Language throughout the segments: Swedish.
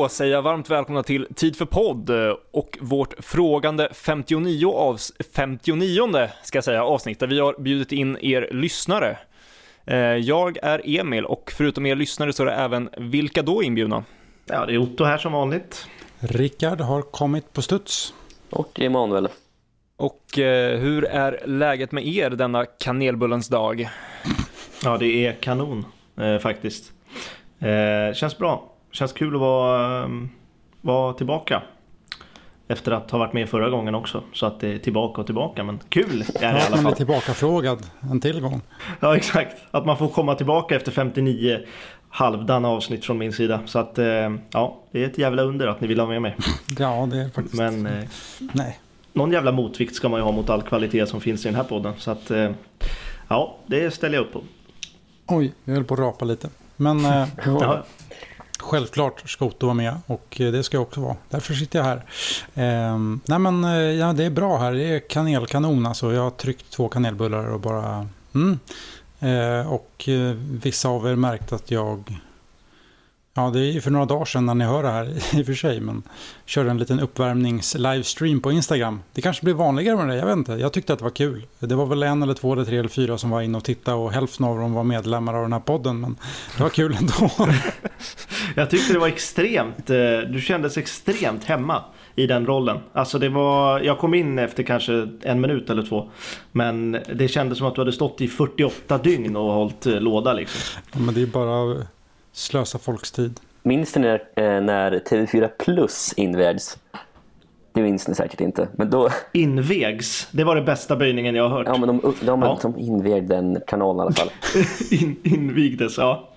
Då säger jag varmt välkomna till Tid för podd och vårt frågande 59, av, 59 ska jag säga, avsnitt där vi har bjudit in er lyssnare. Eh, jag är Emil och förutom er lyssnare så är det även vilka då inbjudna? Ja, det är Otto här som vanligt. Rickard har kommit på studs. Och Emanuel. Och eh, hur är läget med er denna kanelbullens dag? Ja, det är kanon eh, faktiskt. Eh, känns bra. Känns kul att vara, um, vara tillbaka. Efter att ha varit med förra gången också. Så att det är tillbaka och tillbaka. Men kul är det i alla man är fall. tillbakafrågad en till gång. Ja, exakt. Att man får komma tillbaka efter 59 halvdana avsnitt från min sida. Så att eh, ja, det är ett jävla under att ni vill ha med mig. Ja, det är faktiskt... Men eh, Nej. någon jävla motvikt ska man ju ha mot all kvalitet som finns i den här podden. Så att eh, ja, det ställer jag upp på. Oj, jag höll på att rapa lite. Men eh, Ja, självklart ska Otto vara med och eh, det ska jag också vara. Därför sitter jag här. Eh, nej men eh, ja, det är bra här. Det är kanelkanon alltså. Jag har tryckt två kanelbullar och bara... Mm. Eh, och eh, vissa av er märkt att jag... Ja, det är för några dagar sedan när ni hör det här i och för sig. Men körde en liten uppvärmnings-livestream på Instagram. Det kanske blir vanligare med det, jag vet inte. Jag tyckte att det var kul. Det var väl en eller två eller tre eller fyra som var inne och tittade och hälften av dem var medlemmar av den här podden. Men det var kul ändå. Jag tyckte det var extremt, eh, du kändes extremt hemma i den rollen. Alltså det var, jag kom in efter kanske en minut eller två. Men det kändes som att du hade stått i 48 dygn och hållit eh, låda liksom. Ja, men det är bara slösa folks tid. Minns ni när, eh, när TV4 Plus invägs? Det minns ni säkert inte. Men då, Invägs, det var det bästa böjningen jag har hört. ja men de, de, Ja. de invigde den kanalen i alla fall. In, invigdes, ja.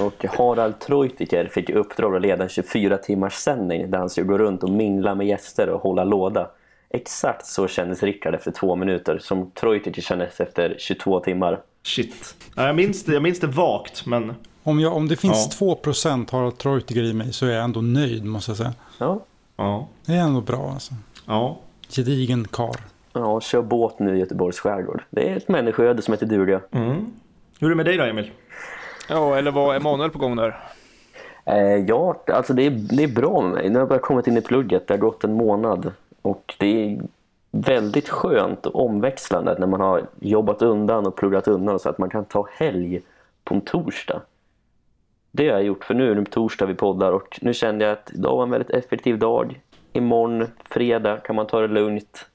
Och Harald Treutiger fick i uppdrag att leda en 24 timmars sändning där han skulle gå runt och mingla med gäster och hålla låda. Exakt så kändes Rickard efter två minuter, som Treutiger kändes efter 22 timmar. Shit. Ja, jag, minns det, jag minns det vagt, men Om, jag, om det finns 2% Harald Treutiger i mig så är jag ändå nöjd måste jag säga. Ja, ja. Det är ändå bra alltså. ja. Gedigen kar. ja kör båt nu i Göteborgs skärgård. Det är ett människoöde som heter duga. Mm. Hur är det med dig då, Emil? Ja, eller var Emanuel på gång där? Eh, ja, alltså det är, det är bra med mig. Nu har jag kommit in i plugget. Det har gått en månad. Och det är väldigt skönt och omväxlande när man har jobbat undan och pluggat undan så att man kan ta helg på en torsdag. Det har jag gjort för nu är det torsdag vi poddar och nu kände jag att idag var en väldigt effektiv dag. Imorgon, fredag, kan man ta det lugnt.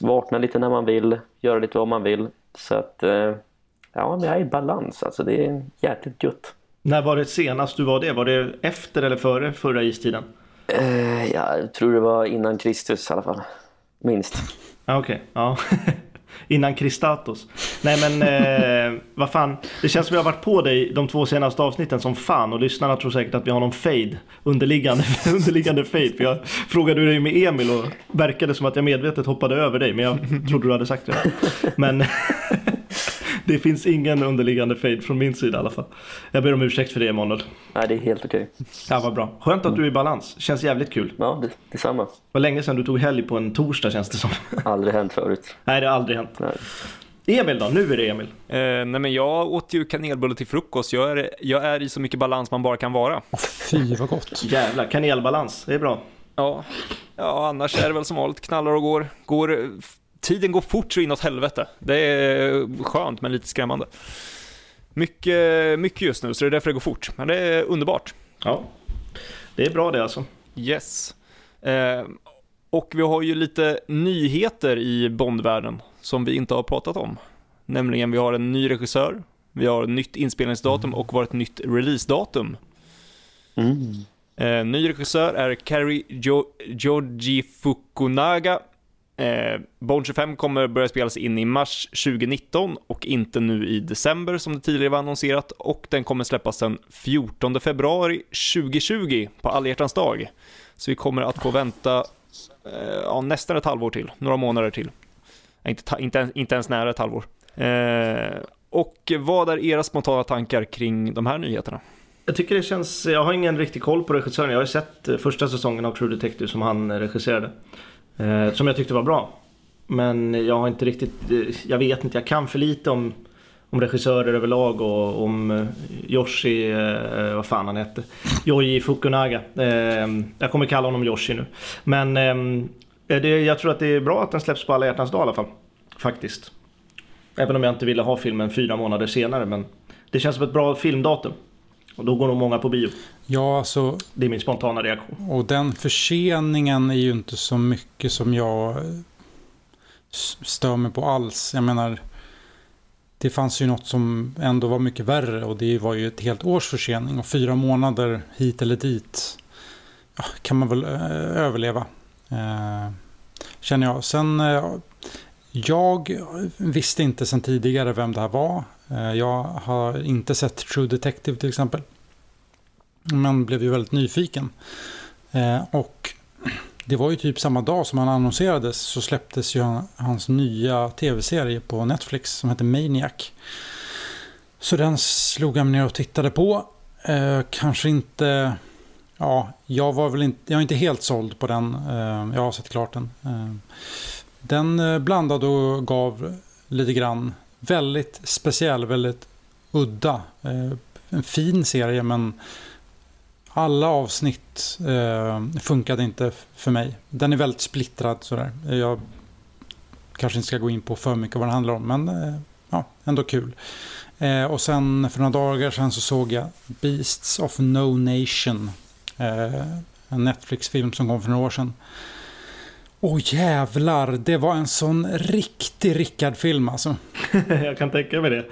Vakna lite när man vill, göra lite vad man vill. Så att, eh, ja, men jag är i balans. Alltså det är jäkligt gött. När var det senast du var det? Var det efter eller före förra istiden? Eh, ja, jag tror det var innan Kristus i alla fall. Minst. Ja, Okej, ja. Innan Kristatos. Nej men eh, vad fan. Det känns som jag har varit på dig de två senaste avsnitten som fan och lyssnarna tror säkert att vi har någon fade. Underliggande, underliggande fade. För jag frågade dig med Emil och verkade som att jag medvetet hoppade över dig. Men jag trodde du hade sagt det. Men det finns ingen underliggande fade från min sida i alla fall. Jag ber om ursäkt för det Emanuel. Nej, det är helt okej. Ja, vad bra. Skönt att du är i balans. Känns jävligt kul. Ja, det, detsamma. Det var länge sedan du tog helg på en torsdag känns det som. Aldrig hänt förut. Nej, det har aldrig hänt. Nej. Emil då? Nu är det Emil. Eh, nej men jag åt ju kanelbulle till frukost. Jag är, jag är i så mycket balans man bara kan vara. Fy vad gott. Jävlar, kanelbalans. Det är bra. Ja, ja annars är det väl som vanligt knallar och går. går tiden går fort så inåt helvete. Det är skönt men lite skrämmande. Mycket, mycket just nu så det är därför det går fort. Men det är underbart. Ja. Det är bra det alltså. Yes. Eh, och vi har ju lite nyheter i Bondvärlden som vi inte har pratat om. Nämligen vi har en ny regissör, vi har ett nytt inspelningsdatum och ett nytt releasedatum. Mm. Eh, ny regissör är Kari jo- Joji Fukunaga. Eh, Bond 25 kommer börja spelas in i mars 2019 och inte nu i december som det tidigare var annonserat och den kommer släppas den 14 februari 2020 på alla hjärtans dag. Så vi kommer att få vänta eh, ja, nästan ett halvår till, några månader till. Eh, inte, inte, inte ens nära ett halvår. Eh, och vad är era spontana tankar kring de här nyheterna? Jag tycker det känns, jag har ingen riktig koll på regissören. Jag har ju sett eh, första säsongen av True Detective som han eh, regisserade. Eh, som jag tyckte var bra. Men jag har inte riktigt, eh, jag vet inte, jag kan för lite om, om regissörer överlag och om eh, Yoshi, eh, vad fan han hette, Yoji Fukunaga. Eh, jag kommer kalla honom Yoshi nu. Men eh, eh det, jag tror att det är bra att den släpps på alla hjärtans dag i alla fall. Faktiskt. Även om jag inte ville ha filmen fyra månader senare. Men det känns som ett bra filmdatum. Och då går nog många på bio. Ja, alltså... Det är min spontana reaktion. Och den förseningen är ju inte så mycket som jag stör mig på alls. Jag menar, det fanns ju något som ändå var mycket värre och det var ju ett helt års försening och fyra månader hit eller dit ja, kan man väl eh, överleva. Eh, känner jag. Sen, eh, jag visste inte sedan tidigare vem det här var. Eh, jag har inte sett True Detective till exempel. Men blev ju väldigt nyfiken. Eh, och det var ju typ samma dag som han annonserades så släpptes ju hans nya tv-serie på Netflix som heter Maniac. Så den slog jag ner och tittade på. Eh, kanske inte... Ja, jag var väl inte... Jag är inte helt såld på den. Eh, jag har sett klart den. Eh, den eh, blandade och gav lite grann. Väldigt speciell, väldigt udda. Eh, en fin serie men alla avsnitt eh, funkade inte för mig. Den är väldigt splittrad sådär. Jag kanske inte ska gå in på för mycket vad den handlar om, men eh, ja, ändå kul. Eh, och sen för några dagar sedan så såg jag Beasts of No Nation. Eh, en Netflix-film som kom för några år sedan. Åh jävlar, det var en sån riktig Rickard-film alltså. jag kan tänka mig det.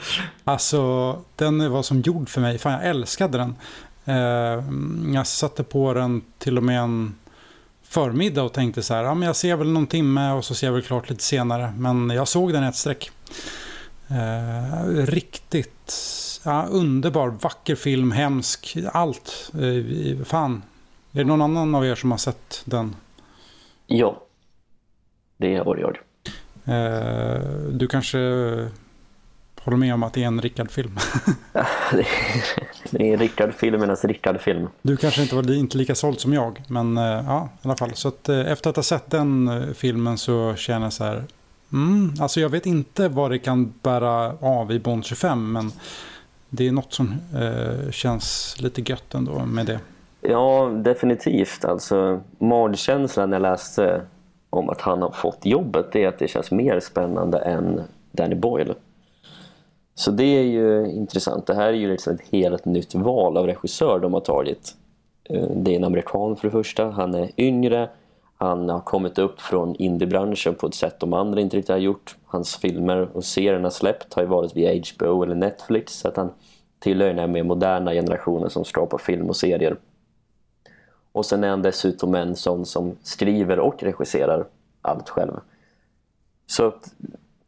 Alltså, den var som gjord för mig. Fan, jag älskade den. Eh, jag satte på den till och med en förmiddag och tänkte så här, ja men jag ser väl någon timme och så ser jag väl klart lite senare. Men jag såg den i ett streck. Eh, riktigt ja, underbar, vacker film, hemsk, allt. Eh, fan, är det någon annan av er som har sett den? Ja, det var jag. Eh, du kanske håller med om att det är en Rickard-film? det är en Rickard-filmernas Rickard-film. Du kanske inte var inte lika såld som jag, men eh, ja, i alla fall. Så att, eh, efter att ha sett den eh, filmen så känner jag så här, mm, alltså jag vet inte vad det kan bära av i Bond 25, men det är något som eh, känns lite gött ändå med det. Ja, definitivt. Alltså, magkänslan när jag läste om att han har fått jobbet är att det känns mer spännande än Danny Boyle. Så det är ju intressant. Det här är ju liksom ett helt nytt val av regissör de har tagit. Eh, det är en amerikan för det första. Han är yngre. Han har kommit upp från indiebranschen på ett sätt de andra inte riktigt har gjort. Hans filmer och serierna släppt har ju varit via HBO eller Netflix. Så att han tillhör den här mer moderna generationen som skapar film och serier. Och sen är han dessutom en sån som skriver och regisserar allt själv. Så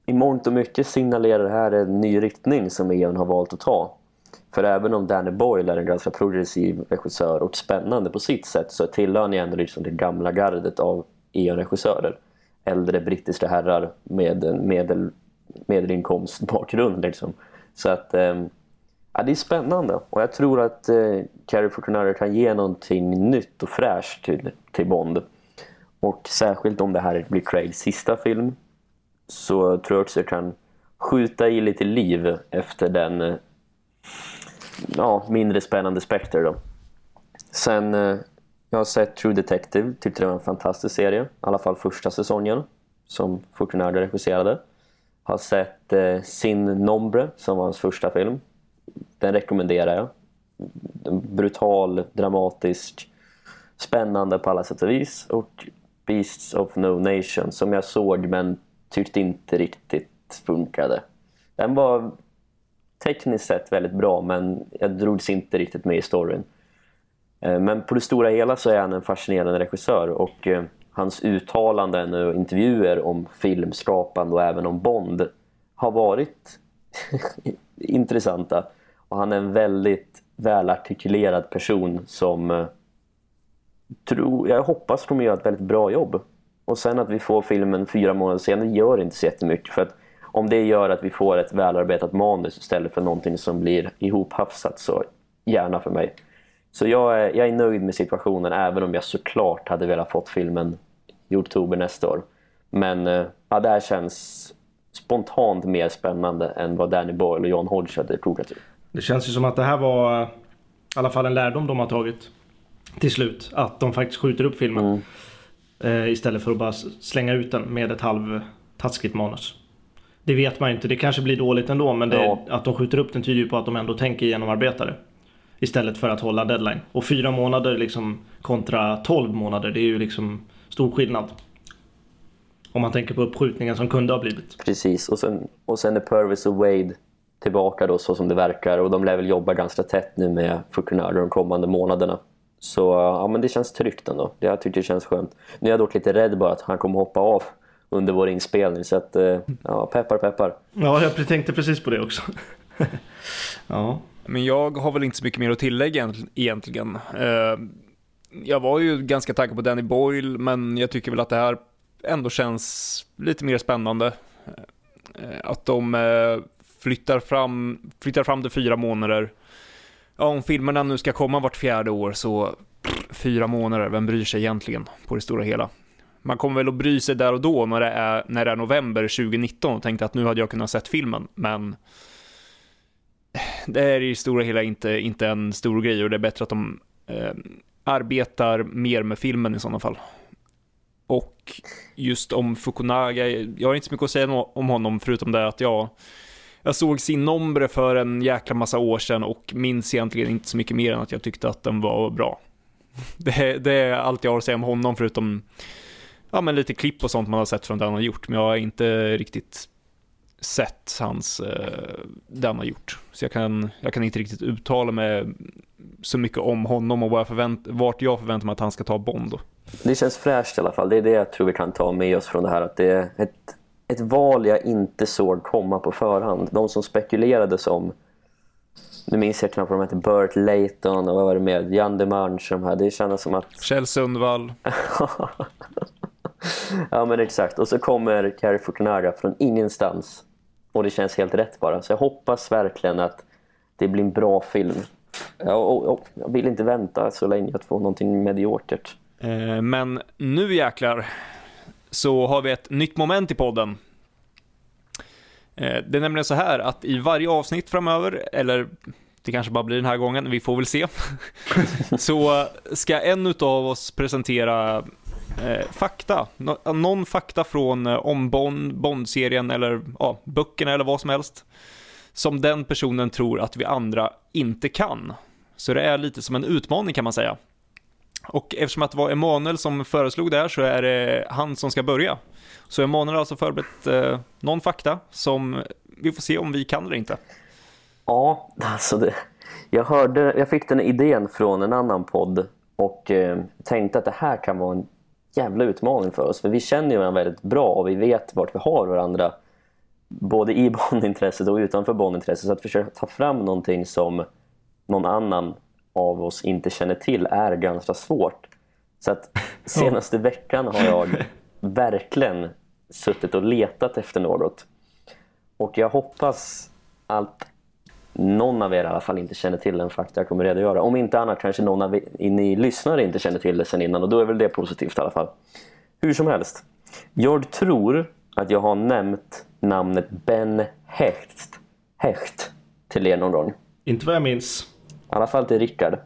i mångt och mycket signalerar det här en ny riktning som Eon har valt att ta. För även om Danny Boyle är en ganska progressiv regissör och spännande på sitt sätt så tillhör han ju ändå liksom det gamla gardet av Eon-regissörer. Äldre brittiska herrar med en medel, medelinkomstbakgrund. Liksom. Så att ehm, ja, det är spännande och jag tror att eh, Carrie Fortunato kan ge någonting nytt och fräscht till, till Bond. Och särskilt om det här blir Craigs sista film så tror jag också jag kan skjuta i lite liv efter den eh, ja, mindre spännande Spectre då. Sen eh, jag har sett True Detective, tyckte det var en fantastisk serie, i alla fall första säsongen som Fortunardo regisserade. Har sett eh, Sin Nombre som var hans första film. Den rekommenderar jag. Brutal, dramatisk, spännande på alla sätt och vis. Och Beasts of No Nation som jag såg men tyckte inte riktigt funkade. Den var tekniskt sett väldigt bra men jag drogs inte riktigt med i storyn. Eh, men på det stora hela så är han en fascinerande regissör och eh, hans uttalanden och intervjuer om filmskapande och även om Bond har varit intressanta. Och han är en väldigt välartikulerad person som eh, tror, jag hoppas kommer göra ett väldigt bra jobb. Och sen att vi får filmen fyra månader senare gör inte så jättemycket. För att om det gör att vi får ett välarbetat manus istället för någonting som blir ihophafsat så gärna för mig. Så jag är, jag är nöjd med situationen även om jag såklart hade velat fått filmen i oktober nästa år. Men eh, ja, det här känns spontant mer spännande än vad Danny Boyle och John Hodge hade kokat ur. Det känns ju som att det här var i alla fall en lärdom de har tagit till slut. Att de faktiskt skjuter upp filmen. Mm. Eh, istället för att bara slänga ut den med ett halvtaskigt manus. Det vet man ju inte, det kanske blir dåligt ändå men det, Ja. att de skjuter upp den tyder ju på att de ändå tänker genomarbeta det. Istället för att hålla deadline. Och fyra månader liksom kontra 12 månader, det är ju liksom stor skillnad. Om man tänker på uppskjutningen som kunde ha blivit. Precis, och sen, och sen är Purvis och Wade tillbaka då så som det verkar och de lär väl jobba ganska tätt nu med Fukunaga de kommande månaderna. Så ja, men det känns tryggt ändå. Det jag tycker det känns skönt. Nu är jag dock lite rädd bara att han kommer hoppa av under vår inspelning så att eh, ja, peppar peppar. Ja, jag tänkte precis på det också. ja. Men jag har väl inte så mycket mer att tillägga egent- egentligen. Eh, Jag var ju ganska taggad på Danny Boyle, men jag tycker väl att det här ändå känns lite mer spännande. Eh, Att de flyttar fram, flyttar fram det fyra månader. Ja, om filmerna nu ska komma vart fjärde år så pff, fyra månader, vem bryr sig egentligen på det stora hela? Man kommer väl att bry sig där och då när det är, när det är november 2019 och tänkte att nu hade jag kunnat sett filmen, men det är i stora hela inte, inte en stor grej och det är bättre att de eh, arbetar mer med filmen i sådana fall. Och just om Fukunaga, jag har inte så mycket att säga om honom förutom det att jag, jag såg sin Nombre för en jäkla massa år sedan och minns egentligen inte så mycket mer än att jag tyckte att den var bra. Det, det är allt jag har att säga om honom förutom ja, men lite klipp och sånt man har sett från det han har gjort, men jag har inte riktigt sett hans, eh, det han har gjort. Så jag kan, jag kan inte riktigt uttala mig så mycket om honom och vad jag förvänt, vart jag förväntar mig att han ska ta Bond. Då. Det känns fräscht i alla fall. Det är det jag tror vi kan ta med oss från det här. Att det är ett, ett val jag inte såg komma på förhand. De som spekulerade som... Nu minns jag knappt vad de hette. Burt Layton och vad var det med? Jan DeMange de här. Det kändes som att... Kjell Sundvall, ja men exakt. Och så kommer Cary Fukunaga från ingenstans. Och det känns helt rätt bara. Så jag hoppas verkligen att det blir en bra film. Jag, och, jag vill inte vänta så länge att få någonting mediokert. Eh, Men nu jäklar så har vi ett nytt moment i podden. Eh, det är nämligen så här att i varje avsnitt framöver, eller det kanske bara blir den här gången, vi får väl se, så ska en utav oss presentera eh, fakta. Nå- Någon fakta från eh, om Bond, Bond-serien eller ja, böckerna eller vad som helst. Som den personen tror att vi andra inte kan. Så det är lite som en utmaning kan man säga. Och eftersom att det var Emanuel som föreslog det här så är det han som ska börja. Så Emanuel har alltså förberett eh, någon fakta som vi får se om vi kan eller inte. Ja, alltså det, jag, hörde, jag fick den idén från en annan podd och eh, tänkte att det här kan vara en jävla utmaning för oss. För vi känner ju varandra väldigt bra och vi vet vart vi har varandra. Både i bondintresset och utanför bondintresset. Så att försöka ta fram någonting som någon annan av oss inte känner till är ganska svårt. Så att senaste veckan har jag verkligen suttit och letat efter något. Och jag hoppas att någon av er i alla fall inte känner till den fakta jag kommer redogöra. Om inte annat kanske någon av er- ni lyssnare inte känner till det sen innan och då är väl det positivt i alla fall. Hur som helst. Jag tror att jag har nämnt namnet Ben Hecht, Hecht till er någon gång. Inte vad jag minns. I alla fall till Rickard.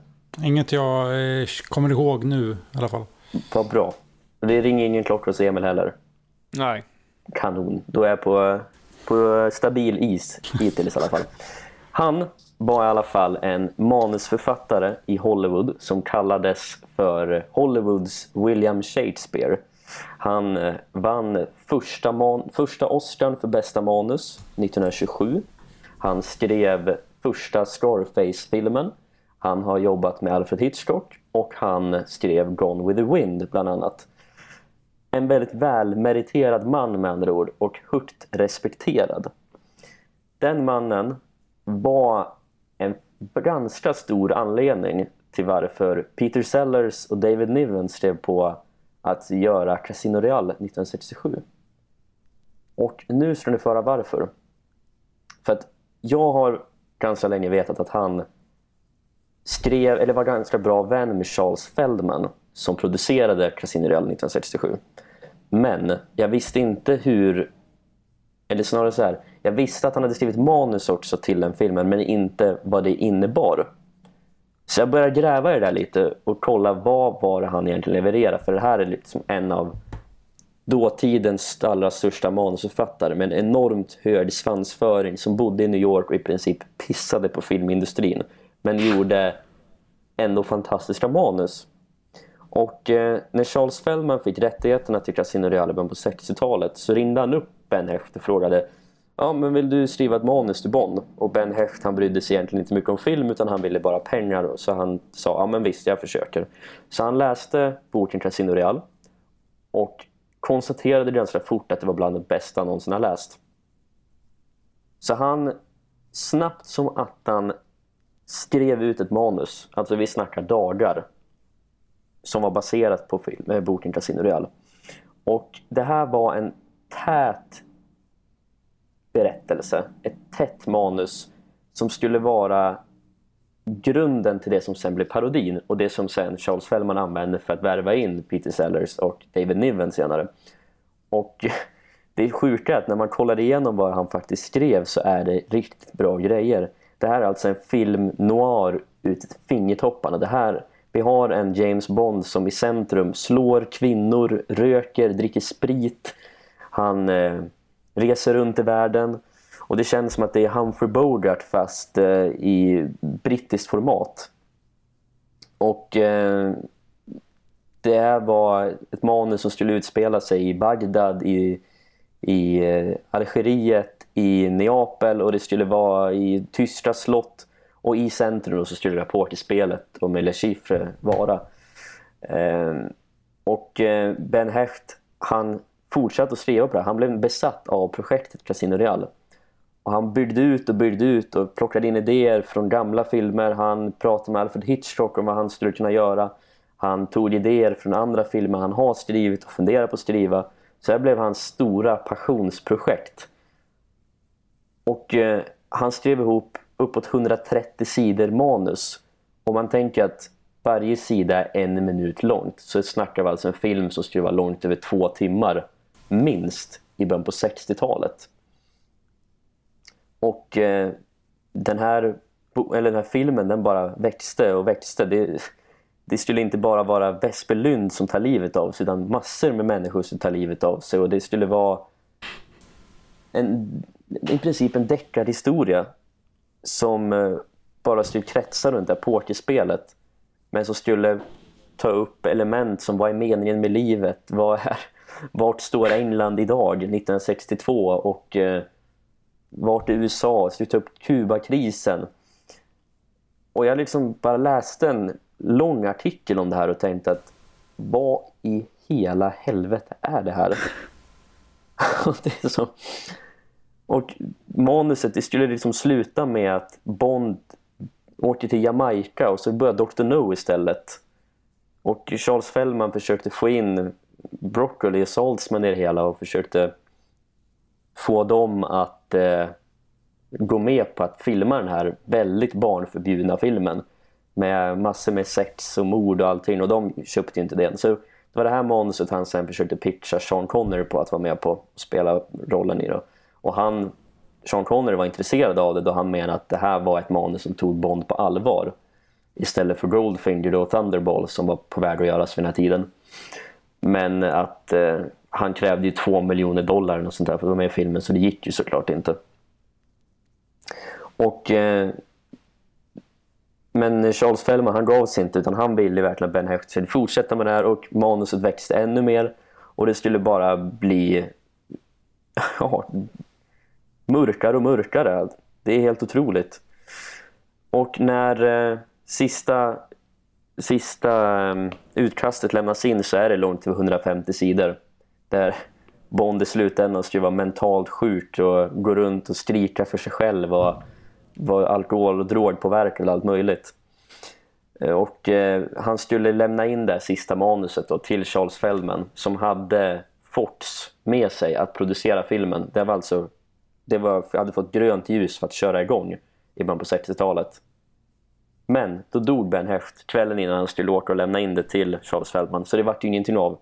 Inget jag eh, kommer ihåg nu i alla fall. Vad bra. Det ringer ingen klocka hos Emil heller. Nej. Kanon. Då är jag på, på stabil is hittills i alla fall. Han var i alla fall en manusförfattare i Hollywood som kallades för Hollywoods William Shakespeare. Han eh, vann första, man, första Oscarn för bästa manus 1927. Han skrev första Scarface-filmen. Han har jobbat med Alfred Hitchcock och han skrev Gone with the Wind bland annat en väldigt välmeriterad man med andra ord och högt respekterad. Den mannen var en ganska stor anledning till varför Peter Sellers och David Niven skrev på att göra Casino Real 1967. Och nu ska ni få höra varför. För att jag har ganska länge vetat att han skrev, eller var ganska bra vän med Charles Feldman som producerade Casino Real 1967. Men jag visste inte hur eller snarare så här, jag visste att han hade skrivit manus också till den filmen men inte vad det innebar. Så jag började gräva i det där lite och kolla vad var det han egentligen levererade. För det här är liksom en av dåtidens allra största manusförfattare med en enormt hög svansföring som bodde i New York och i princip pissade på filmindustrin. Men gjorde ändå fantastiska manus. Och eh, när Charles Feldman fick rättigheterna till Casino Reale på 60-talet så ringde han upp Ben Hecht och frågade Ja, men vill du skriva ett manus till Bond? Och Ben Hecht han brydde sig egentligen inte mycket om film utan han ville bara pengar. Så han sa, ja men visst jag försöker. Så han läste boken Casino Real och konstaterade ganska fort att det var bland det bästa han någonsin har läst. Så han, snabbt som attan, skrev ut ett manus. Alltså vi snackar dagar. Som var baserat på film, eh, boken Casino Real. Och det här var en tät berättelse, ett tätt manus som skulle vara grunden till det som sen blev parodin och det som sen Charles Fellman använde för att värva in Peter Sellers och David Niven senare. Och det är sjuka att när man kollar igenom vad han faktiskt skrev så är det riktigt bra grejer. Det här är alltså en film noir ut fingertopparna. Det här, vi har en James Bond som i centrum slår kvinnor, röker, dricker sprit. Han eh, reser runt i världen. Och det känns som att det är Humphrey Bogart fast eh, i brittiskt format. Och eh, det var ett manus som skulle utspela sig i Bagdad, i, i eh, Algeriet, i Neapel och det skulle vara i tyska slott. Och i centrum så skulle rapportspelet och med Le Chiffre vara. Ehm, och eh, Ben Hecht, han fortsatte att skriva på det. Han blev besatt av projektet Casino Real. Och han byggde ut och byggde ut och plockade in idéer från gamla filmer. Han pratade med Alfred Hitchcock om vad han skulle kunna göra. Han tog idéer från andra filmer han har skrivit och funderar på att skriva. Så det blev hans stora passionsprojekt. Och eh, han skrev ihop uppåt 130 sidor manus. Och man tänker att varje sida är en minut långt. Så snackar vi alltså en film som skulle vara långt över två timmar minst i början på 60-talet. Och eh, den, här, eller den här filmen den bara växte och växte. Det, det skulle inte bara vara Vesperlund som tar livet av sig utan massor med människor som tar livet av sig. Och det skulle vara en, i princip en deckarhistoria som eh, bara skulle kretsa runt det här pokerspelet. Men som skulle ta upp element som vad är meningen med livet? Vad är vart står England idag 1962 och eh, vart är USA? Sluta upp Kubakrisen. Och jag liksom bara läste en lång artikel om det här och tänkte att vad i hela helvete är det här? det är så... Och manuset det skulle liksom sluta med att Bond åker till Jamaica och så börjar Dr. No istället. Och Charles Fellman försökte få in Broccoli och Saltzman i det hela och försökte få dem att eh, gå med på att filma den här väldigt barnförbjudna filmen med massor med sex och mord och allting och de köpte inte det. Så det var det här manuset han sen försökte pitcha Sean Connery på att vara med på och spela rollen i det. Och han, Sean Connery var intresserad av det då han menade att det här var ett manus som tog Bond på allvar istället för Goldfinger och Thunderball som var på väg att göras vid den här tiden. Men att eh, han krävde ju två miljoner dollar och sånt där för att vara med i filmen så det gick ju såklart inte. Och eh, men Charles Fellman han gav sig inte utan han ville verkligen att Ben Hecht skulle fortsätta med det här och manuset växte ännu mer och det skulle bara bli ja, mörkare och mörkare. Det är helt otroligt. Och när eh, sista sista um, utkastet lämnas in så är det långt till 150 sidor. Där Bond i slutändan skulle vara mentalt sjuk och gå runt och skrika för sig själv och vara alkohol- och drogpåverkad och allt möjligt. Eh, och eh, han skulle lämna in det sista manuset då, till Charles Feldman som hade Fox med sig att producera filmen. Det var alltså det var, jag hade fått grönt ljus för att köra igång i början på 60-talet. Men då dog Ben Hecht kvällen innan han skulle åka och lämna in det till Charles Feldman. Så det vart ju ingenting av.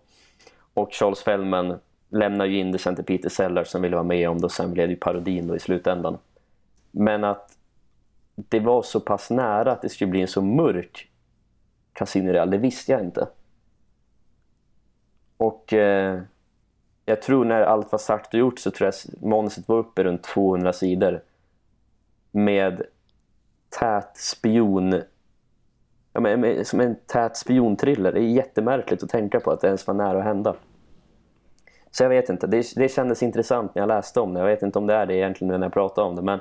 Och Charles Feldman lämnade ju in det sen till Peter Sellers som ville vara med om det och sen blev det ju parodin då i slutändan. Men att det var så pass nära att det skulle bli en så mörk Casino Real, det visste jag inte. Och eh, jag tror när allt var sagt och gjort så tror jag manuset var uppe runt 200 sidor med tät spion ja, men, som en tät spionthriller. Det är jättemärkligt att tänka på att det ens var nära att hända. Så jag vet inte, det, det kändes intressant när jag läste om det. Jag vet inte om det är det egentligen när jag pratar om det, men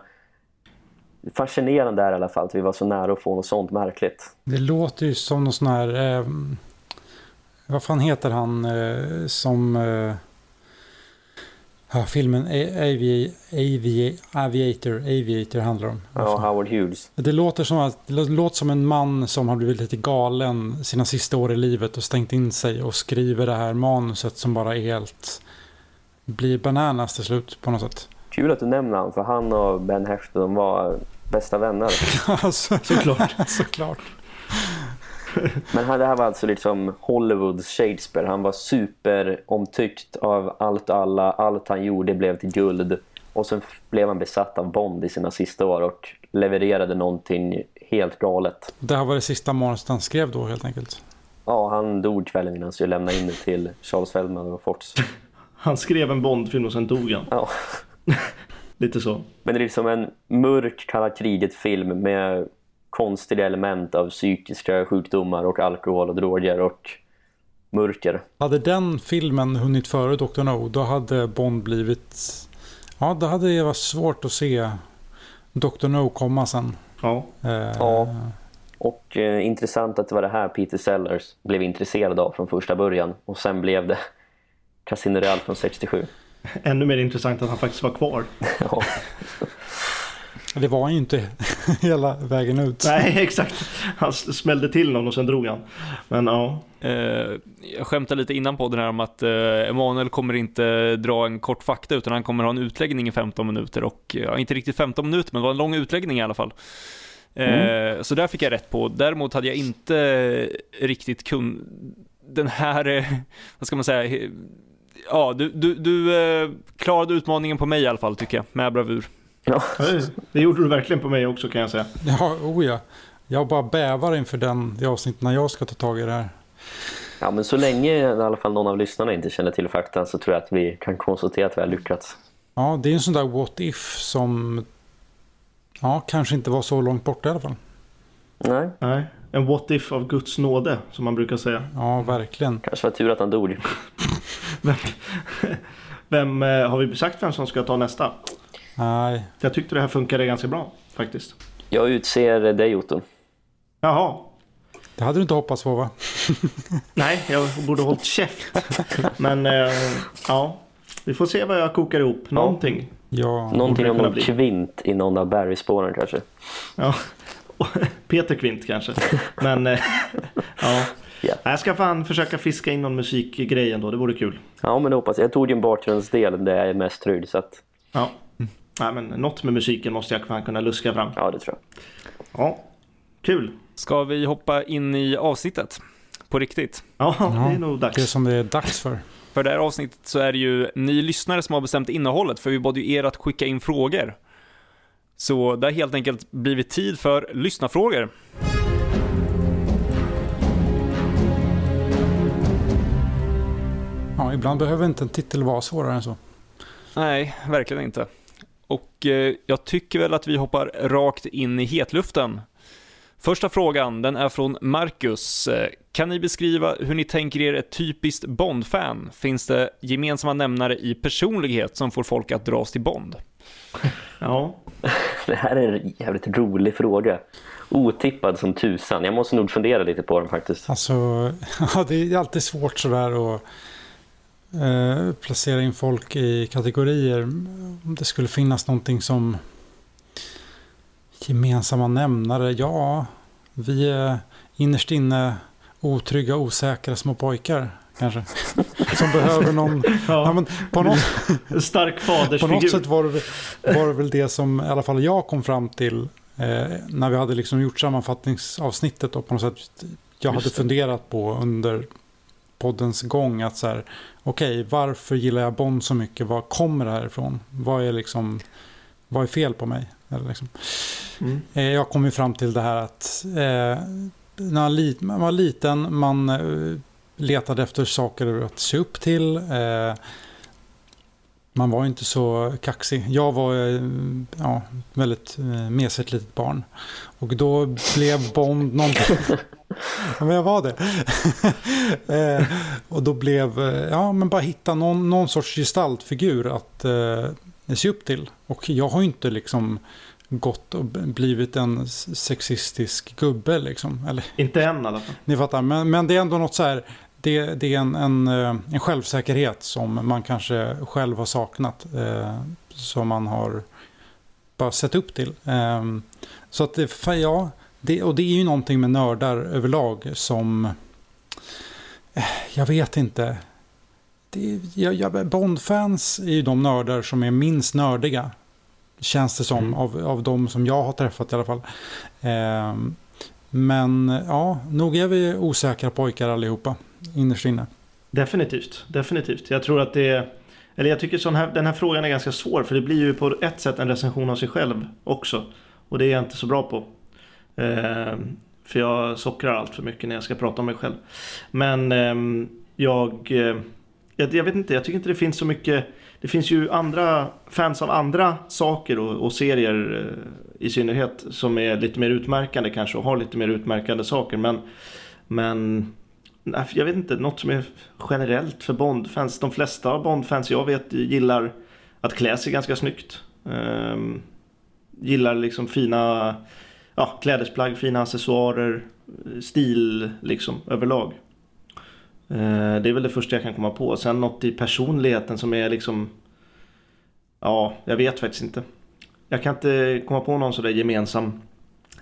fascinerande är i alla fall att vi var så nära att få något sånt märkligt. Det låter ju som någon sån här... Eh, vad fan heter han eh, som... Eh, ja, filmen Avi, Avi, Aviator, Aviator handlar om. Ja, Howard Hughes. Det låter, som att, det låter som en man som har blivit lite galen sina sista år i livet och stängt in sig och skriver det här manuset som bara är helt... blir bananas till slut på något sätt. Kul att du nämner han, för han och Ben de var bästa vänner. alltså, Såklart. såklart. Men han, det här var alltså liksom Hollywoods Shakespeare. Han var superomtyckt av allt och alla. Allt han gjorde blev till guld. Och sen blev han besatt av Bond i sina sista år och levererade någonting helt galet. Det här var det sista manuset han skrev då helt enkelt. Ja, han dog kvällen innan så jag lämnade in det till Charles Feldman och Fox. Han skrev en Bondfilm och sen dog han. Ja. Lite så. Men det är liksom en mörk kalla kriget-film med konstiga element av psykiska sjukdomar och alkohol och droger och mörker. Hade den filmen hunnit före Dr. No, då hade Bond blivit... Ja, då hade det varit svårt att se Dr. No komma sen. Ja. Eh, Ja. Och eh, intressant att det var det här Peter Sellers blev intresserad av från första början. Och sen blev det Casino Real från 67. Ännu mer intressant att han faktiskt var kvar. Ja. Det var ju inte hela vägen ut. Nej, exakt. Han smällde till någon och sen drog han. Men ja. Eh, jag skämtade lite innan podden här om att eh, Emanuel kommer inte dra en kort fakta utan han kommer ha en utläggning i 15 minuter och ja, inte riktigt 15 minuter men det var en lång utläggning i alla fall. Eh, Så där fick jag rätt på. Däremot hade jag inte riktigt kun den här, vad ska man säga, ja du, du, du klarade utmaningen på mig i alla fall tycker jag, med bravur. Ja. Det gjorde du verkligen på mig också kan jag säga. Ja, oh ja. Jag bara bävar inför den, det avsnitt när jag ska ta tag i det här. ja, men så länge i alla fall någon av lyssnarna inte känner till fakta så tror jag att vi kan konstatera att vi har lyckats. Ja, det är en sån där what if som ja, kanske inte var så långt borta i alla fall. Nej, Nej. En what if av Guds nåde som man brukar säga. Ja, verkligen. kanske var tur att han dog. Vem, vem eh, har vi sagt vem som ska ta nästa? Nej, Jag tyckte det här funkade ganska bra faktiskt. Jag utser dig Otto. Jaha. det hade du inte hoppats på va? Nej, jag borde hållit käft. Men eh, ja, vi får se vad jag kokar ihop. Någonting. Ja, Någonting om någon bli. kvint i någon av Barry-spåren kanske. Ja. Peter Kvint kanske. Men eh, ja. Ja. Jag ska fan försöka fiska in någon musikgrej ändå. Det vore kul. Ja, men det hoppas jag. Jag tog ju en bakgrundsdel där jag är mest trygg så att Ja. Nej, men något med musiken måste jag fan kunna luska fram. ja, det tror jag. Ja, kul. Ska vi hoppa in i avsnittet? På riktigt. Ja, det är nog det är dags. som det är dags för. För det här avsnittet så är det ju ni lyssnare som har bestämt innehållet, för vi bad ju er att skicka in frågor. Så det har helt enkelt blivit tid för lyssnarfrågor. Ja, ibland behöver inte en titel vara svårare än så. Nej, verkligen inte. Och eh, jag tycker väl att vi hoppar rakt in i hetluften. Första frågan, den är från Marcus. Eh, Kan ni beskriva hur ni tänker er ett typiskt Bond-fan? Finns det gemensamma nämnare i personlighet som får folk att dras till Bond? Ja, Det här är en jävligt rolig fråga. Otippad som tusan. Jag måste nog fundera lite på den faktiskt. Alltså, ja, det är alltid svårt sådär att eh, placera in folk i kategorier. Om det skulle finnas någonting som gemensamma nämnare. Ja, vi är innerst inne otrygga, osäkra små pojkar kanske. Som behöver någon... Ja, men på, något, stark på fadersfigur. något sätt var det, var det väl det som i alla fall jag kom fram till eh, när vi hade liksom gjort sammanfattningsavsnittet. Och på något sätt jag hade Just det. funderat på under poddens gång att så här, okej, okay, varför gillar jag Bond så mycket? Var kommer det här ifrån? Vad är liksom, vad är fel på mig? Eller liksom. Mm. Eh, jag kom ju fram till det här att eh, när man var liten, man eh, letade efter saker att se upp till. Eh, man var inte så kaxig. Jag var eh, ja, väldigt mesigt litet barn. Och då blev Bond någonting... ja, men jag var det. eh, och då blev, eh, ja men bara hitta någon, någon sorts gestaltfigur att eh, se upp till. Och jag har ju inte liksom gått och blivit en sexistisk gubbe liksom. Eller, inte än i alla fall. Ni fattar, men, men det är ändå något så här det, det är en, en, eh, en, självsäkerhet som man kanske själv har saknat. Eh, som man har bara sett upp till. Eh, så att det, ja, det, och det är ju någonting med nördar överlag som... Eh, jag vet inte. Det, jag, jag, Bond-fans är ju de nördar som är minst nördiga. Känns det som, mm. av, av de som jag har träffat i alla fall. Eh, men ja, nog är vi osäkra pojkar allihopa innerst inne. Definitivt, definitivt. Jag tror att det eller jag tycker sån här, den här frågan är ganska svår för det blir ju på ett sätt en recension av sig själv också. Och det är jag inte så bra på. Eh, för jag sockrar allt för mycket när jag ska prata om mig själv. Men ehm, eh, jag, jag, jag, vet inte, jag tycker inte det finns så mycket. Det finns ju andra fans av andra saker och, och serier eh, i synnerhet som är lite mer utmärkande kanske och har lite mer utmärkande saker. Men, men jag vet inte, något som är generellt för Bondfans. De flesta av Bondfans jag vet gillar att klä sig ganska snyggt. Um, gillar liksom fina ja, klädesplagg, fina accessoarer, stil liksom överlag. Eh, det är väl det första jag kan komma på. Sen något i personligheten som är liksom Ja, jag vet faktiskt inte. Jag kan inte komma på någon sådär gemensam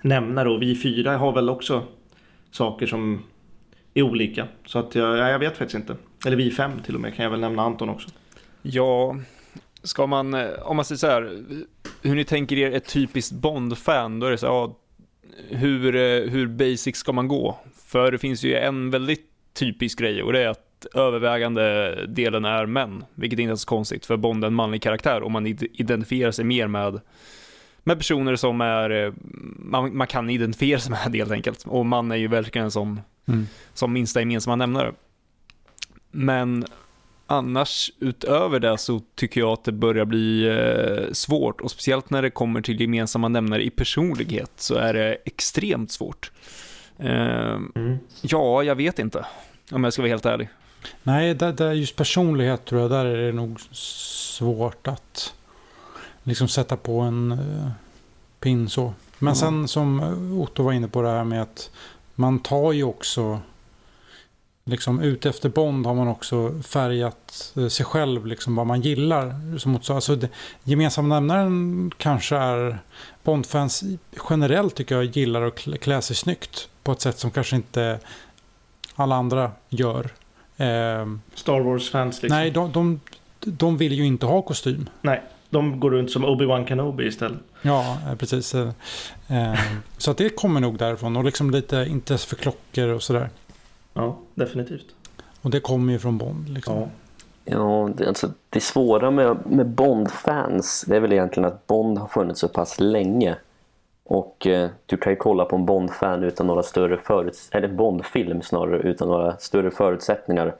nämnare och vi fyra har väl också saker som är olika. Så att jag, jag vet faktiskt inte. Eller vi fem till och med kan jag väl nämna Anton också. Ja, ska man, eh, om man säger så här, hur ni tänker er ett typiskt Bond-fan, då är det så här, ja, hur, eh, hur basic ska man gå? För det finns ju en väldigt typisk grej och det är att övervägande delen är män, vilket inte är så konstigt för Bond är en manlig karaktär och man identifierar sig mer med med personer som är, eh, man, man kan identifiera sig med helt enkelt. Och man är ju verkligen som mm. som minsta gemensamma nämnare. Men annars utöver det så tycker jag att det börjar bli eh, svårt och speciellt när det kommer till gemensamma nämnare i personlighet så är det extremt svårt. Eh, mm. Ja, jag vet inte om jag ska vara helt ärlig. Nej, där, där just personlighet tror jag, där är det nog svårt att liksom sätta på en uh, pin så. Men mm. sen som Otto var inne på det här med att man tar ju också liksom ut efter Bond har man också färgat eh, sig själv liksom vad man gillar. Som alltså, det, gemensamma nämnaren kanske är Bondfans generellt tycker jag gillar att klä sig snyggt på ett sätt som kanske inte alla andra gör. Eh, Star Wars-fans liksom. Nej, de, de, de vill ju inte ha kostym. Nej. De går runt som Obi-Wan Kenobi istället. Ja, eh, precis. Eh, eh, så att det kommer nog därifrån. Och liksom lite intresse för klockor och sådär. Ja, definitivt. Och det kommer ju från Bond. Liksom. Ja. Ja, det, alltså, det svåra med, med Bond-fans det är väl egentligen att Bond har funnits så pass länge. Och eh, du kan ju kolla på en Bond-fan utan några större förutsättningar, eller Bond-film snarare utan några större förutsättningar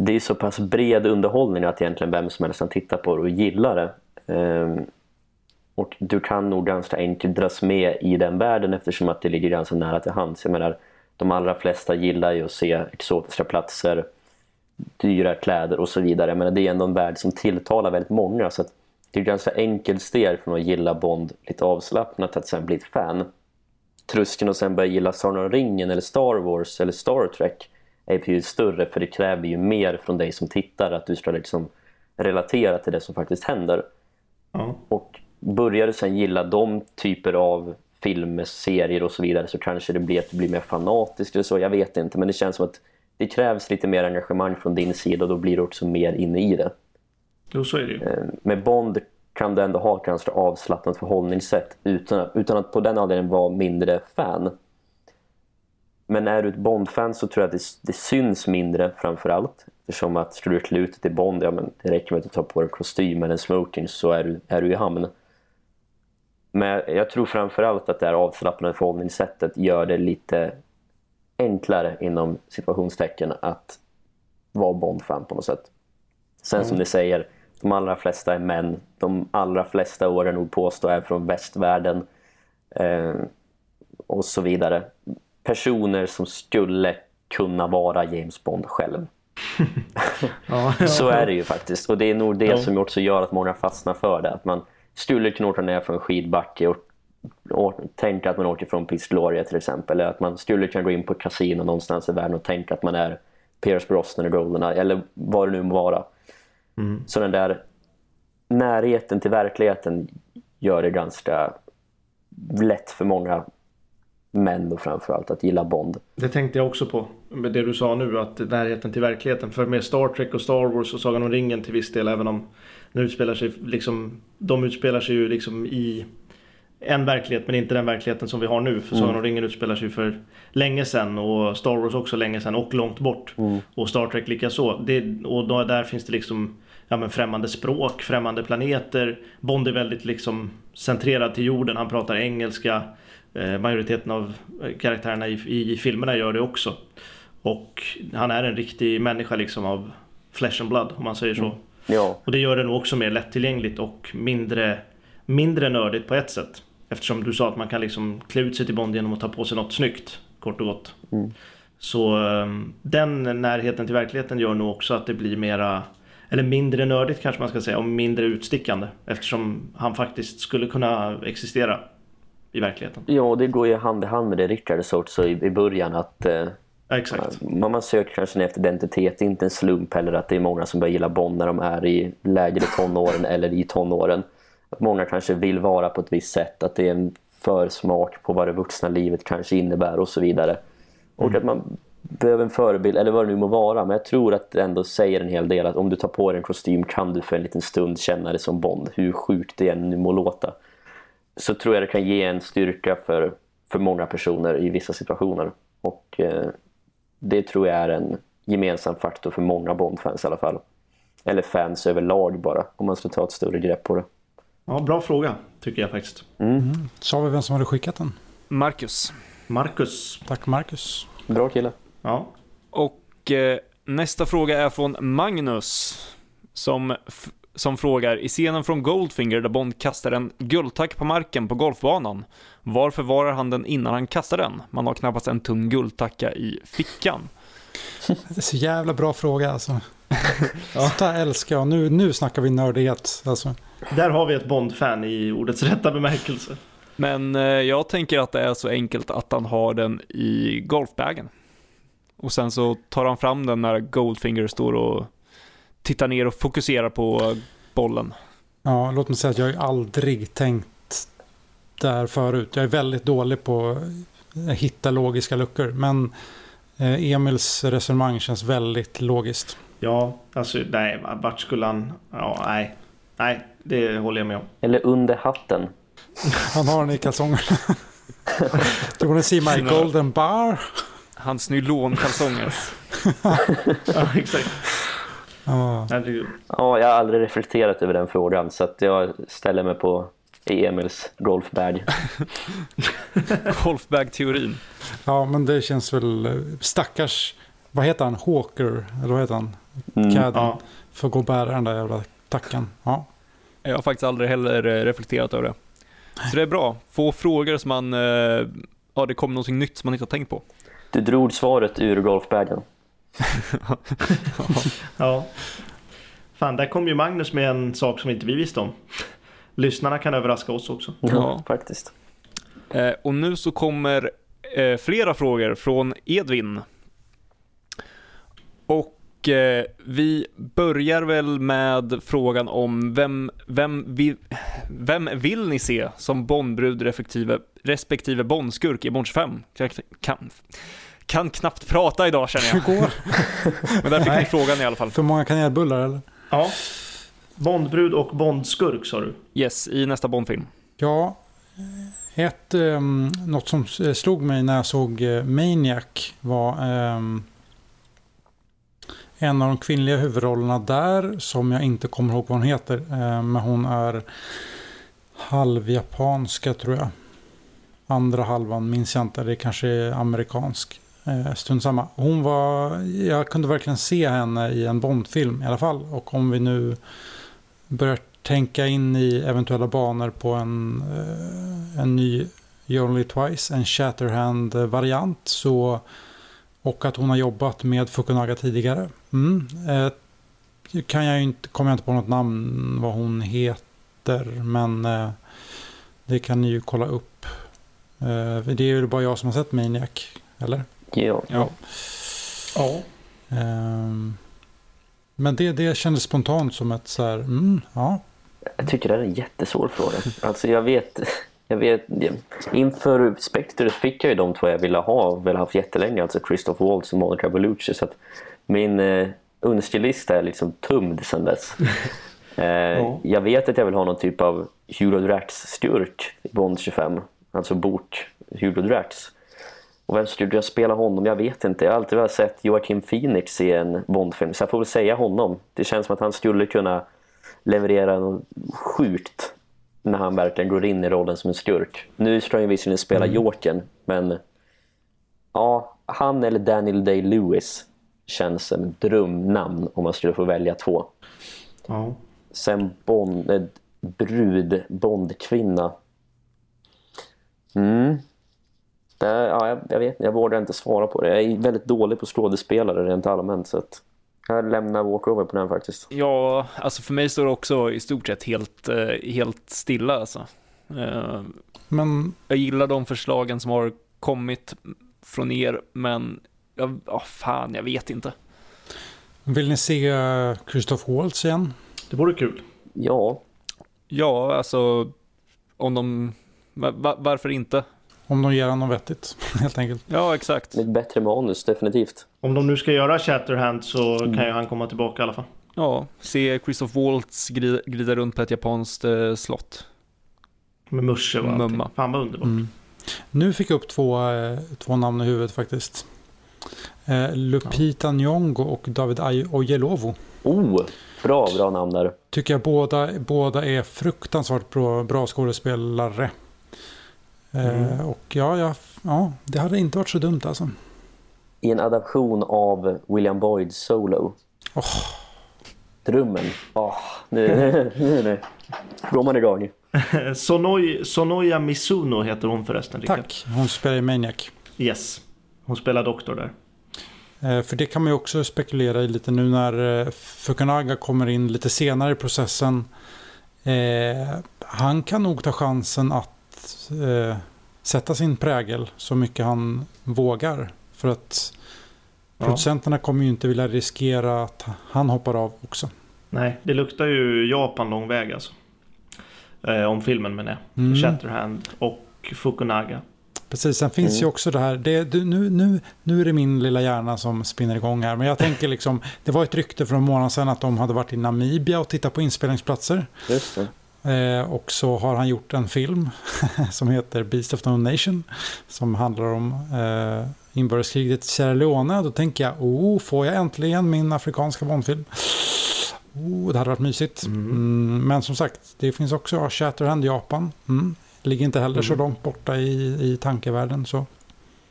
det är så pass bred underhållning att egentligen vem som helst kan titta på det och gilla det. Um, och du kan nog ganska enkelt dras med i den världen eftersom att det ligger ganska nära till hands. Jag menar, de allra flesta gillar ju att se exotiska platser, dyra kläder och så vidare. Men det är ändå en värld som tilltalar väldigt många så det är ganska enkelt steg från att gilla Bond lite avslappnat att sen bli ett fan. Tröskeln och sen börja gilla Sagan om ringen eller Star Wars eller Star Trek är betydligt större för det kräver ju mer från dig som tittar att du ska liksom relatera till det som faktiskt händer. Mm. Och börjar du sen gilla de typer av filmer, serier och så vidare så kanske det blir att du blir mer fanatisk eller så, jag vet inte. Men det känns som att det krävs lite mer engagemang från din sida och då blir du också mer inne i det. Jo, så är det ju. Eh, med Bond kan du ändå ha ganska avslappnat förhållningssätt utan, utan att på den anledningen vara mindre fan. Men är du ett Bond-fan så tror jag att det, det syns mindre framför allt. Eftersom att skulle du klä ut till Bond, ja men det räcker med att du tar på dig kostym eller en smoking så är du, är du i hamn. Men jag tror framför allt att det här avslappnade förhållningssättet gör det lite enklare inom situationstecken att vara Bond-fan på något sätt. Sen som ni säger, de allra flesta är män. De allra flesta år är nog påstå är från västvärlden. Eh, och så vidare. Personer som skulle kunna vara James Bond själv. Ja, Så är det ju faktiskt. Och det är nog det Ja. som också gör att många fastnar för det. Att man skulle kunna åka ner från en skidbacke och, och tänka att man åker från Piz Gloria till exempel. Eller att man skulle kunna gå in på ett kasino någonstans i världen och tänka att man är Pierce Brosnan i Goldeneye. Eller vad det nu må vara. Så den där närheten till verkligheten gör det ganska lätt för många män då framförallt att gilla Bond. Det tänkte jag också på med det du sa nu att närheten till verkligheten. För med Star Trek och Star Wars och Sagan om ringen till viss del även om den utspelar sig liksom, de utspelar sig ju liksom i en verklighet men inte den verkligheten som vi har nu. För Sagan om ringen utspelar sig för länge sedan och Star Wars också länge sedan och långt bort. Och Star Trek lika så. Det, och då, där finns det liksom ja, men främmande språk, främmande planeter. Bond är väldigt liksom centrerad till jorden. Han pratar engelska. Eh, majoriteten av eh, karaktärerna i, i filmerna gör det också. Och han är en riktig människa liksom av flesh and blood om man säger så. Ja, Och det gör det nog också mer lättillgängligt och mindre, mindre nördigt på ett sätt. Eftersom du sa att man kan liksom klä ut sig till Bond genom att ta på sig något snyggt, kort och gott. Så ehm, den närheten till verkligheten gör nog också att det blir mera, eller mindre nördigt kanske man ska säga, och mindre utstickande. Eftersom han faktiskt skulle kunna existera i verkligheten. ja det går ju hand i hand med det Richard sa också i, i början att eh, exakt. man, man söker kanske efter identitet. Det är inte en slump heller att det är många som börjar gilla Bond när de är i lägre tonåren eller i tonåren. Att många kanske vill vara på ett visst sätt. Att det är en försmak på vad det vuxna livet kanske innebär och så vidare. Och att man behöver en förebild, eller vad det nu må vara. Men jag tror att det ändå säger en hel del att om du tar på dig en kostym kan du för en liten stund känna dig som Bond. Hur sjukt det än nu må låta. Så tror jag det kan ge en styrka för, för många personer i vissa situationer. Och eh, det tror jag är en gemensam faktor för många Bond-fans i alla fall. Eller fans överlag bara, om man ska ta ett större grepp på det. Ja, bra fråga tycker jag faktiskt. Sa vi vem som hade skickat den? Marcus. Marcus. Tack Marcus. Bra kille. Ja. Och eh, nästa fråga är från Magnus. Som, som frågar, i scenen från Goldfinger där Bond kastar en guldtack på marken på golfbanan. Var förvarar han den innan han kastar den? Man har knappast en tung guldtacka i fickan. Det är så jävla bra fråga alltså. Sånt där älskar jag. Nu, nu snackar vi nördighet. Alltså. Där har vi ett Bond-fan i ordets rätta bemärkelse. Men eh, jag tänker att det är så enkelt att han har den i golfbagen. Och sen så tar han fram den när Goldfinger står och tittar ner och fokuserar på bollen. Ja, låt mig säga att jag har aldrig tänkt där förut. Jag är väldigt dålig på att hitta logiska luckor. Men eh, Emils resonemang känns väldigt logiskt. Ja, alltså nej, vart skulle han... Ja, nej. Nej, det håller jag med om. Eller under hatten. Han har den i kalsongerna. Do you wanna see my golden bar? Hans nylonkalsonger. Ja, exakt. Ja, jag har aldrig reflekterat över den frågan så att jag ställer mig på Emils golfbag. Golfbag-teorin. ja, men det känns väl stackars, vad heter han, Hawker, eller vad heter han, Mm. Cadden, Ja. för att gå och bära den där jävla tacken. Ja. Jag har faktiskt aldrig heller eh, reflekterat över det. Så det är bra. Få frågor som man, eh, ja det kommer någonting nytt som man inte har tänkt på. Du drog svaret ur golfbagen. Ja. Fan, där kom ju Magnus med en sak som inte vi visste om. Lyssnarna kan överraska oss också. Ja. faktiskt. Eh, och nu så kommer eh, flera frågor från Edvin. Och eh, vi börjar väl med frågan om vem, vem, vi, vem vill ni se som Bondbrud respektive, respektive Bondskurk i Bond 25? Kan, kan, kan knappt prata idag känner jag. Hur går Men där fick ni frågan i alla fall. För många kanelbullar eller? Ja. Bondbrud och Bondskurk sa du. Yes, i nästa Bondfilm. Ja, Ett, um, något som slog mig när jag såg uh, Maniac var um, en av de kvinnliga huvudrollerna där som jag inte kommer ihåg vad hon heter. Uh, men hon är halvjapanska tror jag. Andra halvan minns jag inte, det kanske är amerikansk. Eh, strunt samma. Hon var, jag kunde verkligen se henne i en Bondfilm i alla fall. Och om vi nu börjar tänka in i eventuella banor på en, eh, en ny Only Twice, en Shatterhand-variant. Så, och att hon har jobbat med Fukunaga tidigare. Mm, eh, kan jag inte, kommer jag inte på något namn vad hon heter. Men eh, det kan ni ju kolla upp. Eh, det är ju bara jag som har sett Maniac, eller? Ja. Ja. Ja. Ehm, men det, det kändes spontant som ett så här, mm, ja. Jag tycker det är en jättesvår fråga. Alltså jag vet, jag vet inför Spectre fick jag ju de två jag ville ha och väl haft jättelänge, alltså Christoph Waltz och Monica Bellucci. Så att min eh, önskelista är liksom tumd sedan dess. eh, Ja. Jag vet att jag vill ha någon typ av Hugo Drax-skurk i Bond 25. Alltså bort Hugo Drax. Och vem skulle jag spela honom? Jag vet inte. Jag har alltid velat sett Joaquin Phoenix i en Bondfilm. Så jag får väl säga honom. Det känns som att han skulle kunna leverera något sjukt när han verkligen går in i rollen som en skurk. Nu ska han ju visserligen spela Jokern, men ja, han eller Daniel Day-Lewis känns som drömnamn om man skulle få välja två. Ja. Sen Bond, eh, brud, Bondkvinna. Mm. Det, ja, jag, jag vet jag vågar inte svara på det. Jag är väldigt dålig på skådespelare rent allmänt. Så att jag lämnar walkover på den faktiskt. Ja, alltså för mig står det också i stort sett helt, eh, helt stilla alltså. Eh, Men Jag gillar de förslagen som har kommit från er, men jag, oh, fan, jag vet inte. vill ni se Christoph Waltz igen? Det vore kul. Ja, Ja, alltså om de, va- varför inte? Om de ger honom vettigt, helt enkelt. Ja, exakt. med ett bättre manus definitivt. Om de nu ska göra Shatterhand så kan ju han komma tillbaka i alla fall. Ja, se Christoph Waltz glida, glida runt på ett japanskt eh, slott. Med musche och allting. Mumma. Fan vad underbart. Mm. Nu fick jag upp två, eh, två namn i huvudet faktiskt. Eh, Lupita Nyong'o och David Ojelowo. Oh, bra, bra namn där. Tycker jag båda, båda är fruktansvärt bra, bra skådespelare. Eh, Mm. och ja, ja, ja, det hade inte varit så dumt alltså. I en adaption av William Boyds Solo. Åh. Drömmen. Åh, nu, nu, nu. går man igång. Sonoi, Sonoya Mizuno heter hon förresten. Rickard. Tack, hon spelar i Maniac. Yes. Hon spelar doktor där. Eh, För det kan man ju också spekulera i lite nu när eh, Fukunaga kommer in lite senare i processen. Eh, han kan nog ta chansen att eh, sätta sin prägel så mycket han vågar. För att Ja. producenterna kommer ju inte vilja riskera att han hoppar av också. Nej, det luktar ju Japan lång väg alltså. Eh, om filmen menar jag. Mm. Shatterhand och Fukunaga. Precis, sen finns Mm. ju också det här, det, du, nu, nu, nu är det min lilla hjärna som spinner igång här. Men jag tänker liksom, det var ett rykte för en månad sedan att de hade varit i Namibia och tittat på inspelningsplatser. Eh, och så har han gjort en film som heter Beast of No Nation. Som handlar om eh, inbördeskriget i Sierra Leone. Då tänker jag, oh, får jag äntligen min afrikanska Bondfilm? Oh, det hade varit mysigt. Mm, men som sagt, det finns också Shatterhand Japan. Mm. Ligger inte heller så Mm. långt borta i, i tankevärlden. Så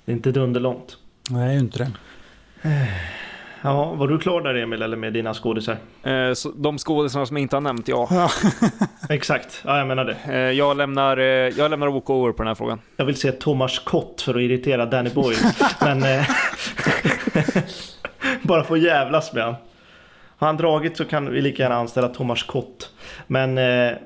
Det är inte dunderlångt. nej, inte det. Ja, var du klar där Emil eller med dina skådisar? Eh, så de skådisarna som jag inte har nämnt, ja. Ja. Exakt, ja jag menar det. Eh, jag lämnar, eh, jag lämnar walkover på den här frågan. Jag vill se Thomas Kott för att irritera Danny Boyle. Men... Eh, bara få jävlas med han. Har han dragit så kan vi lika gärna anställa Thomas Kott. Men... Eh,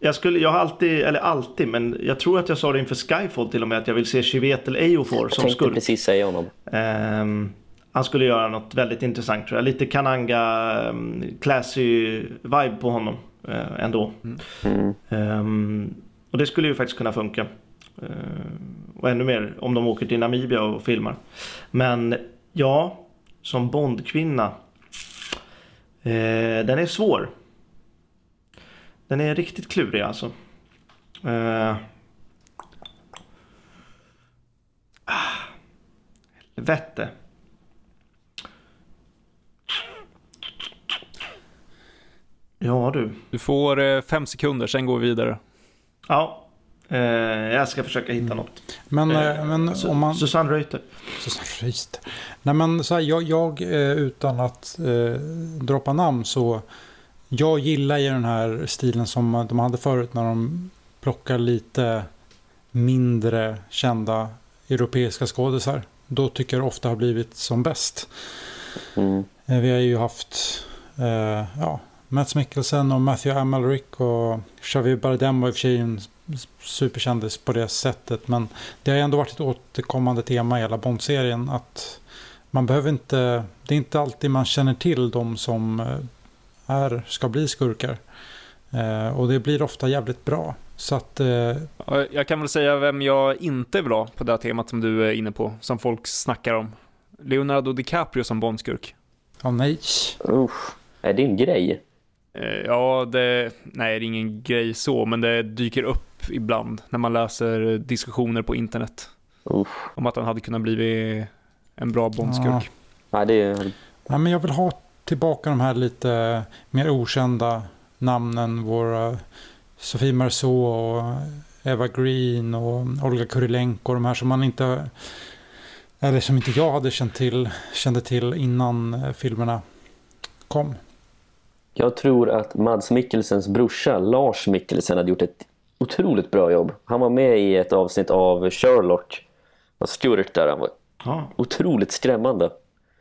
jag, skulle, jag har alltid, eller alltid, men jag tror att jag sa det inför Skyfall till och med att jag vill se Chivetel Ejiofor Jag som tänkte skurk. precis säga honom. Ehm, han skulle göra något väldigt intressant tror jag. Lite Kananga, ehm, classy vibe på honom eh, ändå. Mm. Um, och det skulle ju faktiskt kunna funka. Uh, och ännu mer om de åker till Namibia och filmar. Men ja, som Bondkvinna. Uh, den är svår. Den är riktigt klurig alltså. Uh, helvete. Ja du. Du får eh, fem sekunder, sen går vi vidare. Ja. Eh, jag ska försöka hitta något. Men, Eh, eh, men Su- om man... Susanne Reuter. Susanne Reuter. Nej men så här, jag, jag eh, utan att eh, droppa namn så jag gillar ju den här stilen som de hade förut när de plockar lite mindre kända europeiska skådisar. Då tycker jag det ofta har blivit som bäst. Mm. Vi har ju haft eh, ja, Mats Mikkelsen och Matthew Amalric och Xavier Bardem var i och för sig en superkändis på det sättet. Men det har ändå varit ett återkommande tema i hela Bond-serien att man behöver inte, det är inte alltid man känner till de som eh, är, ska bli skurkar. Eh, och det blir ofta jävligt bra. Så att, eh, Ja, Jag kan väl säga vem jag inte vill ha på det här temat som du är inne på, som folk snackar om. Leonardo DiCaprio som Bondskurk. ja nej. Usch. Är det en grej? Eh, Ja, det, nej det är ingen grej så, men det dyker upp ibland när man läser diskussioner på internet Usch. om att han hade kunnat bli en bra Bondskurk. Nej, det är... Ja, men jag vill ha tillbaka de här lite mer okända namnen. Våra Sofie Marceau och Eva Green och Olga Kurilenko. De här som man inte... Eller som inte jag hade känt till, kände till innan eh, filmerna kom. Jag tror att Mads Mikkelsens brorsa Lars Mikkelsen hade gjort ett otroligt bra jobb. Han var med i ett avsnitt av Sherlock. Var skurk där. Han var Ja. otroligt skrämmande.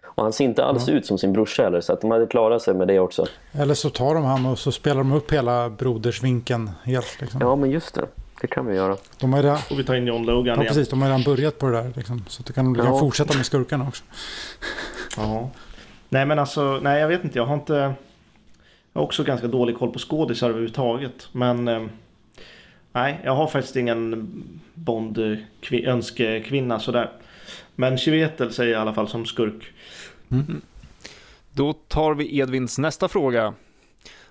Och han ser inte alls ut som sin brorsa heller, så att de hade klarat sig med det också. Eller så tar de han och så spelar de upp hela brodersvinkeln helt. Liksom. Ja, men just det. Det kan vi göra. De har redan, Får vi ta in John Logan ja, igen. precis, de har redan börjat på det där. Liksom. Så att de kan, de kan Ja. fortsätta med skurkarna också. Ja. Nej men alltså, nej jag vet inte. Jag har inte... Jag har också ganska dålig koll på skådisar överhuvudtaget. Men... Eh, nej, jag har faktiskt ingen Bond-önskekvinna sådär. Men Chivetel säger jag i alla fall som skurk. Mm. Då tar vi Edvins nästa fråga.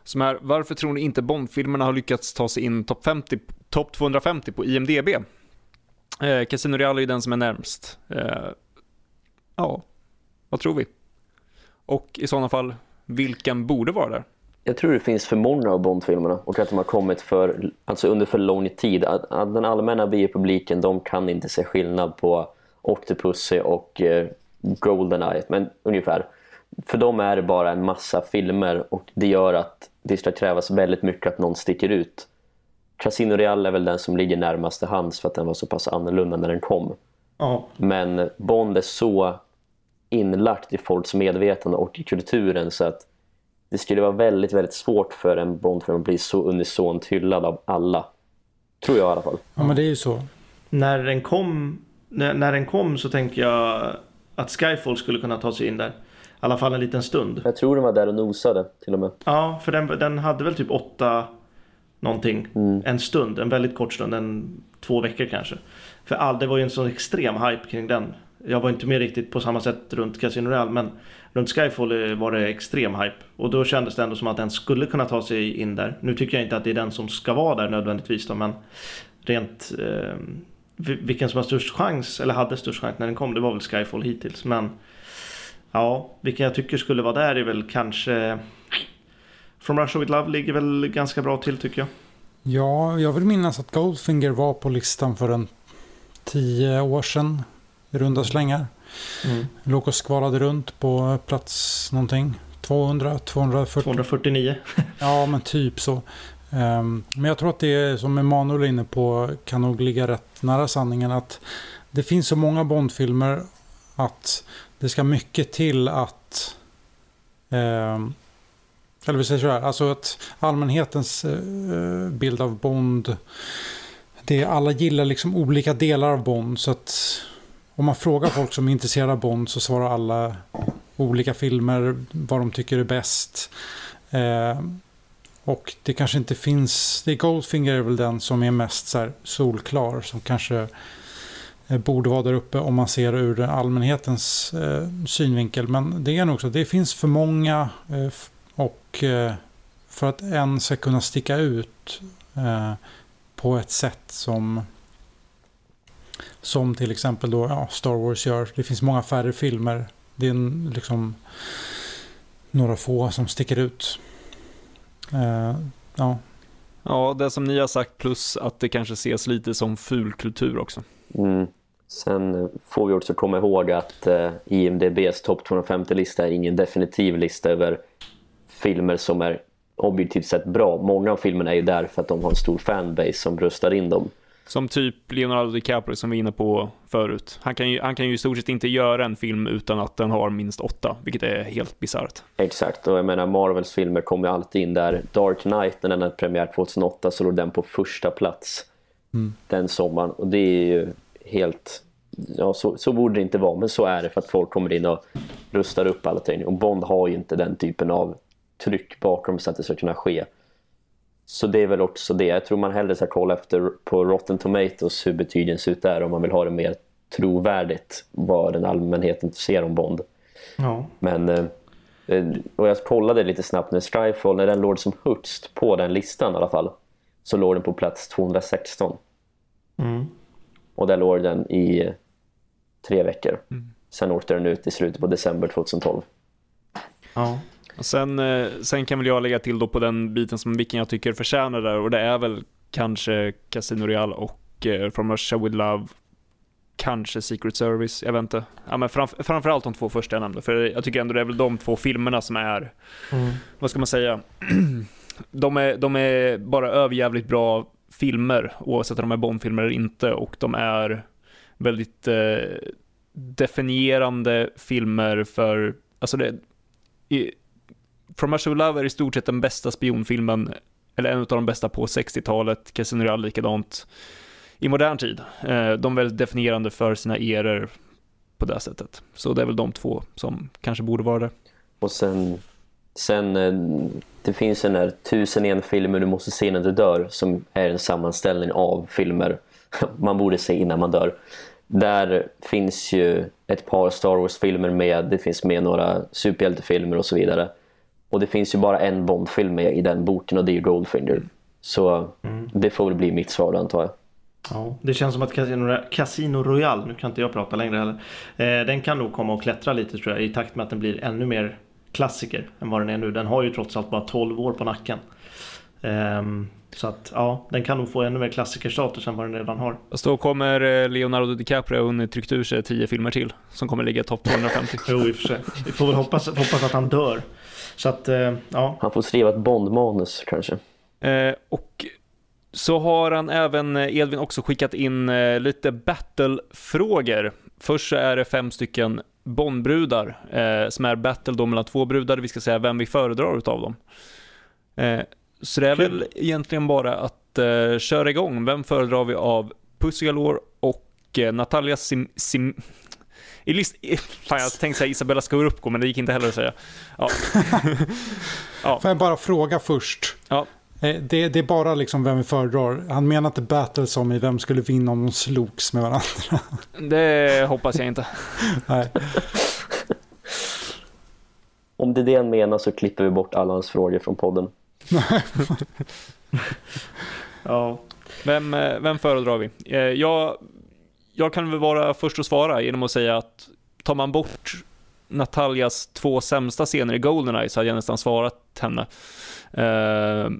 Som är, varför tror ni inte Bondfilmerna har lyckats ta sig in topp top 250 på IMDB? Eh, Casino Real är ju den som är närmst. Eh, ja, vad tror vi? Och i sådana fall, vilken borde vara där? Jag tror det finns för många av Bond-filmerna och att de har kommit för, alltså under för lång tid. Att, att den allmänna biopubliken de kan inte se skillnad på Octopussy och eh, Goldeneye, men ungefär. För dem är det bara en massa filmer och det gör att det ska krävas väldigt mycket att någon sticker ut. Casino Real är väl den som ligger närmast till hands för att den var så pass annorlunda när den kom. Ja, Men Bond är så inlagt i folks medvetande och i kulturen så att det skulle vara väldigt, väldigt svårt för en Bondfilm att bli så unisont hyllad av alla. Tror jag i alla fall. Ja, men det är ju så. när den kom, när, när den kom så tänker jag att Skyfall skulle kunna ta sig in där. I alla fall en liten stund. Jag tror de var där och nosade till och med. Ja, för den, den hade väl typ åtta någonting. Mm. En stund, en väldigt kort stund, en två veckor kanske. För all, det var ju en sån extrem hype kring den. Jag var inte med riktigt på samma sätt runt Casino Real men runt Skyfall eh, var det extrem hype. Och då kändes det ändå som att den skulle kunna ta sig in där. Nu tycker jag inte att det är den som ska vara där nödvändigtvis då, men rent eh, vilken som har störst chans, eller hade störst chans när den kom, det var väl Skyfall hittills. Men ja, vilken jag tycker skulle vara där är väl kanske From Russia With Love ligger väl ganska bra till tycker jag. Ja, jag vill minnas att Goldfinger var på listan för en tio år sedan. I runda slängar. Låg och skvalade runt på plats någonting. 200, 240. 249. Ja, men typ så. Ehm, men jag tror att det är som Emanuel är inne på kan nog ligga rätt nära sanningen att det finns så många Bondfilmer att det ska mycket till att ehm, eller vi säger så här, alltså att allmänhetens eh, bild av Bond det är, alla gillar liksom olika delar av Bond så att om man frågar folk som är intresserade av Bond så svarar alla olika filmer, vad de tycker är bäst. Eh, och det kanske inte finns, det är Goldfinger är väl den som är mest så här solklar som kanske eh, borde vara där uppe om man ser ur allmänhetens eh, synvinkel. Men det är nog så, det finns för många eh, och eh, för att en ska kunna sticka ut eh, på ett sätt som som till exempel då ja, Star Wars gör. Det finns många färre filmer. Det är en, liksom några få som sticker ut. Uh, ja. ja, det som ni har sagt plus att det kanske ses lite som fulkultur också. Mm. Sen får vi också komma ihåg att uh, IMDBs topp 250-lista är ingen definitiv lista över filmer som är objektivt sett bra. Många av filmerna är ju där för att de har en stor fanbase som röstar in dem. Som typ Leonardo DiCaprio som vi var inne på förut. Han kan, ju, han kan ju i stort sett inte göra en film utan att den har minst åtta, vilket är helt bisarrt. Exakt, och jag menar Marvels filmer kommer alltid in där. Dark Knight, när den hade premiär 2008 så låg den på första plats mm. den sommaren. Och det är ju helt... Ja, så, så borde det inte vara, men så är det för att folk kommer in och rustar upp allting. Och Bond har ju inte den typen av tryck bakom så att det ska kunna ske. Så det är väl också det. Jag tror man hellre ska kolla efter på Rotten Tomatoes hur betygen ser ut där om man vill ha det mer trovärdigt vad den allmänheten ser om Bond. Ja. Men eh, eh, och jag kollade lite snabbt när Strifefall, när den låg som högst på den listan i alla fall så låg den på plats 216. Mm. Och där låg den i tre veckor. Mm. Sen åkte den ut i slutet på december 2012. Ja. Sen, eh, sen kan väl jag lägga till då på den biten som vilken jag tycker förtjänar där och det är väl kanske Casino Real och eh, From Russia With Love Kanske Secret Service, jag vet inte. Ja, men framf framförallt de två första jag nämnde, för jag tycker ändå det är väl de två filmerna som är, mm. vad ska man säga, de är, de är bara överjävligt bra filmer, oavsett om de är Bondfilmer eller inte, och de är väldigt eh, definierande filmer för, alltså det, i, From Russia With Love är i stort sett den bästa spionfilmen, eller en av de bästa på 60-talet, Casino Royale likadant, i modern tid. Eh, de är väldigt definierande för sina eror på det sättet. Så det är väl de två som kanske borde vara det. Och sen, sen eh, det finns en där tusen en filmer du måste se innan du dör som är en sammanställning av filmer man borde se innan man dör. Där finns ju ett par Star Wars-filmer med, det finns med några superhjältefilmer och så vidare. Och det finns ju bara en Bond-film med i den boken och det är Goldfinger. Så mm. det får väl bli mitt svar då, antar jag. Ja, det känns som att Casino, Casino Royale, nu kan inte jag prata längre heller, eh, den kan nog komma och klättra lite tror jag i takt med att den blir ännu mer klassiker än vad den är nu. Den har ju trots allt bara 12 år på nacken. Eh, så att ja, den kan nog få ännu mer klassikerstatus än vad den redan har. Och då kommer eh, Leonardo DiCaprio hunnit tryckt ur sig 10 filmer till som kommer ligga topp 250. jo, i och för sig. Vi får väl hoppas, hoppas att han dör. Så att, eh, ja. Han får skriva ett Bond-manus kanske. Eh, och så har han även, eh, Edvin, också skickat in eh, lite battle-frågor. Först så är det fem stycken Bondbrudar, eh, som är battle då mellan två brudar. Vi ska säga vem vi föredrar utav dem. Eh, så det är Kul. väl egentligen bara att eh, köra igång. Vem föredrar vi av Pussy Galore och eh, Natalia Sim, Sim i list... Fan, jag tänkte säga Isabella Scorupco, men det gick inte heller att säga. Ja. ja. Får jag bara fråga först? Ja. Eh, det, det, är bara liksom vem vi föredrar. Han menar inte battle som i vem skulle vinna om de slogs med varandra. Det hoppas jag inte. Nej. Om det är det han menar så klipper vi bort alla hans frågor från podden. ja. Vem, eh, vem föredrar vi? Eh, jag jag kan väl vara först att svara genom att säga att tar man bort Nataljas två sämsta scener i Goldeneye så hade jag nästan svarat henne. Eh,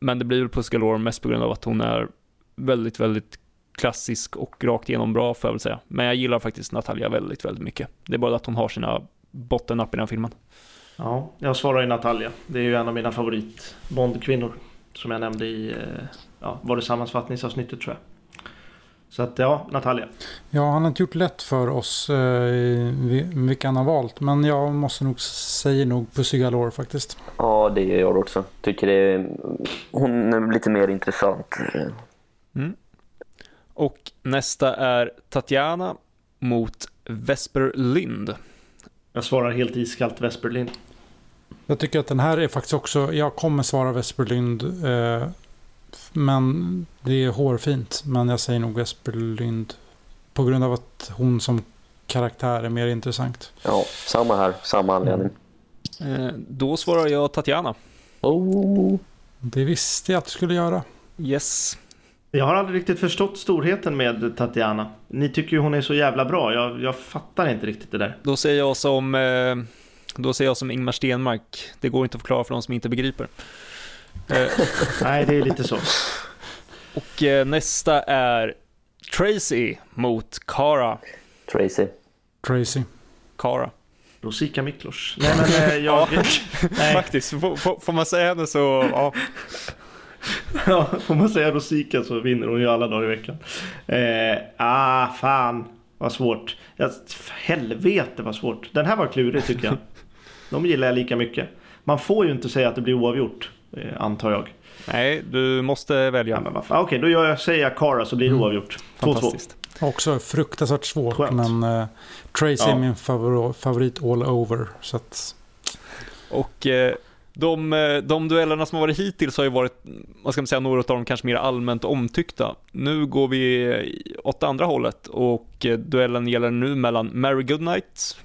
men det blir väl Puss Galore mest på grund av att hon är väldigt, väldigt klassisk och rakt igenom bra får jag väl säga. Men jag gillar faktiskt Natalia väldigt, väldigt mycket. Det är bara att hon har sina bottennapp i den här filmen. Ja, jag svarar i Natalia. Det är ju en av mina favorit Bondkvinnor. Som jag nämnde i, eh, ja, var det sammanfattningsavsnittet tror jag. Så att ja, Natalia. Ja, han har inte gjort lätt för oss eh, vilka han har valt. Men jag måste nog säga nog Pussy Galore faktiskt. Ja, det gör jag också. Tycker det är, hon är lite mer intressant. Mm. Och nästa är Tatjana mot Vesper Lind. Jag svarar helt iskallt Vesper Lind. Jag tycker att den här är faktiskt också, jag kommer svara Vesper Lind. Eh, men det är hårfint. Men jag säger nog Vesperlind. På grund av att hon som karaktär är mer intressant. Ja, samma här. Samma anledning. Mm. Eh, då svarar jag Tatjana. Oh. Det visste jag att du skulle göra. Yes. Jag har aldrig riktigt förstått storheten med Tatiana. Ni tycker ju hon är så jävla bra. Jag, jag fattar inte riktigt det där. Då säger jag som, eh, då säger jag som Ingmar Stenmark, det går inte att förklara för de som inte begriper. Eh, Nej, det är lite så. och eh, nästa är Tracy mot Kara. Tracy. Tracy. Kara. Rosika Miklos. Nej men eh, jag... Nej. Faktiskt, får, får, får man säga henne så, ja. Ja, får man säga Rosika så vinner hon ju alla dagar i veckan. Eh, ah, fan vad svårt. Jag, helvete vad svårt. Den här var klurig tycker jag. De gillar jag lika mycket. Man får ju inte säga att det blir oavgjort, eh, antar jag. Nej, du måste välja. Ja. Okej, då gör jag, säger jag Kara så blir det Mm. oavgjort. 2-2. Fantastiskt. Också fruktansvärt svårt, Skönt. men eh, Tracy Ja. är min favor- favorit all over. Så att, Och eh, de, de duellerna som har varit hittills har ju varit, vad ska man säga, några av de kanske mer allmänt omtyckta. Nu går vi åt andra hållet och duellen gäller nu mellan Mary Goodnight,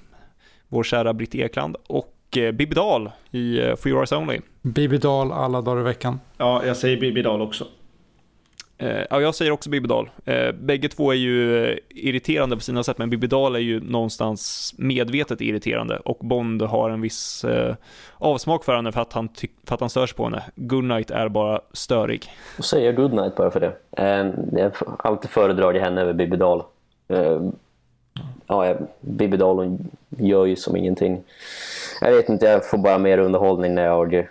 vår kära Britt Ekland, och Bibi Dahl i eh, For Yours Only. Bibi Dahl alla dagar i veckan. Ja, jag säger Bibi Dahl också. Eh, ja, jag säger också Bibi Dahl. Eh, bägge två är ju eh, irriterande på sina sätt, men Bibi Dahl är ju någonstans medvetet irriterande och Bond har en viss eh, avsmak för henne för att han, för att han stör sig på henne. Goodnight är bara störig. Och säger goodnight bara för det. Eh, Jag har alltid föredragit henne över Bibi Dahl. Ja, Bibi Dahl hon gör ju som ingenting. Jag vet inte, jag får bara mer underhållning när jag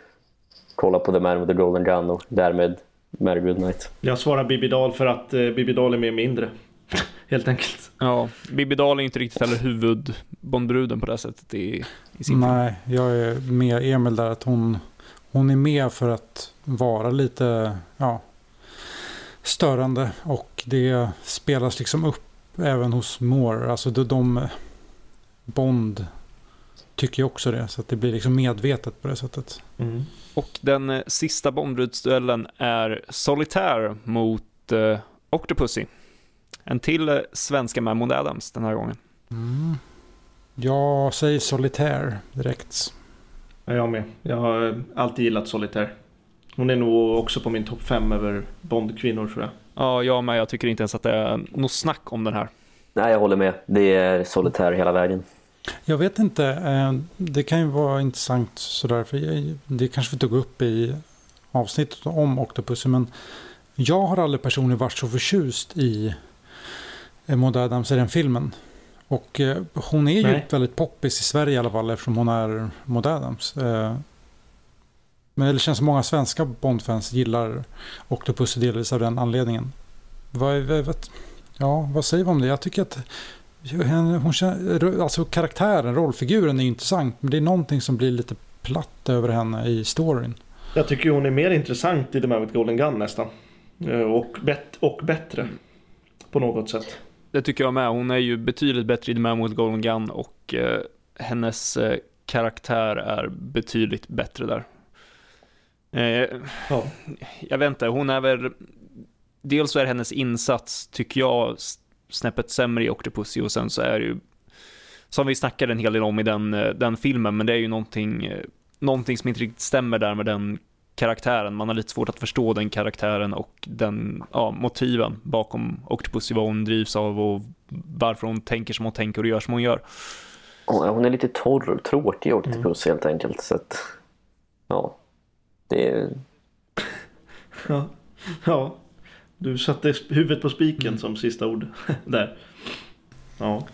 kollar på The Man with the Golden Gun och därmed Mary Goodnight. Jag svarar Bibi Dahl för att eh, Bibi Dahl är med mindre. Helt enkelt. Ja, Bibi Dahl är inte riktigt heller huvudbondbruden på det sättet i, i sin film. Nej, jag är med Emil där att hon, hon är med för att vara lite ja, störande och det spelas liksom upp även hos Moore. Alltså de, de Bond tycker ju också det så att det blir liksom medvetet på det sättet. Mm. Och den eh, sista Bondbrudsduellen är Solitaire mot eh, Octopussy. En till eh, svenska med Maud Adams den här gången. Mm. Jag säger solitär direkt. Ja, jag med. Jag har eh, alltid gillat Solitaire. Hon är nog också på min topp 5 över Bondkvinnor tror jag. Ja, jag med. Jag tycker inte ens att det är något snack om den här. Nej, jag håller med. Det är solitär hela vägen. Jag vet inte, eh, det kan ju vara intressant sådär, för det kanske vi tog upp i avsnittet om Octopussy, men jag har aldrig personligen varit så förtjust i eh, Maud Adams i den filmen. Och eh, hon är ju Nej. väldigt poppis i Sverige i alla fall eftersom hon är Maud Adams. Men det känns som många svenska Bondfans gillar Octopussy delvis av den anledningen. Vad, vad, vad, ja, vad säger vi om det? Jag tycker att hon, känner- alltså karaktären, rollfiguren är intressant. Men det är någonting som blir lite platt över henne i storyn. Jag tycker hon är mer intressant i The Man with Golden Gun nästan. Eh, Och, bet- och bättre. På något sätt. Det tycker jag med. Hon är ju betydligt bättre i The Man with Golden Gun och eh, hennes eh, karaktär är betydligt bättre där. Eh, Ja. jag vet inte, hon är väl... Dels så är hennes insats, tycker jag, snäppet sämre i Octopussy och sen så är det ju, som vi snackade en hel del om i den, eh, den filmen, men det är ju någonting, eh, någonting som inte riktigt stämmer där med den karaktären. Man har lite svårt att förstå den karaktären och den, ja, motiven bakom Octopussy, vad hon drivs av och varför hon tänker som hon tänker och gör som hon gör. Hon är lite torr tråkig Octopus helt enkelt. Så att, ja, det är... Ja. ja. Du satte huvudet på spiken som sista ord där. Ja.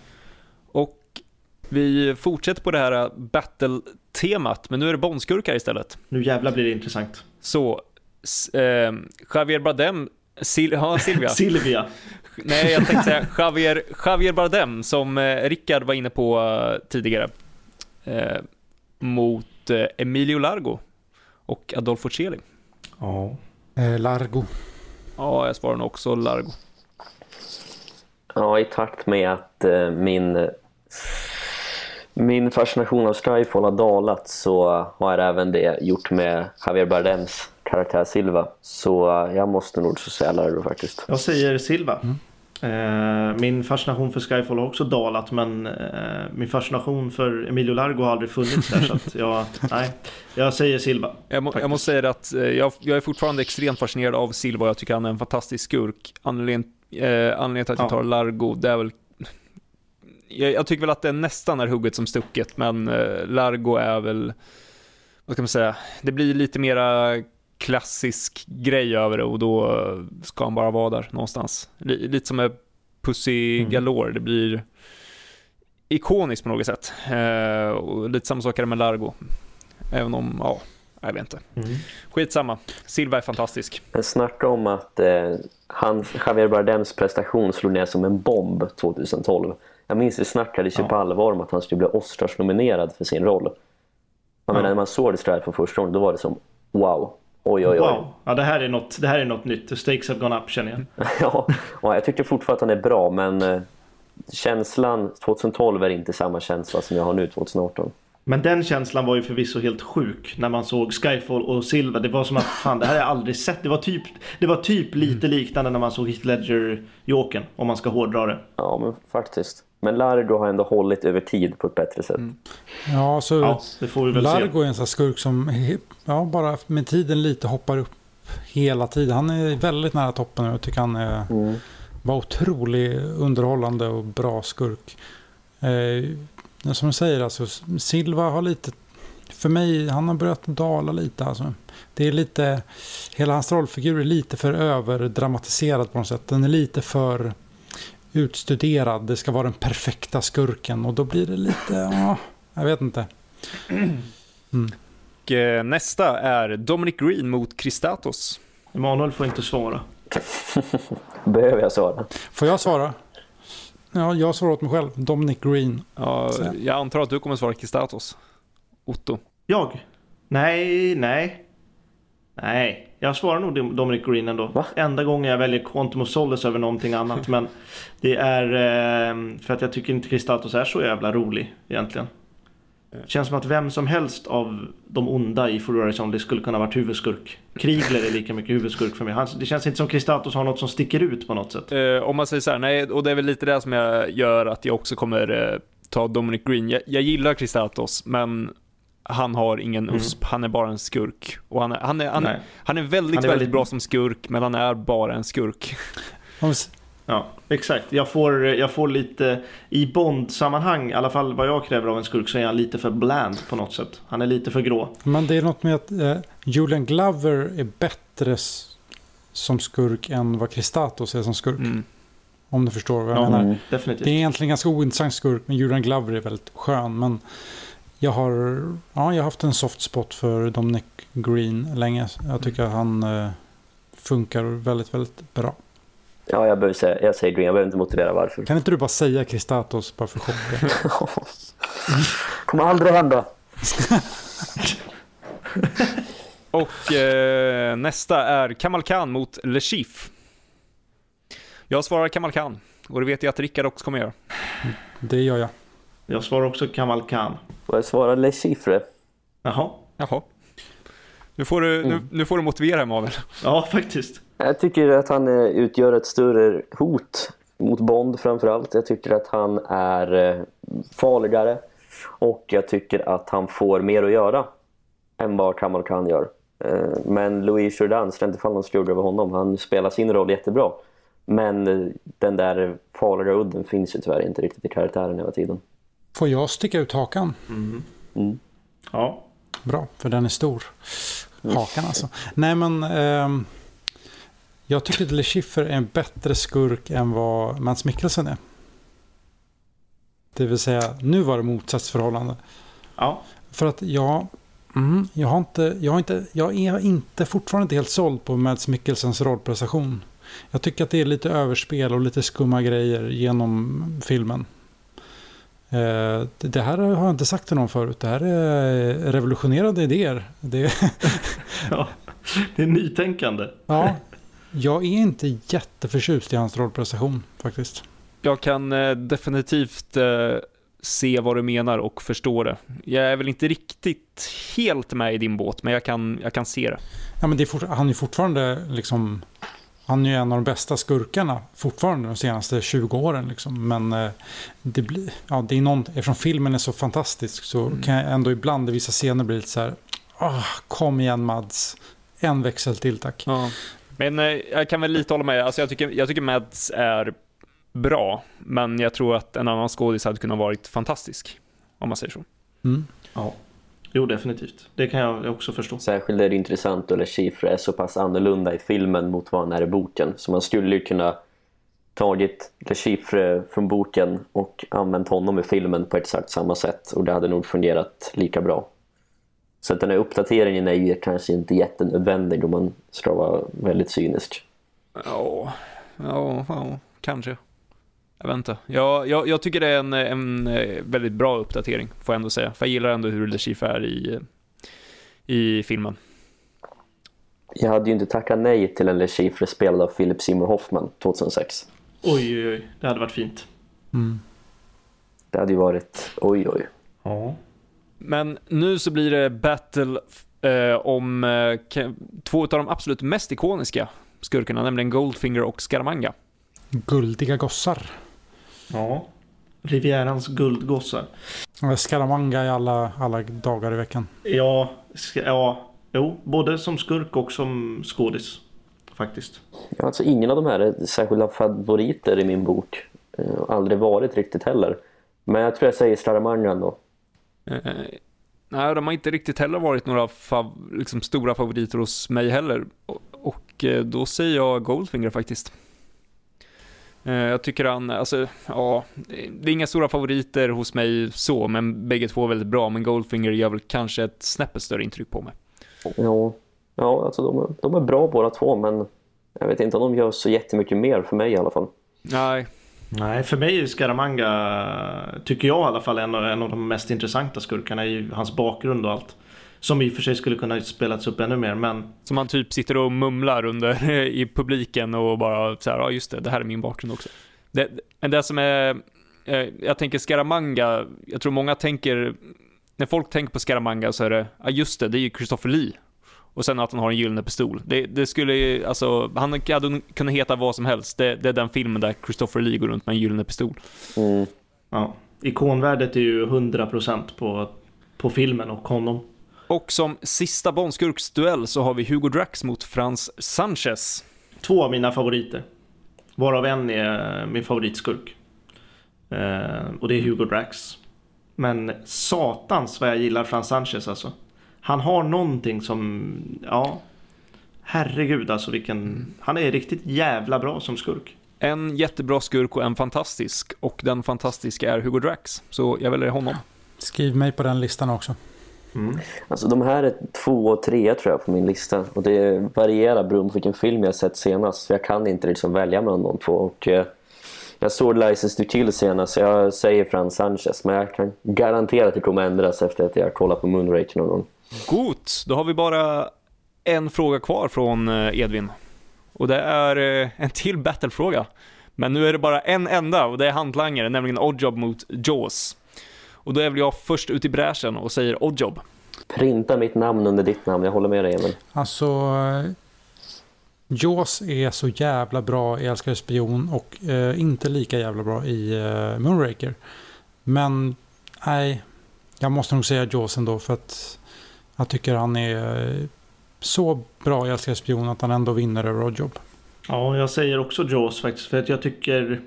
Och vi fortsätter på det här battle-temat, men nu är det Bondskurkar istället. Nu jävlar blir det intressant. Så, eh, Javier Bardem, Sil ja, Silvia. Silvia. Nej, jag tänkte säga Javier, Javier Bardem, som eh, Rickard var inne på eh, tidigare. Eh, mot eh, Emilio Largo och Adolfo Celi. Ja. Eh, Largo. Ja, jag svarar nog också Largo. Ja, i takt med att eh, min, min fascination av Skyfall har dalat så har även det gjort med Javier Bardems karaktär Silva. Så jag måste nog så säga Largo faktiskt. Jag säger Silva. Eh, min fascination för Skyfall har också dalat men eh, min fascination för Emilio Largo har aldrig funnits där så att jag, nej, jag säger Silva. Jag, må, jag måste säga att eh, jag, jag, är fortfarande extremt fascinerad av Silva jag tycker han är en fantastisk skurk. Anledningen, eh, anledningen till att jag tar Largo, det är väl jag, jag, tycker väl att det nästan är hugget som stucket, men eh, Largo är väl, vad ska man säga, det blir lite mera klassisk grej över det och då ska han bara vara där någonstans. Lite som med Pussy mm. Galore, det blir ikoniskt på något sätt. Eh, och lite samma sak är det med Largo. Även om, ja, jag vet inte. Mm. Skitsamma. Silva är fantastisk. Snacka om att eh, han, Javier Bardems prestation slog ner som en bomb 2012. Jag minns det snackades ju ja. på allvar om att han skulle bli Oscars-nominerad för sin roll. Jag ja. när man såg det så för första gången, då var det som wow. Oj, oj, oj. Wow. Ja, det här är något, det här är något nytt. The stakes have gone up känner jag. ja, ja, jag tycker fortfarande att han är bra, men eh, känslan 2012 är inte samma känsla som jag har nu 2018. Men den känslan var ju förvisso helt sjuk när man såg Skyfall och Silva. Det var som att fan det här har jag aldrig sett. Det var typ, det var typ lite mm. liknande när man såg Heath Ledger Jokern om man ska hårdra det. Ja men faktiskt. Men Largo har ändå hållit över tid på ett bättre sätt. Mm. Ja, så ja, det får vi väl Largo se. är en sån skurk som ja, bara med tiden lite hoppar upp hela tiden. Han är väldigt nära toppen och jag tycker han är, mm. var otroligt underhållande och bra skurk. Eh, som du säger, alltså, Silva har lite, för mig, han har börjat dala lite. Alltså. Det är lite, hela hans rollfigur är lite för överdramatiserad på något sätt. Den är lite för utstuderad. Det ska vara den perfekta skurken och då blir det lite, ja, jag vet inte. Mm. Och, eh, nästa är Dominic Green mot Kristatos. Emanuel får inte svara. Behöver jag svara? Får jag svara? Ja, jag svarar åt mig själv. Dominic Green. Ja, jag antar att du kommer svara Kristatos. Otto. Jag? Nej, nej. Nej, jag svarar nog Dominic Green ändå. Va? Enda gången jag väljer Quantum of Solace över någonting annat. men det är eh, för att jag tycker inte Kristatos är så jävla rolig egentligen. Känns som att vem som helst av de onda i For Horizon skulle kunna varit huvudskurk. Krigler är lika mycket huvudskurk för mig. det känns inte som Kristatos har något som sticker ut på något sätt. Eh, om man säger så här, nej, och det är väl lite det som jag gör att jag också kommer eh, ta Dominic Green. Jag, jag gillar Kristatos, men han har ingen mm. USP, han är bara en skurk. Och han är, han är, han, han är väldigt, han är väldigt bra som skurk, men han är bara en skurk. Ja, exakt. Jag får, jag får lite, i Bond-sammanhang, i alla fall vad jag kräver av en skurk, så är han lite för bland på något sätt. Han är lite för grå. Men det är något med att eh, Julian Glover är bättre som skurk än vad Kristatos är som skurk. Mm. Om du förstår vad jag ja, menar. Definitivt. Det är egentligen ganska ointressant skurk, men Julian Glover är väldigt skön. Men jag har, ja, jag har haft en soft spot för Dominic Green länge. Jag tycker att han eh, funkar väldigt, väldigt bra. Ja, jag, behöver säga, jag säger Green. Jag behöver inte motivera varför. Kan inte du bara säga Kristatos bara för chocken? kommer aldrig hända. Och eh, nästa är Kamal Khan mot Le Chief. Jag svarar Kamal Khan. Och det vet jag att Rickard också kommer göra. Det gör jag. Jag svarar också Kamal Khan. Och jag svarar Le Chiffre. Jaha. Jaha. Nu får du, mm. nu, nu, får du motivera Mavel. Ja, faktiskt. Jag tycker att han eh, utgör ett större hot mot Bond framförallt. Jag tycker att han är eh, farligare. Och jag tycker att han får mer att göra än vad Kamal Khan gör. Eh, men Louis Jourdan, ska inte falla någon skugga över honom. Han spelar sin roll jättebra. Men den där farliga udden finns ju tyvärr inte riktigt i karaktären hela tiden. Får jag sticka ut hakan? Mm. Mm. Ja. Bra, för den är stor. Hakan alltså. Nej men, eh, jag tycker att Le Schiffer är en bättre skurk än vad Mats Mikkelsen är. Det vill säga, nu var det motsatsförhållande. Ja. För att jag, mm, jag, har inte, jag, har inte, jag är inte fortfarande inte helt såld på Mads Mikkelsens rollprestation. Jag tycker att det är lite överspel och lite skumma grejer genom filmen. Eh, det här har jag inte sagt till någon förut. Det här är revolutionerande idéer. Det, ja, det är nytänkande. Ja, jag är inte jätteförtjust i hans rollprestation faktiskt. Jag kan eh, definitivt eh, se vad du menar och förstå det. Jag är väl inte riktigt helt med i din båt, men jag kan, jag kan se det. Ja, men det är fort, han är fortfarande liksom han är ju en av de bästa skurkarna fortfarande de senaste 20 åren. Liksom. Men eh, det, blir, ja, det är någon, eftersom filmen är så fantastisk så mm. kan jag ändå ibland i vissa scener bli lite så här, oh, kom igen Mads, en växel till tack. Ja. Men eh, jag kan väl lite hålla med, alltså, jag, tycker, jag tycker Mads är bra, men jag tror att en annan skådis hade kunnat varit fantastisk, om man säger så. Mm. Ja. Jo, definitivt. Det kan jag också förstå. Särskilt är det intressant att Le Chiffre är så pass annorlunda i filmen mot vad han är i boken. Så man skulle ju kunna tagit Le Chiffre från boken och använt honom i filmen på exakt samma sätt. Och det hade nog fungerat lika bra. Så att den här uppdateringen är ju kanske inte jättenödvändig om man ska vara väldigt cynisk. Ja, ja, ja kanske. Jag vet inte. Jag, jag, jag tycker det är en, en eh, väldigt bra uppdatering, får jag ändå säga. För jag gillar ändå hur Le Chiffre är i, i filmen. Jag hade ju inte tackat nej till en Le Chiffre spelad av Philip Seymour Hoffman 2006. Oj, oj, oj. Det hade varit fint. Mm. Det hade ju varit oj, oj. Ja. Men nu så blir det battle eh, om eh, två av de absolut mest ikoniska skurkarna, nämligen Goldfinger och Scaramanga. Guldiga gossar. Ja. Rivierans guldgossar. Scaramanga i alla, alla dagar i veckan. Ja, ja, jo, både som skurk och som skådis. Faktiskt. Ja, alltså ingen av de här är särskilda favoriter i min bok. Eh, aldrig varit riktigt heller. Men jag tror jag säger Scaramanga då. Eh, nej, de har inte riktigt heller varit några fav liksom stora favoriter hos mig heller. Och, och eh, då säger jag Goldfinger faktiskt. Eh, jag tycker han, alltså, ja, det är inga stora favoriter hos mig så, men bägge två är väldigt bra. Men Goldfinger gör väl kanske ett snäppet större intryck på mig. Ja, ja alltså de, är, de är bra båda två, men jag vet inte om de gör så jättemycket mer för mig i alla fall. Nej. Nej, för mig är Scaramanga, tycker jag i alla fall, en av, en av de mest intressanta skurkarna i hans bakgrund och allt. Som i och för sig skulle kunna spelats upp ännu mer, men... Som han typ sitter och mumlar under i publiken och bara så här, ja just det, det här är min bakgrund också. Det, men det som är, eh, jag tänker Scaramanga, jag tror många tänker, när folk tänker på Scaramanga så är det, ja just det, det är ju Christopher Lee. Och sen att han har en gyllene pistol. Det, det skulle alltså, han hade kunnat heta vad som helst. Det, det, är den filmen där Christopher Lee går runt med en gyllene pistol. Mm. Ja. Ikonvärdet är ju 100% på, på filmen och honom. Och som sista Bondskurksduell så har vi Hugo Drax mot Frans Sanchez. Två av mina favoriter. Varav en är min favoritskurk. Eh, och det är Hugo Drax. Men satans vad jag gillar Frans Sanchez alltså. Han har någonting som, ja, herregud alltså vilken, han är riktigt jävla bra som skurk. En jättebra skurk och en fantastisk. Och den fantastiska är Hugo Drax. Så jag väljer honom. Skriv mig på den listan också. Mm. Alltså de här är två och tre tror jag på min lista och det varierar beroende på vilken film jag sett senast så jag kan inte liksom välja mellan de två och eh, jag såg License to Kill senast så jag säger Frans Sanchez men jag kan garantera att det kommer ändras efter att jag kollat på Moonraker någon gång. Gott, då har vi bara en fråga kvar från eh, Edvin och det är eh, en till battlefråga men nu är det bara en enda och det är hantlangare, nämligen Oddjob mot Jaws. Och då är väl jag först ut i bräschen och säger Oddjob. Printa mitt namn under ditt namn, jag håller med dig Emil. Alltså, Jaws är så jävla bra i Älskare spion och eh, inte lika jävla bra i eh, Moonraker. Men nej, jag måste nog säga Jaws ändå för att jag tycker han är eh, så bra i älskar spion att han ändå vinner över Oddjob. Ja, jag säger också Jaws faktiskt för att jag tycker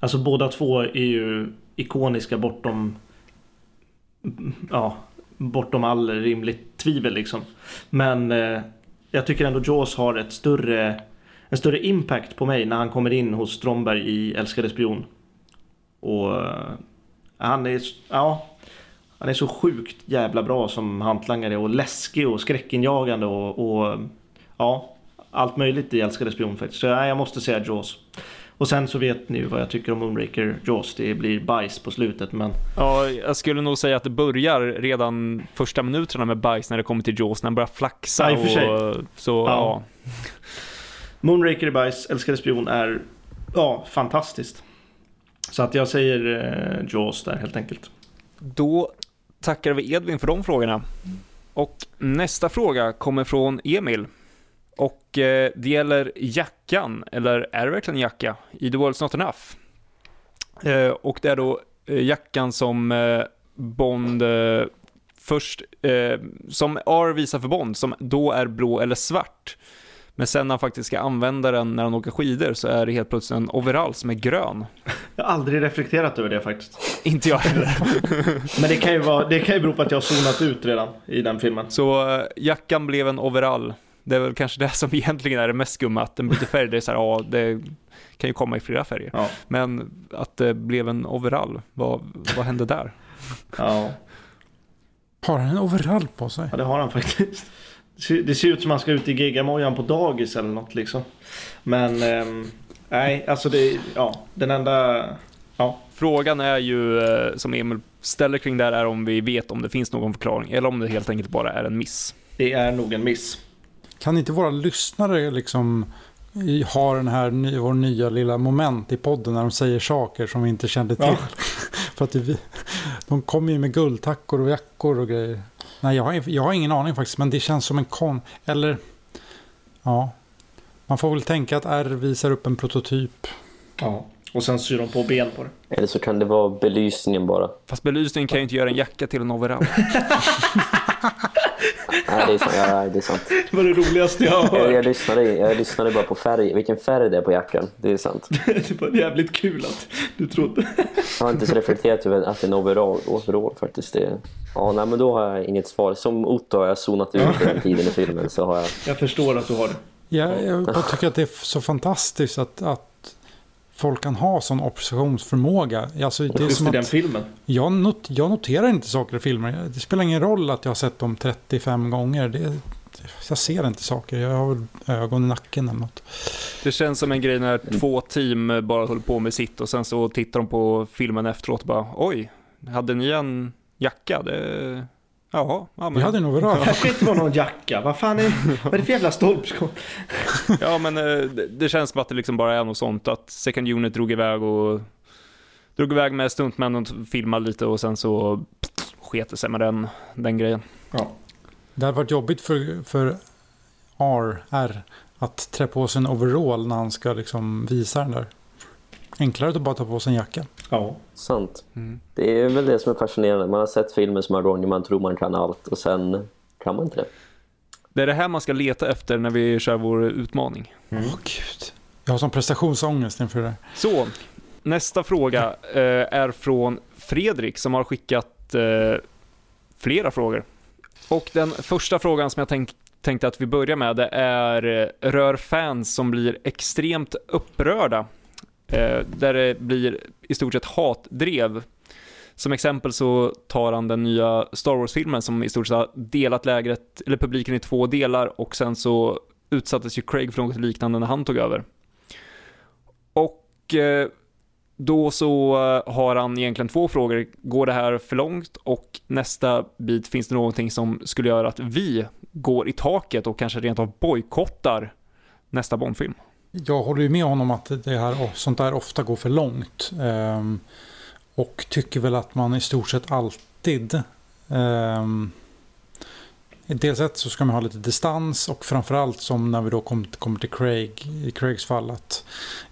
Alltså båda två är ju ikoniska bortom ja, bortom all rimligt tvivel liksom. Men eh, jag tycker ändå Jaws har ett större en större impact på mig när han kommer in hos Stromberg i Älskade spion. Och eh, han är ja, han är så sjukt jävla bra som hantlangare och läskig och skräckinjagande och, och ja, allt möjligt i Älskade spion faktiskt. Så ja, jag måste säga Jaws. Och sen så vet ni ju vad jag tycker om Moonraker Jaws. Det blir bajs på slutet men... Ja, jag skulle nog säga att det börjar redan första minuterna med bajs när det kommer till Jaws. När han börjar flaxa ja, och så, ja. ja. Moonraker i bajs, Älskade spion är ja, fantastiskt. Så att jag säger eh, Jaws där helt enkelt. Då tackar vi Edvin för de frågorna. Och nästa fråga kommer från Emil. Och eh, det gäller jackan, eller är det verkligen en jacka, i The World's Not Enough. Eh, och det är då eh, jackan som eh, Bond eh, först, eh, som R visar för Bond, som då är blå eller svart. Men sen när han faktiskt ska använda den när han åker skidor så är det helt plötsligt en overall som är grön. Jag har aldrig reflekterat över det faktiskt. Inte jag heller. Men det kan ju, vara, det kan ju bero på att jag har zonat ut redan i den filmen. Så eh, jackan blev en overall. Det är väl kanske det som egentligen är det mest skumma, att den byter färg. Det är så här, ja, det kan ju komma i flera färger. Ja. Men att det blev en overall, vad, vad hände där? Ja. Har han en overall på sig? ja, det har han faktiskt. Det ser- ut som han ska ut i geggamojan på dagis eller något liksom. Men ehm, nej, alltså det, ja, den enda, ja. Frågan är ju, eh, som Emil ställer kring det här, är om vi vet om det finns någon förklaring, eller om det helt enkelt bara är en miss. Det är nog en miss. Kan inte våra lyssnare liksom ha den här vår nya lilla moment i podden när de säger saker som vi inte kände till? Ja. För att det, de kommer ju med guldtackor och jackor och grejer. Nej, jag har, jag har ingen aning faktiskt, men det känns som en kon... Eller... Ja. Man får väl tänka att R visar upp en prototyp. Ja. Och sen syr de på ben på det. Eller så kan det vara belysningen bara. Fast belysningen kan ju inte göra en jacka till en overall. Nej, det är sant. Ja, det är sant. Det var det roligaste jag har Jag, hört. jag, lyssnade, jag lyssnade bara på färg, vilken färg det är på jackan. Det är sant. Det var jävligt kul att du trodde. Jag har inte så reflekterat över att det är en overall, overall faktiskt. Det, ja, nej, men då har jag inget svar. Som Otto har jag zonat ut på den tiden i filmen. Så har jag, Jag förstår att du har det. Jag, jag tycker att det är så fantastiskt att, att folk kan ha sån oppositionsförmåga. Alltså, det är Just som i den filmen. jag, not, jag noterar inte saker i filmer. Det spelar ingen roll att jag har sett dem 35 gånger. Det, jag ser inte saker. Jag har väl ögon i nacken eller något. Det känns som en grej när två team bara håller på med sitt och sen så tittar de på filmen efteråt och bara oj, hade ni en jacka? Det... Jaha, ja, Vi men, hade en overall. Det ska inte vara någon jacka. Vad fan är, vad är det för jävla stolpskott? ja, men eh, det, det känns som att det liksom bara är något sånt att Second Unit drog iväg och drog iväg med stuntmän och filmade lite och sen så pff, sket det sig med den, den grejen. Ja. Det hade varit jobbigt för, för R, R att trä på sig en overall när han ska liksom visa den där. Enklare att bara ta på sig en jacka. ja. sant. Mm. Det är väl det som är fascinerande. Man har sett filmer som har gånger man tror man kan allt och sen kan man inte det. Det är det här man ska leta efter när vi kör vår utmaning. Åh gud. Jag har sån prestationsångest inför det. Så, nästa fråga eh, är från Fredrik som har skickat eh, flera frågor. Och den första frågan som jag tänk, tänkte att vi börjar med det är eh, rör fans som blir extremt upprörda. Eh, där det blir i stort sett hatdrev. Som exempel så tar han den nya Star Wars-filmen som i stort sett har delat lägret, eller publiken i två delar och sen så utsattes ju Craig för något liknande när han tog över. Och eh, då så eh, har han egentligen två frågor. Går det här för långt? Och nästa bit, finns det någonting som skulle göra att vi går i taket och kanske rent av bojkottar nästa Bondfilm? Jag håller ju med honom att det här, oh, sånt där ofta går för långt. Ehm, och tycker väl att man i stort sett alltid ehm, Dels ett så ska man ha lite distans och framförallt som när vi då kom, kommer till Craig, i Craigs fall att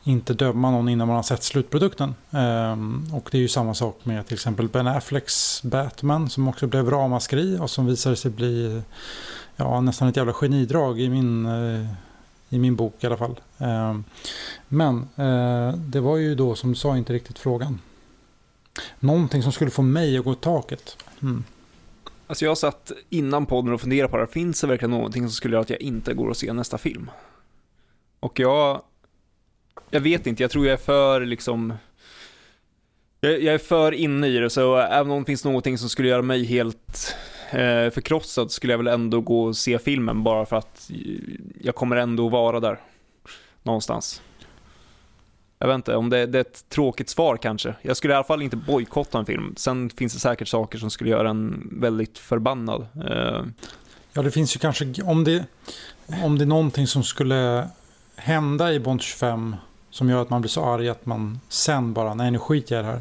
inte döma någon innan man har sett slutprodukten. Ehm, och det är ju samma sak med till exempel Ben Afflecks Batman som också blev ramaskri och som visade sig bli ja, nästan ett jävla genidrag i min, eh, i min bok i alla fall. Ehm, men eh, det var ju då som du sa inte riktigt frågan. Någonting som skulle få mig att gå i taket. Mm. Alltså jag satt innan podden och funderade på det här. Finns det verkligen någonting som skulle göra att jag inte går och ser nästa film? Och jag... Jag vet inte, jag tror jag är för liksom... Jag, jag är för inne i det, så även om det finns någonting som skulle göra mig helt Eh, förkrossad skulle jag väl ändå gå och se filmen bara för att jag kommer ändå vara där. Någonstans. Jag vet inte, om det, det är ett tråkigt svar kanske. Jag skulle i alla fall inte bojkotta en film. Sen finns det säkert saker som skulle göra en väldigt förbannad. Eh. Ja, det finns ju kanske, om det, om det är någonting som skulle hända i Bond 25 som gör att man blir så arg att man sen bara, nej nu skiter jag i det här.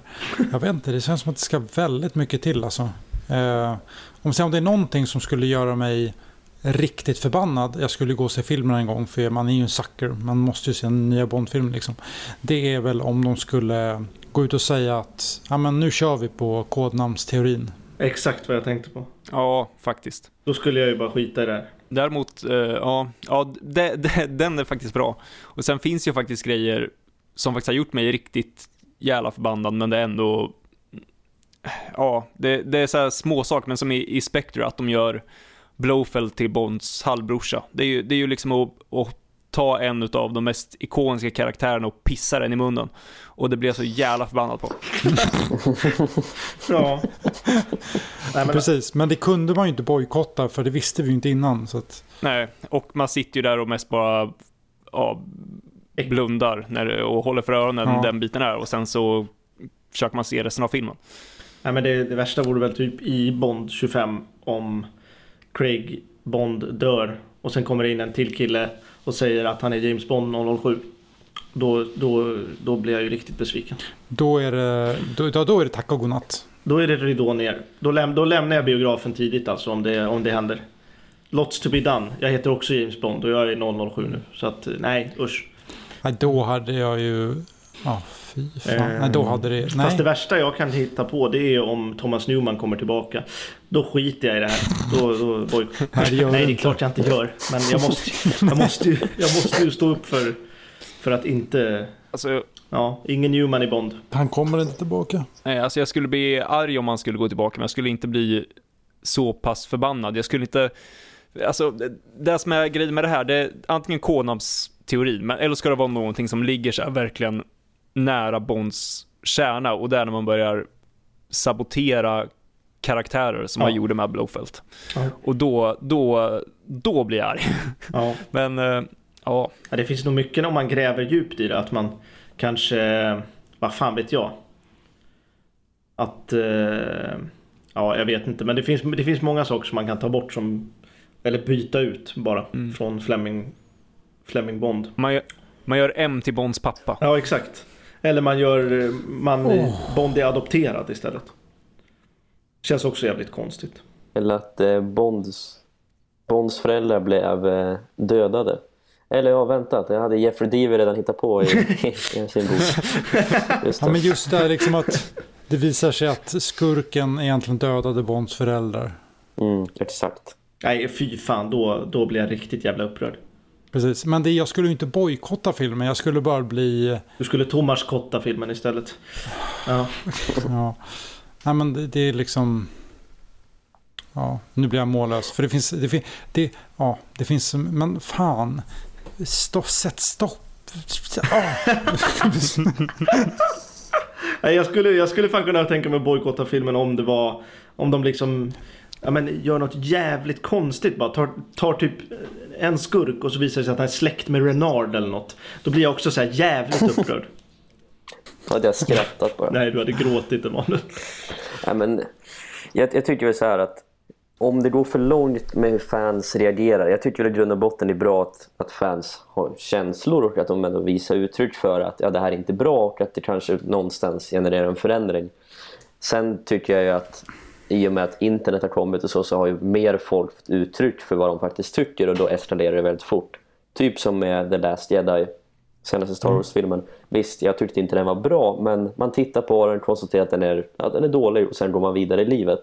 Jag vet inte, det känns som att det ska väldigt mycket till alltså. Eh, om, om det är någonting som skulle göra mig riktigt förbannad, jag skulle gå och se filmen en gång för man är ju en sucker, man måste ju se en nya Bond-film liksom. Det är väl om de skulle gå ut och säga att ja, men nu kör vi på kodnamnsteorin. Exakt vad jag tänkte på. Ja, faktiskt. Då skulle jag ju bara skita i det här. Däremot, eh, ja, ja det, det, den är faktiskt bra. Och sen finns ju faktiskt grejer som faktiskt har gjort mig riktigt jävla förbannad, men det är ändå... Ja, det, det är så här små saker, men som i, i Spectre, att de gör Blowfell till Bonds halvbrorsa. Det är ju, det är ju liksom att, att ta en av de mest ikoniska karaktärerna och pissa den i munnen. Och det blir jag så jävla förbannad på. Ja. Nej, men, Precis, men det kunde man ju inte bojkotta för det visste vi ju inte innan. Så att, Nej, och man sitter ju där och mest bara ja, blundar när, och håller för öronen Ja. den biten är och sen så försöker man se resten av filmen. Nej, men det, det värsta vore väl typ i Bond 25 om Craig Bond dör och sen kommer det in en till kille och säger att han är James Bond 007. Då, då, då blir jag ju riktigt besviken. då, är det, då, då- är det tack och godnatt. Då är det ridå ner. Då, läm, då lämnar jag biografen tidigt alltså om det, om det händer. Lots to be done. Jag heter också James Bond och jag är 007 nu. Så att nej, usch. Nej, då hade jag ju... Ja, fy fan. Eh, nej, då hade det... Nej. Fast det värsta jag kan hitta på det är om Thomas Newman kommer tillbaka. Då skiter jag i det här. Då, då bojkott. Nej, det Nej, det är klart jag inte gör. Men jag måste, jag måste, ju, jag måste ju stå upp för, för att inte... Alltså, Ja, ingen Newman i Bond. Han kommer inte tillbaka. nej, alltså jag skulle bli arg om man skulle gå tillbaka, men jag skulle inte bli så pass förbannad. Jag skulle inte... Alltså, det- det som är grejen med det här, det är antingen Konams-teorin, men eller ska det vara någonting som ligger så här verkligen nära Bonds kärna och där när man börjar sabotera karaktärer som Ja. man gjorde med Blowfelt. Ja. Och då, då, då blir jag arg. Ja. Men, ja. Ja, det finns nog mycket om man gräver djupt i det. Att man kanske... Vad fan vet jag? Att... Eh, ja, jag vet inte. Men det finns, det finns många saker som man kan ta bort som... Eller byta ut bara Mm. från Fleming, Fleming Bond. Man gör, man gör M till Bonds pappa. Ja, exakt. Eller man gör... Man, Åh. Bond är adopterad istället. Känns också jävligt konstigt. Eller att eh, Bonds, Bonds föräldrar blev eh, dödade. Eller ja, vänta. Det hade Jeffrey Deaver redan hittat på i, i, sin bok. Just Ja, men just det liksom att det visar sig att skurken egentligen dödade Bonds föräldrar. Mm, exakt. Nej, fy fan. Då, då blir jag riktigt jävla upprörd. Precis, men det, jag skulle ju inte bojkotta filmen. Jag skulle bara bli... Du skulle Thomas kotta filmen istället. Ja. Ja. Nej, men det, det är liksom... Ja, nu blir jag mållös. För det finns... Det, fin- det, ja, det finns... Men fan. Stopp, sätt stopp. Ja. Nej, jag, skulle, jag skulle fan kunna tänka mig att bojkotta filmen om det var... Om de liksom... Ja men gör något jävligt konstigt bara. Tar, tar typ en skurk och så visar det sig att han är släkt med Renard eller något. Då blir jag också så här jävligt upprörd. Då hade jag skrattat bara. Nej, du hade gråtit Emanuel. Ja, men, jag, jag tycker väl så här att om det går för långt med hur fans reagerar. Jag tycker väl i grund och botten är bra att, att fans har känslor och att de ändå visar uttryck för att ja, det här är inte bra och att det kanske någonstans genererar en förändring. Sen tycker jag ju att i och med att internet har kommit och så, så har ju mer folk fått uttryck för vad de faktiskt tycker och då eskalerar det väldigt fort. Typ som med The Last Jedi, senaste Star Wars-filmen. Visst, jag tyckte inte den var bra, men man tittar på den, konstaterar att den är, ja, den är dålig och sen går man vidare i livet.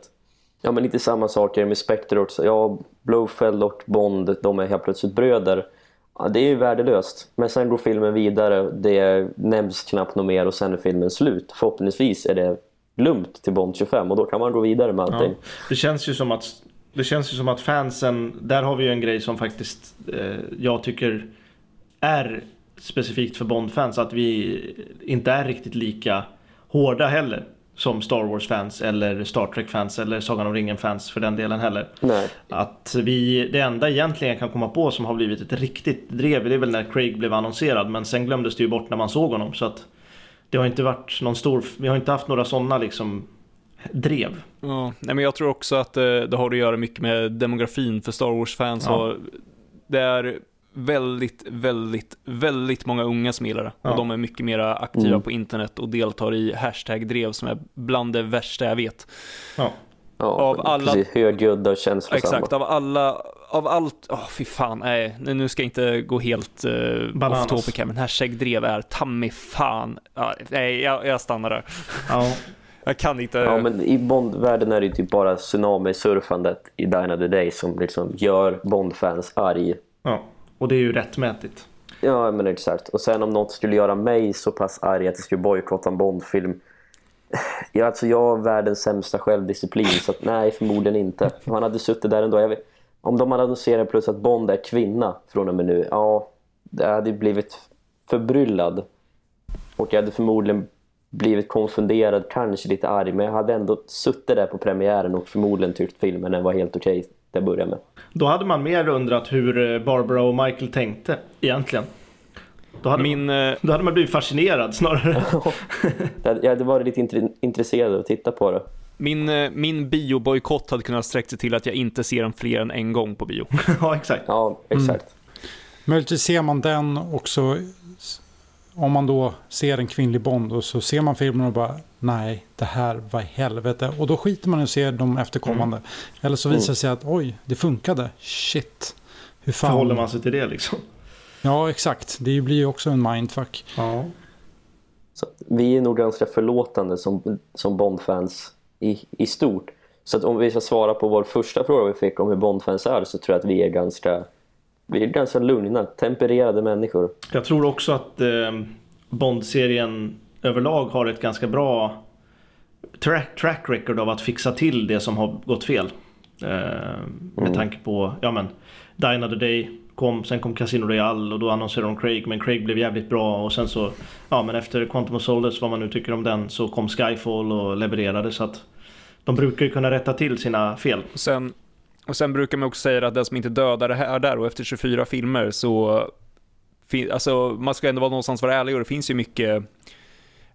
Ja, men lite samma saker med Spectre också. Ja, Blowfell och Bond, de är helt plötsligt bröder. Ja, det är ju värdelöst. Men sen går filmen vidare, det nämns knappt något mer och sen är filmen slut. Förhoppningsvis är det lugnt till Bond 25 och då kan man gå vidare med Ja. allting. Det känns ju som att det känns ju som att fansen, där har vi ju en grej som faktiskt eh, jag tycker är specifikt för Bond-fans. Att vi inte är riktigt lika hårda heller. Som Star Wars-fans eller Star Trek-fans eller Sagan om ringen-fans för den delen heller. Nej. Att vi, det enda egentligen jag kan komma på som har blivit ett riktigt drev, det är väl när Craig blev annonserad. Men sen glömdes det ju bort när man såg honom. Så att det har inte varit någon stor, vi har inte haft några sådana liksom drev. Ja, nej men jag tror också att eh, det har att göra mycket med demografin för Star Wars-fans. Ja. Det är väldigt, väldigt, väldigt många unga som gillar det. Ja. Och de är mycket mer aktiva Mm. på internet och deltar i hashtag-drev som är bland det värsta jag vet. Ja. Ja, Av alla- precis, högljudda och känslosamma. Exakt, av alla, av allt, åh oh, fy fan, nej, nu ska jag inte gå helt uh, Bananas. off topic här, men hashtag drev är tammy fan, ja, nej, jag, jag stannar där. Ja. Jag kan inte. Ja, men i Bond-världen är det ju typ bara tsunami-surfandet i Dine of the Day som liksom gör Bond-fans arg. ja, och det är ju rättmätigt. Ja, men exakt. Och sen om något skulle göra mig så pass arg att jag skulle bojkotta en Bond-film. Ja, alltså jag har världens sämsta självdisciplin så att, nej, förmodligen inte. Han hade suttit där ändå. Jag vet, om de hade annonserat plus att Bond är kvinna från och med nu. Ja, det hade blivit förbryllad. Och jag hade förmodligen blivit konfunderad, kanske lite arg. Men jag hade ändå suttit där på premiären och förmodligen tyckt filmen var helt okej till att börja med. Då hade man mer undrat hur eh, Barbara och Michael tänkte egentligen. Då hade, Min, eh, då hade man blivit fascinerad snarare. Jag hade varit lite intre- intresserad av att titta på det. Min, eh, min biobojkott hade kunnat sträcka sig till att jag inte ser den fler än en gång på bio. ja, exakt. Ja, exakt. Möjligtvis ser man den också om man då ser en kvinnlig Bond och så ser man filmen och bara nej, det här var helvete. Och då skiter man i att se de efterkommande. Mm. Eller så visar det sig att oj, det funkade. Shit. Hur fan. Förhåller man sig till det liksom. Ja, exakt. Det blir ju också en mindfuck. Ja. Så vi är nog ganska förlåtande som, som Bond-fans i, i stort. Så att om vi ska svara på vår första fråga vi fick om hur Bond-fans är så tror jag att vi är ganska, vi är ganska lugna, tempererade människor. Jag tror också att eh, Bond-serien överlag har ett ganska bra track, track record av att fixa till det som har gått fel. Eh, med Mm. tanke på, ja men, Die Another Day kom, sen kom Casino Royale och då annonserade de Craig, men Craig blev jävligt bra och sen så, ja men efter Quantum of Solace, vad man nu tycker om den, så kom Skyfall och levererade så att de brukar ju kunna rätta till sina fel. Och sen, och sen brukar man också säga att den som inte dödar det här där och efter 24 filmer så alltså, man ska ändå vara någonstans vara ärlig och det finns ju mycket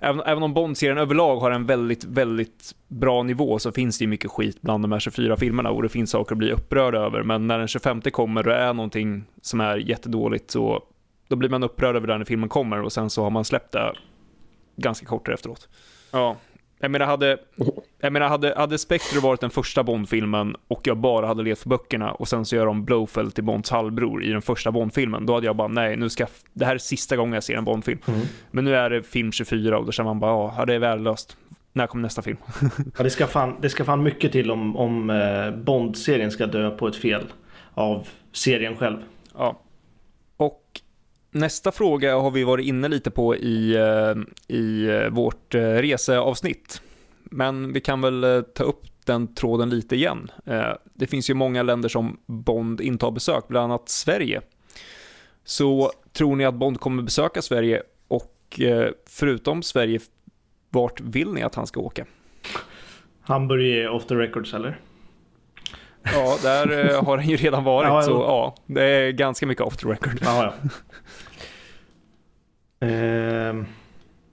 Även, även om Bond-serien överlag har en väldigt, väldigt bra nivå så finns det ju mycket skit bland de här 24 filmerna och det finns saker att bli upprörd över. Men när den 25 kommer och det är någonting som är jättedåligt så då blir man upprörd över det när filmen kommer och sen så har man släppt det ganska kort efteråt. Ja, jag menar hade, jag menar hade, hade Spectre varit den första Bond-filmen och jag bara hade levt för böckerna och sen så gör de Blofeld till Bonds halvbror i den första Bond-filmen, då hade jag bara nej, nu ska, det här är sista gången jag ser en Bond-film. Men nu är det film 24 och då känner man bara, ja, det är värdelöst. När kommer nästa film? Ja, det, ska fan, det ska fan mycket till om, om eh, Bond-serien ska dö på ett fel av serien själv. Ja. Nästa fråga har vi varit inne lite på i, eh, i eh, vårt eh, reseavsnitt. Men vi kan väl ta upp den tråden lite igen. Det finns ju många länder som Bond inte har besökt, bland annat Sverige. Så tror ni att Bond kommer besöka Sverige och förutom Sverige, vart vill ni att han ska åka? Hamburg är off the records eller? Ja, där har han ju redan varit, Ja, så ja, det är ganska mycket off the record. Jaha, ja. Ehm,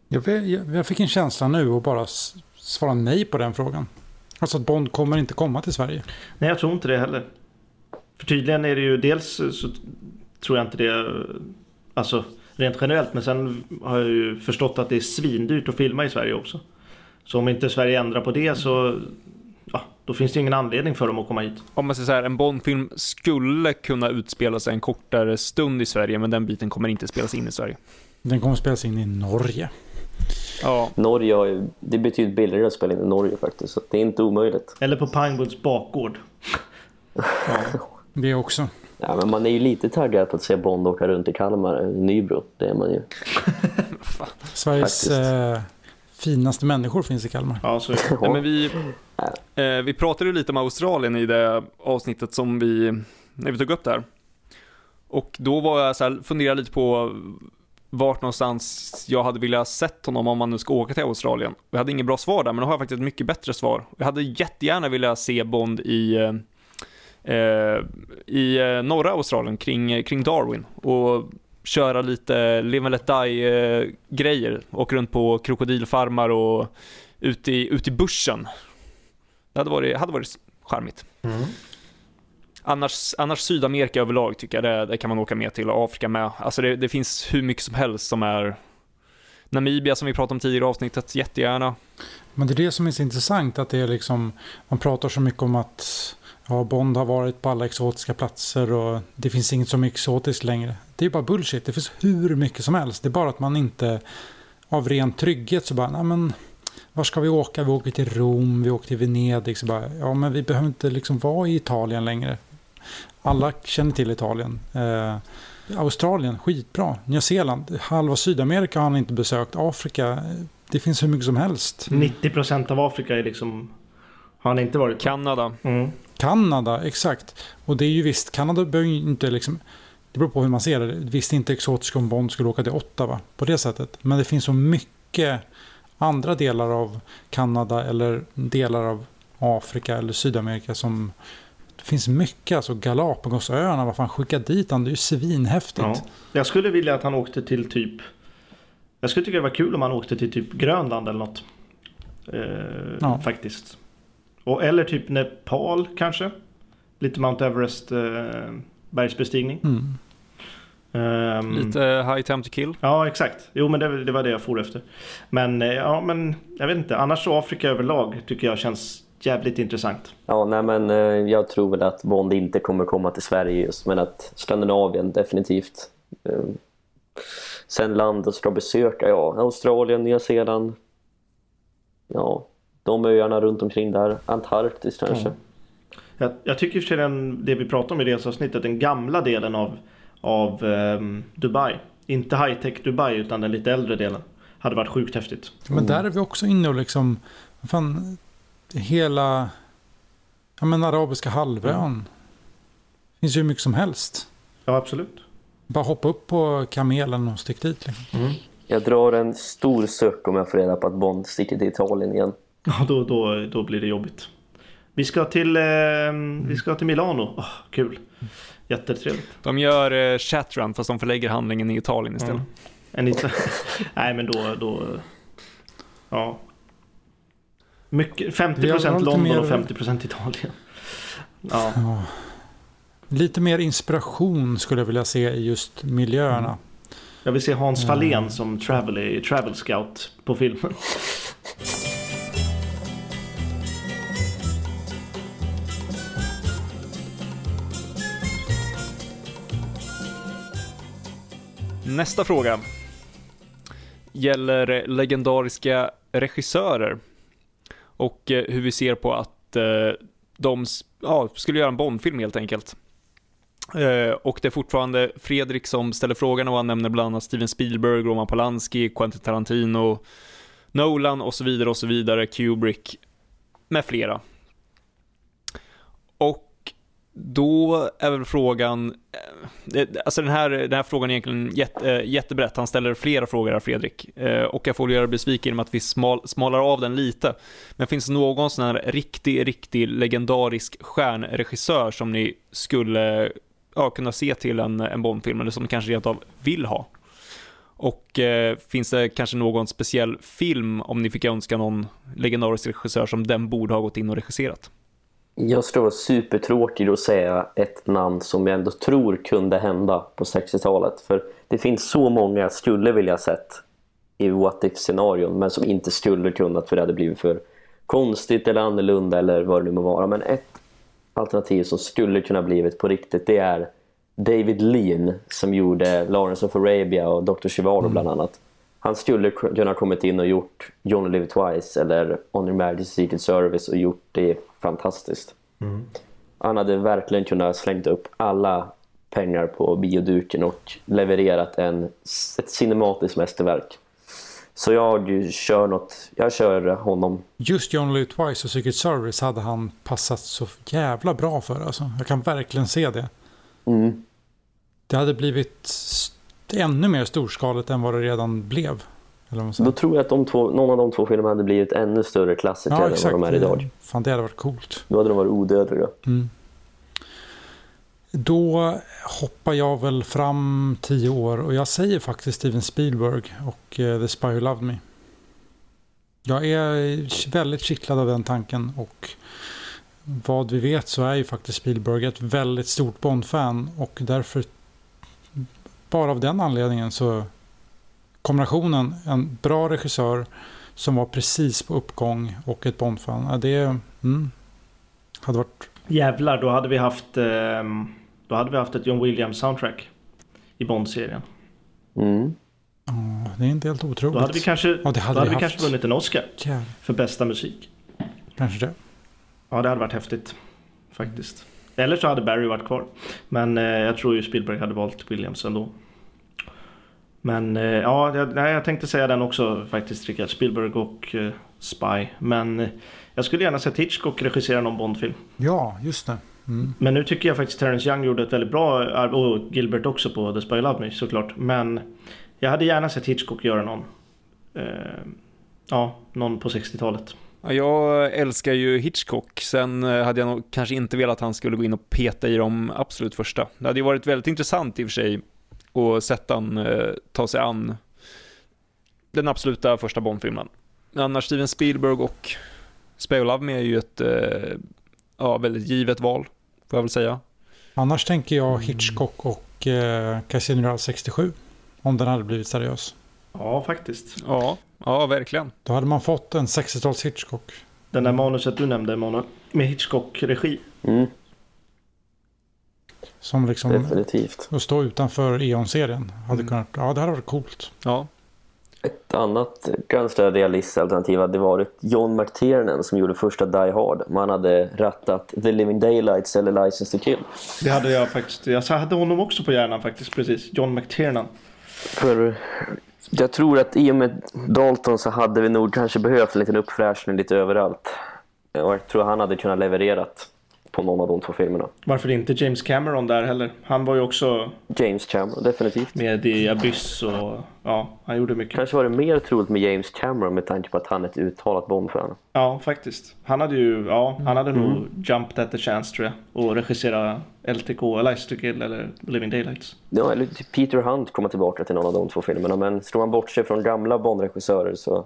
Jag, jag, jag fick en känsla nu och bara svara nej på den frågan. Alltså att Bond kommer inte komma till Sverige. nej, jag tror inte det heller. För tydligen är det ju dels så tror jag inte det, alltså rent generellt, men sen har jag ju förstått att det är svindyrt att filma i Sverige också. Så om inte Sverige ändrar på det så, ja, då finns det ingen anledning för dem att komma hit. om man säger så här, en Bondfilm skulle kunna utspela sig en kortare stund i Sverige, men den biten kommer inte spelas in i Sverige. Den kommer spelas in i Norge. Ja, Norge har ju, det är betydligt billigare att spela in i Norge faktiskt, så det är inte omöjligt. Eller på Pinewoods bakgård. Det också. Ja, men man är ju lite taggad på att se Bond åka runt i Kalmar, i Nybro, det är man ju. Sveriges eh, finaste människor finns i Kalmar. Ja, så Nej, men vi, eh, vi pratade ju lite om Australien i det avsnittet som vi, när vi tog upp det här. Och då var jag så här, funderade lite på vart någonstans jag hade velat sett honom om man nu ska åka till Australien. Jag hade inget bra svar där, men nu har jag faktiskt ett mycket bättre svar. Jag hade jättegärna velat se Bond i, eh, eh i eh, norra Australien, kring, eh, kring Darwin. Och köra lite Live and Let Die-grejer. Åka runt på krokodilfarmar och ut i, ut i bussen. Det hade varit, hade varit charmigt. Mm. Annars, annars Sydamerika överlag tycker jag, det, det kan man åka med till och Afrika med. Alltså det, det finns hur mycket som helst som är Namibia som vi pratade om tidigare i avsnittet, jättegärna. Men det är det som är så intressant att det är liksom, man pratar så mycket om att Ja, Bond har varit på alla exotiska platser och det finns inget som är exotiskt längre. Det är bara bullshit. Det finns hur mycket som helst. Det är bara att man inte av ren trygghet så bara, nej men var ska vi åka? Vi åker till Rom, vi åker till Venedig. Så bara, ja men vi behöver inte liksom vara i Italien längre. Alla känner till Italien. Eh, Australien, skitbra. Nya Zeeland, halva Sydamerika har han inte besökt. Afrika, det finns hur mycket som helst. 90% av Afrika är liksom... Har han inte varit på. Kanada. Mm. Kanada, exakt. Och det är ju visst, Kanada behöver ju inte liksom... Det beror på hur man ser det. Visst inte exotiskt om Bond skulle åka till Ottawa på det sättet. Men det finns så mycket andra delar av Kanada eller delar av Afrika eller Sydamerika som... Det finns mycket, alltså Galapagosöarna, vad fan skicka dit han, det är ju svinhäftigt. Ja. Jag skulle vilja att han åkte till typ... Jag skulle tycka det var kul om han åkte till typ Grönland eller något. Eh, Ja. Faktiskt. Och, eller typ Nepal kanske. Lite Mount Everest eh, bergsbestigning. Mm. Ehm, Lite high time to kill. Ja, exakt. Jo, men det, det var det jag for efter. Men eh, ja, men jag vet inte. Annars så Afrika överlag tycker jag känns jävligt intressant. Ja, nej men eh, jag tror väl att Bond inte kommer komma till Sverige just, men att Skandinavien definitivt. Eh, Sen landet ska besöka, ja, Australien, Nya Zeeland. Ja, de öarna runt omkring där. Antarktis kanske. Ja. Jag, jag tycker för den, det vi pratade om i resavsnittet, den gamla delen av, av ehm, Dubai. Inte high-tech Dubai utan den lite äldre delen. Hade varit sjukt häftigt. Men där är vi också inne och liksom... Fan, hela... Ja men arabiska halvön. finns ju hur mycket som helst. Ja, absolut. Bara hoppa upp på kamelen och stick dit. Liksom. Jag drar en stor suck om jag får reda på att Bond sticker till Italien igen. Ja, då, då, då blir det jobbigt. Vi ska till, ehm, vi ska till Milano. Åh, kul. Jättetrevligt. De gör eh, chatrun fast de förlägger handlingen i Italien istället. Mm. Nej, men då... då ja. Mycket, 50% Vi har lite London mer- och 50% Italien. Ja, Ja. Lite mer inspiration skulle jag vilja se i just miljöerna. jag vill se Hans Fahlén som travel, travel scout på filmen. Nästa fråga gäller legendariska regissörer och eh, hur vi ser på att eh, de ja, skulle göra en Bondfilm helt enkelt. Eh, och det är fortfarande Fredrik som ställer frågan och han nämner bland annat Steven Spielberg, Roman Polanski, Quentin Tarantino, Nolan och så vidare och så vidare, Kubrick med flera. Då är väl frågan, eh, alltså den här, den här frågan är egentligen jätte, eh, jättebrett, han ställer flera frågor här Fredrik, eh, och jag får väl göra besviken med att vi smal, smalar av den lite. Men finns det någon sån här riktig, riktig legendarisk stjärnregissör som ni skulle ja, kunna se till en, en Bondfilm, eller som ni kanske rent av vill ha? Och eh, finns det kanske någon speciell film, om ni fick önska någon legendarisk regissör som den borde ha gått in och regisserat? Jag skulle vara supertråkig att säga ett namn som jag ändå tror kunde hända på 60-talet. För det finns så många jag skulle vilja sett i what if-scenarion men som inte skulle kunnat för det hade blivit för konstigt eller annorlunda eller vad det nu må vara. Men ett alternativ som skulle kunna blivit på riktigt det är David Lean som gjorde Lawrence of Arabia och Dr. Zhivago bland annat. Han skulle kunna kommit in och gjort Johnny Live Twice eller On Your Majesty's Secret Service och gjort det fantastiskt. Han hade verkligen kunnat slängt upp alla pengar på bioduken och levererat en, ett cinematiskt mästerverk. Så jag kör något, jag kör honom. Just John Live Twice och Secret Service hade han passat så jävla bra för. Alltså. Jag kan verkligen se det. Mm. Det hade blivit ännu mer storskaligt än vad det redan blev. Då tror jag att de två, någon av de två filmerna hade blivit ännu större klassiker än vad de är idag. Fan, det hade varit coolt. Då hade de varit odödliga. Då hoppar jag väl fram tio år och jag säger faktiskt Steven Spielberg och eh, The Spy Who Loved Me. Jag är väldigt kittlad av den tanken och vad vi vet så är ju faktiskt Spielberg ett väldigt stort Bond-fan och därför bara av den anledningen så kombinationen en bra regissör som var precis på uppgång och ett Bond-fan. Ja, det mm, hade varit Jävlar, då hade vi haft, ehm, då hade vi haft ett John Williams soundtrack i Bond-serien. Mm. Ja, det är inte helt otroligt. Då hade vi kanske, Ja, det hade då hade vi kanske vunnit en Oscar Jävlar, för bästa musik. Kanske det. Ja, det hade varit häftigt faktiskt. Eller så hade Barry varit kvar. Men eh, jag tror ju Spielberg hade valt Williams ändå. Men eh, ja, jag, jag tänkte säga den också faktiskt Rickard. Spielberg och eh, Spy. Men eh, jag skulle gärna sett Hitchcock regissera någon Bondfilm. Ja, just det. Mm. Men nu tycker jag faktiskt Terrence Young gjorde ett väldigt bra. Och Gilbert också på The Spy Who Loved Me såklart. Men jag hade gärna sett Hitchcock göra någon. Eh, ja, någon på 60-talet. Ja, Jag älskar ju Hitchcock, sen eh, hade jag nog kanske inte velat att han skulle gå in och peta i de absolut första. Det hade ju varit väldigt intressant i och för sig att sätta han eh, ta sig an den absoluta första Bondfilmen. Men Annars Steven Spielberg och Spy Who Love Me är ju ett eh, ja, väldigt givet val, får jag väl säga. Annars tänker jag Hitchcock och eh, Casino Royale 67. Om den hade blivit seriös. Ja, faktiskt. Ja, ja verkligen. Då hade man fått en 60-tals Hitchcock. Den där manuset du nämnde, Mona. Med Hitchcock-regi. Mm. Som liksom Definitivt. att stå utanför E.ON-serien. Hade Mm. kunnat, ja det hade varit coolt. Ja, Ett annat ganska realistiskt alternativ hade varit John McTiernan som gjorde första Die Hard. Man hade rattat The Living Daylights eller License to Kill. Det hade jag faktiskt. Jag hade honom också på hjärnan faktiskt. Precis. John McTiernan. För jag tror att i och med Dalton så hade vi nog kanske behövt en liten uppfräschning lite överallt. Och jag tror han hade kunnat levererat på någon av de två filmerna. Varför inte James Cameron där heller? Han var ju också James Cameron, definitivt. med i Abyss och ja, han gjorde mycket. Kanske var det mer troligt med James Cameron med tanke på att han är ett uttalat Bond-fan. Ja, faktiskt. Han hade ju, ja, han hade nog jumped at the chance tror jag. Och regissera LTK, License to Kill eller Living Daylights. Ja, eller Peter Hunt kommer tillbaka till någon av de två filmerna. Men slår man bort sig från gamla Bond-regissörer så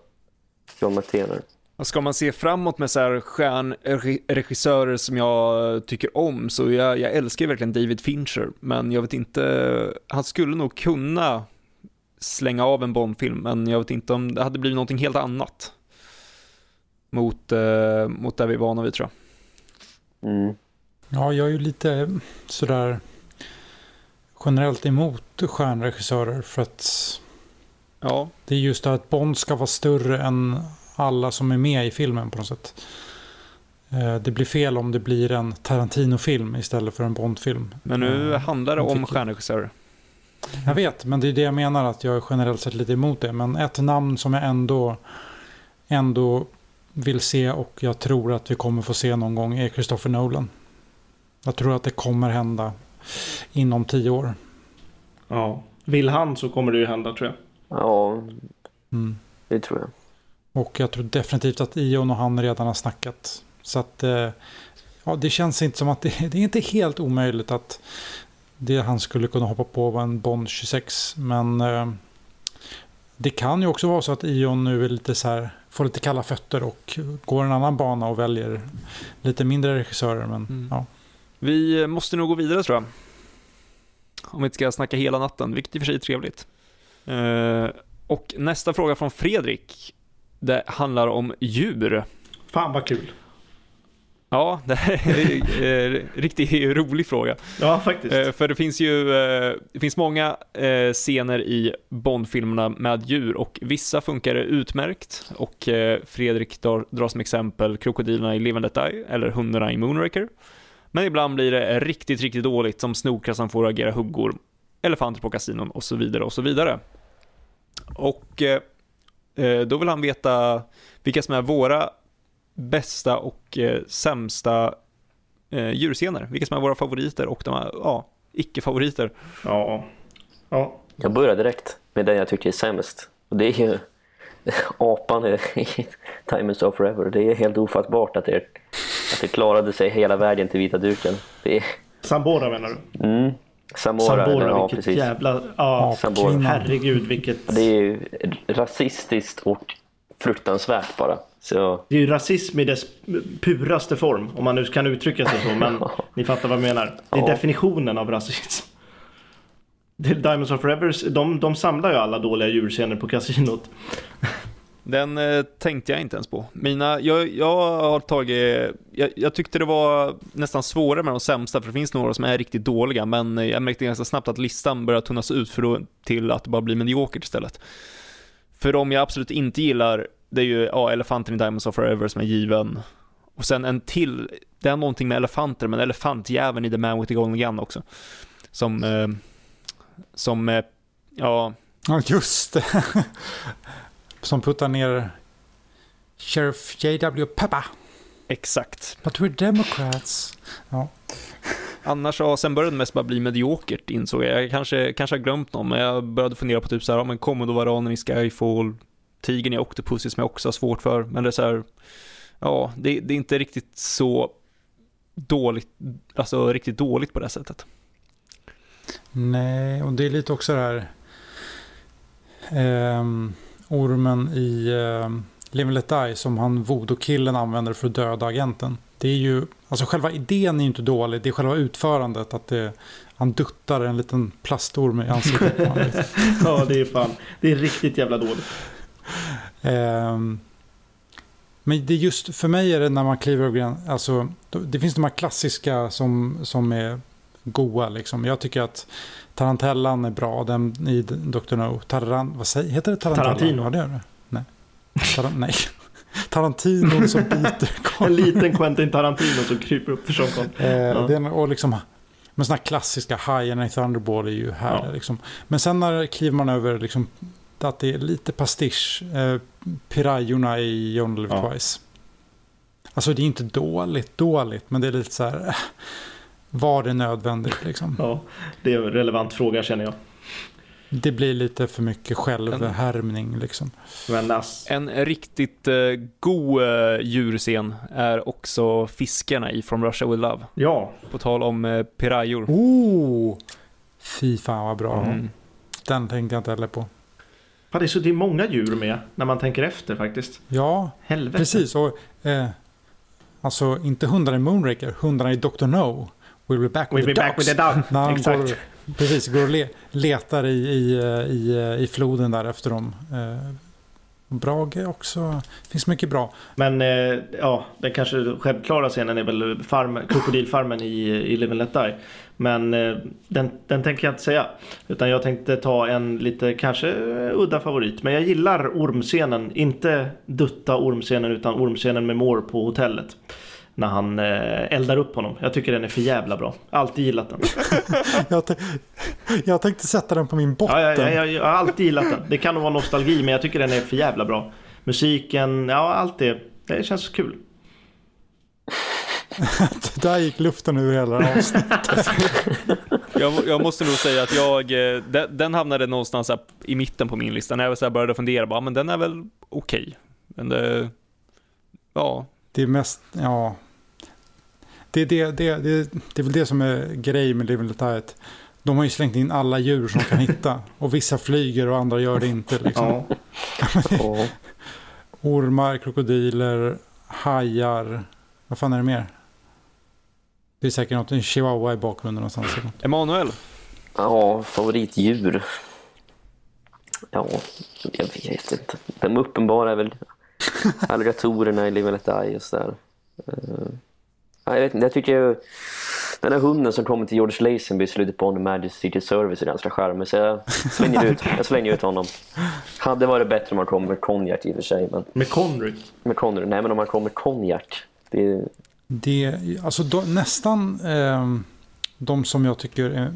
John McTiernan. Och Ska man se framåt med så här stjärnregissörer som jag tycker om så jag, jag älskar verkligen David Fincher men jag vet inte, han skulle nog kunna slänga av en Bondfilm men jag vet inte om det hade blivit någonting helt annat mot, eh, mot där vi är vana vid tror jag. Mm. Ja, jag är ju lite sådär generellt emot stjärnregissörer för att Ja, det är just det att Bond ska vara större än alla som är med i filmen på något sätt. Eh, Det blir fel om det blir en Tarantino-film istället för en Bond-film. men nu Eh, handlar det om stjärnregissörer. Jag vet, men det är det jag menar att jag är generellt sett lite emot det. Men ett namn som jag ändå, ändå vill se och jag tror att vi kommer få se någon gång är Christopher Nolan. Jag tror att det kommer hända inom tio år. Ja. Vill han så kommer det ju hända tror jag. Ja, Mm. det tror jag. Och jag tror definitivt att Ion och han redan har snackat. Så att eh, ja, det känns inte som att det, det är inte helt omöjligt att det han skulle kunna hoppa på var en Bond 26. Men eh, det kan ju också vara så att Ion nu är lite så här, får lite kalla fötter och går en annan bana och väljer lite mindre regissörer. Men Mm. ja, Vi måste nog gå vidare tror jag. Om vi inte ska snacka hela natten, vilket i och för sig är trevligt. Eh, och nästa fråga från Fredrik. Det handlar om djur. Fan vad kul. Ja, det här är en riktigt rolig fråga. Ja, faktiskt. Eh, För det finns ju eh, det finns många eh, scener i Bond-filmerna med djur och vissa funkar utmärkt och eh, Fredrik drar, som exempel krokodilerna i Live and Die eller hundarna i Moonraker. Men ibland blir det riktigt, riktigt dåligt som snokar som får agera huggor, elefanter på kasinon och så vidare och så vidare. Och eh, eh, då vill han veta vilka som är våra bästa och eh, sämsta eh, djurscener. Vilka som är våra favoriter och de här, ja, icke-favoriter. Ja. Ja. Jag börjar direkt med den jag tycker är sämst. Och det är ju apan i Time is So Forever. Det är helt ofattbart att det, att det klarade sig hela vägen till vita duken. Det är, Sambora menar du? mm, Samora, Sambora, ja, vilket precis. jävla... Ja, Sambora. Herregud vilket... Det är ju rasistiskt och fruktansvärt bara. Så Det är ju rasism i dess puraste form, om man nu kan uttrycka sig så, men ni fattar vad jag menar. Det är Ja. definitionen av rasism. Diamonds of Forever, de, de samlar ju alla dåliga djurscener på kasinot. Den eh, tänkte jag inte ens på. Mina, jag, jag har tagit, jag, jag, tyckte det var nästan svårare med de sämsta, för det finns några som är riktigt dåliga, men jag märkte ganska snabbt att listan börjar tunnas ut för då, till att det bara blir mediokert istället. För de jag absolut inte gillar, det är ju ja, Elefanten i Diamonds of Forever som är given. Och sen en till, det är någonting med elefanter, men elefantjäveln i The Man with the Golden Gun också. Som, eh, som, eh, ja. Ja, just det. som puttar ner Sheriff J.W. Pepper. Exakt. But we're democrats. Ja. Annars, ja, sen började det mest bara bli mediokert insåg jag. Jag kanske, kanske har glömt någon, men jag började fundera på typ så här, ja, men Kommodovaranen i Skyfall, Tigern i Octopussy som jag också har svårt för, men det är så här, ja, det, det är inte riktigt så dåligt, alltså riktigt dåligt på det sättet. Nej, och det är lite också det här eh, ormen i eh, Live and Let Die som han voodoo-killen använder för att döda agenten. Det är ju, alltså själva idén är ju inte dålig, det är själva utförandet att det, han duttar en liten plastorm i ansiktet Ja, det är fan, det är riktigt jävla dåligt. Eh, men det är just, för mig är det när man kliver över gränsen, alltså det finns de här klassiska som, som är goa liksom. Jag tycker att Tarantellan är bra, den i Dr. No. Taran, vad säger, heter det Tarantella? Tarantino. Ja, det gör det. Nej. Taran, nej. Tarantino som biter En liten Quentin Tarantino som kryper upp för Sean eh, ja. den, Och liksom, men sådana klassiska Hajen i Thunderball är ju här. Ja. Liksom. Men sen när kliver man över liksom, att det är lite pastisch. Eh, Pirajorna i John Live ja. Twice. Alltså det är inte dåligt, dåligt, men det är lite så här. Eh, var det nödvändigt liksom? Ja, det är en relevant fråga känner jag. Det blir lite för mycket självhärmning liksom. En riktigt uh, god uh, djurscen är också fiskarna i From Russia With Love. Ja. På tal om uh, pirajor. Oh! Fy fan vad bra. Mm. Den tänkte jag inte heller på. Ja, det, är så, det är många djur med när man tänker efter faktiskt. Ja, Helvete. precis. Och, eh, alltså inte hundar i Moonraker, hundarna i Dr. No. We'll be back with, we'll the, back with the dog. När Exakt. Går, precis, går och le, letar i, i, i, i floden där efter dem. Eh, Brage också. Det finns mycket bra. Men eh, ja, den kanske självklara scenen är väl farm, krokodilfarmen i, i Live and Let Die. Men eh, den, den tänker jag inte säga. Utan jag tänkte ta en lite kanske udda favorit. Men jag gillar ormscenen. Inte dutta ormscenen utan ormscenen med Moore på hotellet när han eh, eldar upp honom. Jag tycker den är för jävla bra. Alltid gillat den. jag, jag tänkte sätta den på min botten. Ja, ja, ja, jag har alltid gillat den. Det kan nog vara nostalgi men jag tycker den är för jävla bra. Musiken, ja allt det. Det känns kul. Där gick luften ur hela avsnittet. jag, jag, måste nog säga att jag, eh, den, den hamnade någonstans i mitten på min lista. När jag så började fundera, bara, men den är väl okej. Okay. Men det, ja. Det är mest, ja, det, det, det, det, det är väl det som är grejen med Living Tight. De har ju slängt in alla djur som de kan hitta. Och vissa flyger och andra gör det inte. Liksom. Ja. Ormar, krokodiler, hajar. Vad fan är det mer? Det är säkert något, en chihuahua i bakgrunden någonstans. Emanuel? Ja, favoritdjur. Ja, jag vet inte. De uppenbara är väl alligatorerna i Live and Let Die och sådär. Uh, jag vet inte, jag tycker den här hunden som kommer till George Lazenby i slutet på On Majesty Secret Service är ganska charmig så jag slänger ut, jag slänger ut honom. Hade varit bättre om man kom med konjak i och för sig. Men... Med Connery? Med Connery, nej men om man kom med konjak. Det... det alltså då, nästan eh, de som jag tycker är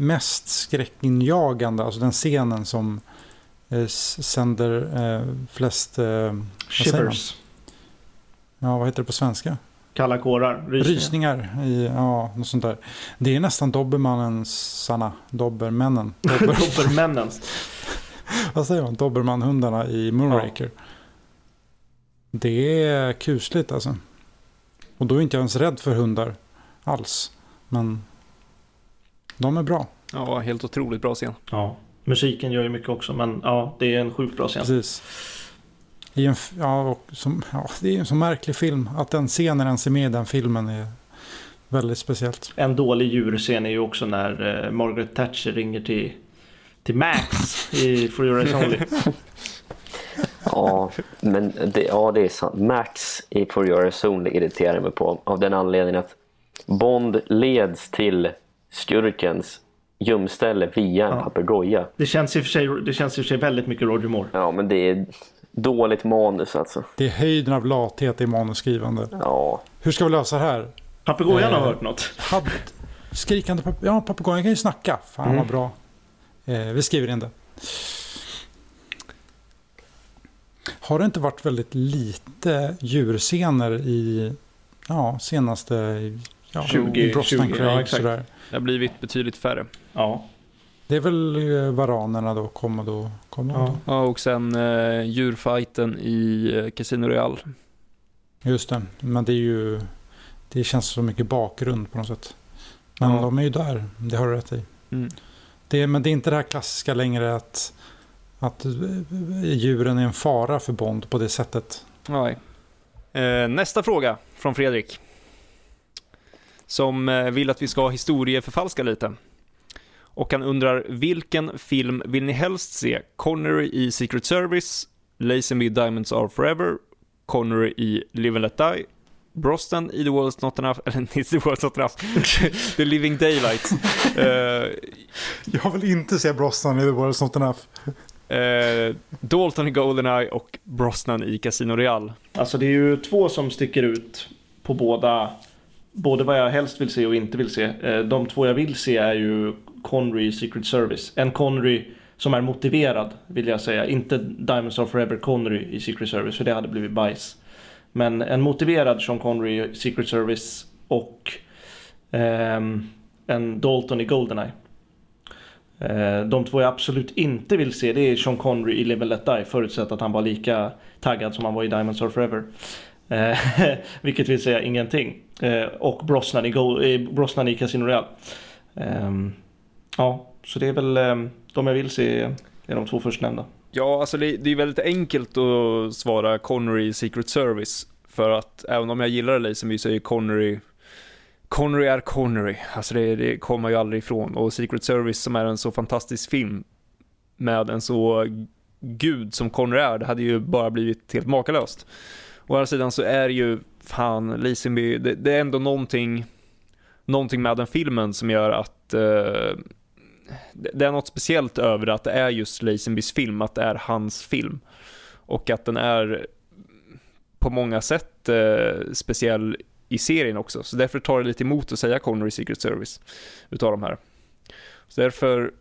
mest skräckinjagande, alltså den scenen som eh, sänder eh, flest... Eh, Shivers. Ja, vad heter det på svenska? Kalla kårar, rysningar. rysningar i, ja, något sånt där. Det är nästan Dobermannensarna, Dobermännen. Dobber... Dobermännen. Vad säger man? Dobermannhundarna i Moonraker. Ja. Det är kusligt alltså. Och då är inte jag ens rädd för hundar alls. Men de är bra. Ja, helt otroligt bra scen. Ja, musiken gör ju mycket också. Men ja, det är en sjukt bra scen. Precis. I en, ja, och som, ja, det är en så märklig film. Att den scenen ens är med i den filmen är väldigt speciellt. En dålig djurscen är ju också när eh, Margaret Thatcher ringer till, till Max i For Your Eyes Only. Ja, men det, ja, det är sant. Max i For Your Zone irriterar mig på av den anledningen att Bond leds till skurkens gömställe via en Ja. papegoja. Det känns, i och för sig, det känns i och för sig väldigt mycket Roger Moore. Ja, men det är dåligt manus alltså. Det är höjden av lathet i manusskrivande. Ja, Hur ska vi lösa det här? Papegojan har Eh. hört något. Hade, skrikande pap- Ja, papegojan kan ju snacka. Fan Mm. vad bra. Eh, vi skriver in det. Har det inte varit väldigt lite djurscener i ja, senaste ja, 20, i Brosnan 20, ja, exakt. sådär. Det har blivit betydligt färre. Ja. Det är väl eh, varanerna då, Komodo. Komodo. Ja. Ja, och sen eh, djurfighten i eh, Casino Royale. Just det, men det är ju det känns så mycket bakgrund på något sätt. Men Ja. de är ju där, det har du rätt i. Mm. Det, men det är inte det här klassiska längre att, att eh, djuren är en fara för Bond på det sättet. Nej. Eh, nästa fråga från Fredrik. Som vill att vi ska historieförfalska lite. Och han undrar, vilken film vill ni helst se? Connery i Secret Service, Lazenby Diamonds Are Forever, Connery i Live and Let Die, Brosnan i The World's Not Enough, eller inte The World's Not Enough, The Living Daylights. Eh, Jag vill inte se Brosnan i The World's Not Enough. eh, Dalton i Goldeneye och Brosnan i Casino Royale. Alltså det är ju två som sticker ut på båda. Både vad jag helst vill se och inte vill se. Eh, De två jag vill se är ju Connery i Secret Service. En Connery som är motiverad vill jag säga. Inte Diamonds Are Forever Connery i Secret Service för det hade blivit bajs. Men en motiverad Sean Connery i Secret Service och ehm, en Dalton i Goldeneye. Eh, De två jag absolut inte vill se det är Sean Connery i Live and Let Die förutsatt att han var lika taggad som han var i Diamonds Are Forever. Eh, vilket vill säga ingenting. Eh, och Brosnan i, Go- eh, Brosnan i Casino Royale. Ehm, Ja, så det är väl eh, de jag vill se är de två förstnämnda. Ja, alltså det, det är väldigt enkelt att svara Connery Secret Service. För att även om jag gillar Lazenby så är ju Connery Connery är Connery, alltså det, det kommer man ju aldrig ifrån. Och Secret Service som är en så fantastisk film med en så gud som Connery är, det hade ju bara blivit helt makalöst. Å andra sidan så är ju fan Lazenby, det, det är ändå någonting, någonting med den filmen som gör att eh, det är något speciellt över att det är just Lazenbys film, att det är hans film. Och att den är på många sätt eh, speciell i serien också. Så därför tar det lite emot att säga Connery Secret Service utav de här. Så därför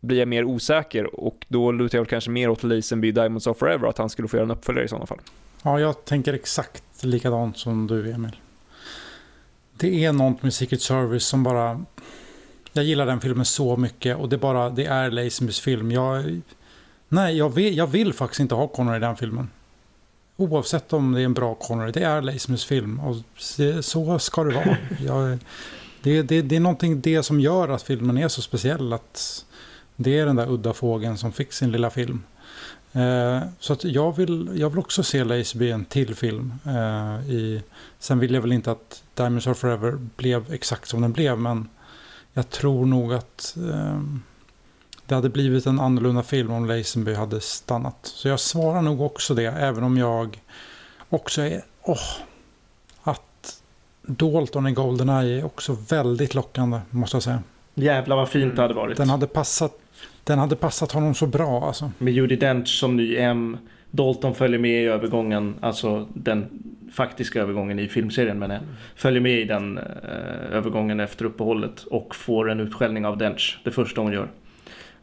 blir jag mer osäker och då lutar jag väl kanske mer åt Lazenby Diamonds of Forever, att han skulle få göra en uppföljare i sådana fall. Ja, jag tänker exakt likadant som du Emil. Det är något med Secret Service som bara... Jag gillar den filmen så mycket och det bara, det är Lazenbys film. Jag, nej, jag vill, jag vill faktiskt inte ha Connery i den filmen. Oavsett om det är en bra Connery, det är Lazenbys film och så ska det vara. Jag, det, det, det är någonting det som gör att filmen är så speciell. Att det är den där udda fågeln som fick sin lilla film. Eh, så att jag, vill, jag vill också se Lazenby en till film. Eh, i, sen vill jag väl inte att Diamonds Are Forever blev exakt som den blev. Men jag tror nog att eh, det hade blivit en annorlunda film om Lazenby hade stannat. Så jag svarar nog också det. Även om jag också är... Åh, att Dalton i Goldeneye är också väldigt lockande måste jag säga. Jävlar vad fint det hade varit. Den hade passat, den hade passat honom så bra alltså. Med Judi Dench som ny M. Dalton följer med i övergången, alltså den faktiska övergången i filmserien men följer med i den eh, övergången efter uppehållet och får en utskällning av Dench det första hon gör.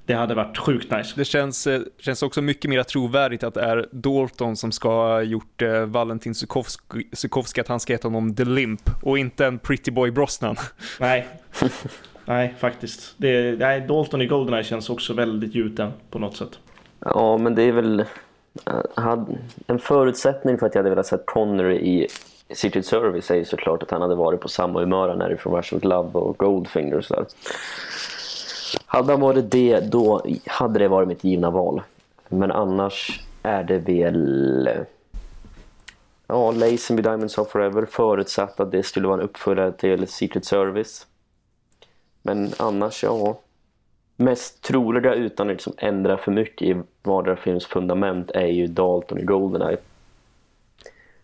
Det hade varit sjukt nice. Det känns, eh, känns också mycket mer trovärdigt att det är Dalton som ska ha gjort eh, Valentin Zukovsky att han ska heta honom The Limp och inte en Pretty Boy Brosnan. Nej. Nej, faktiskt. Det, nej, Dalton i Goldeneye känns också väldigt gjuten på något sätt. Ja, men det är väl hade- en förutsättning för att jag hade velat se Connery i Secret Service är ju såklart att han hade varit på samma humör när det från Rush Love och Goldfinger och sådär. Hade han varit det, då hade det varit mitt givna val. Men annars är det väl... Ja, Lazenby Diamonds of Forever förutsatt att det skulle vara en uppföljare till Secret Service. Men annars, ja mest troliga utan att liksom ändra för mycket i vardera films fundament är ju Dalton i Goldeneye.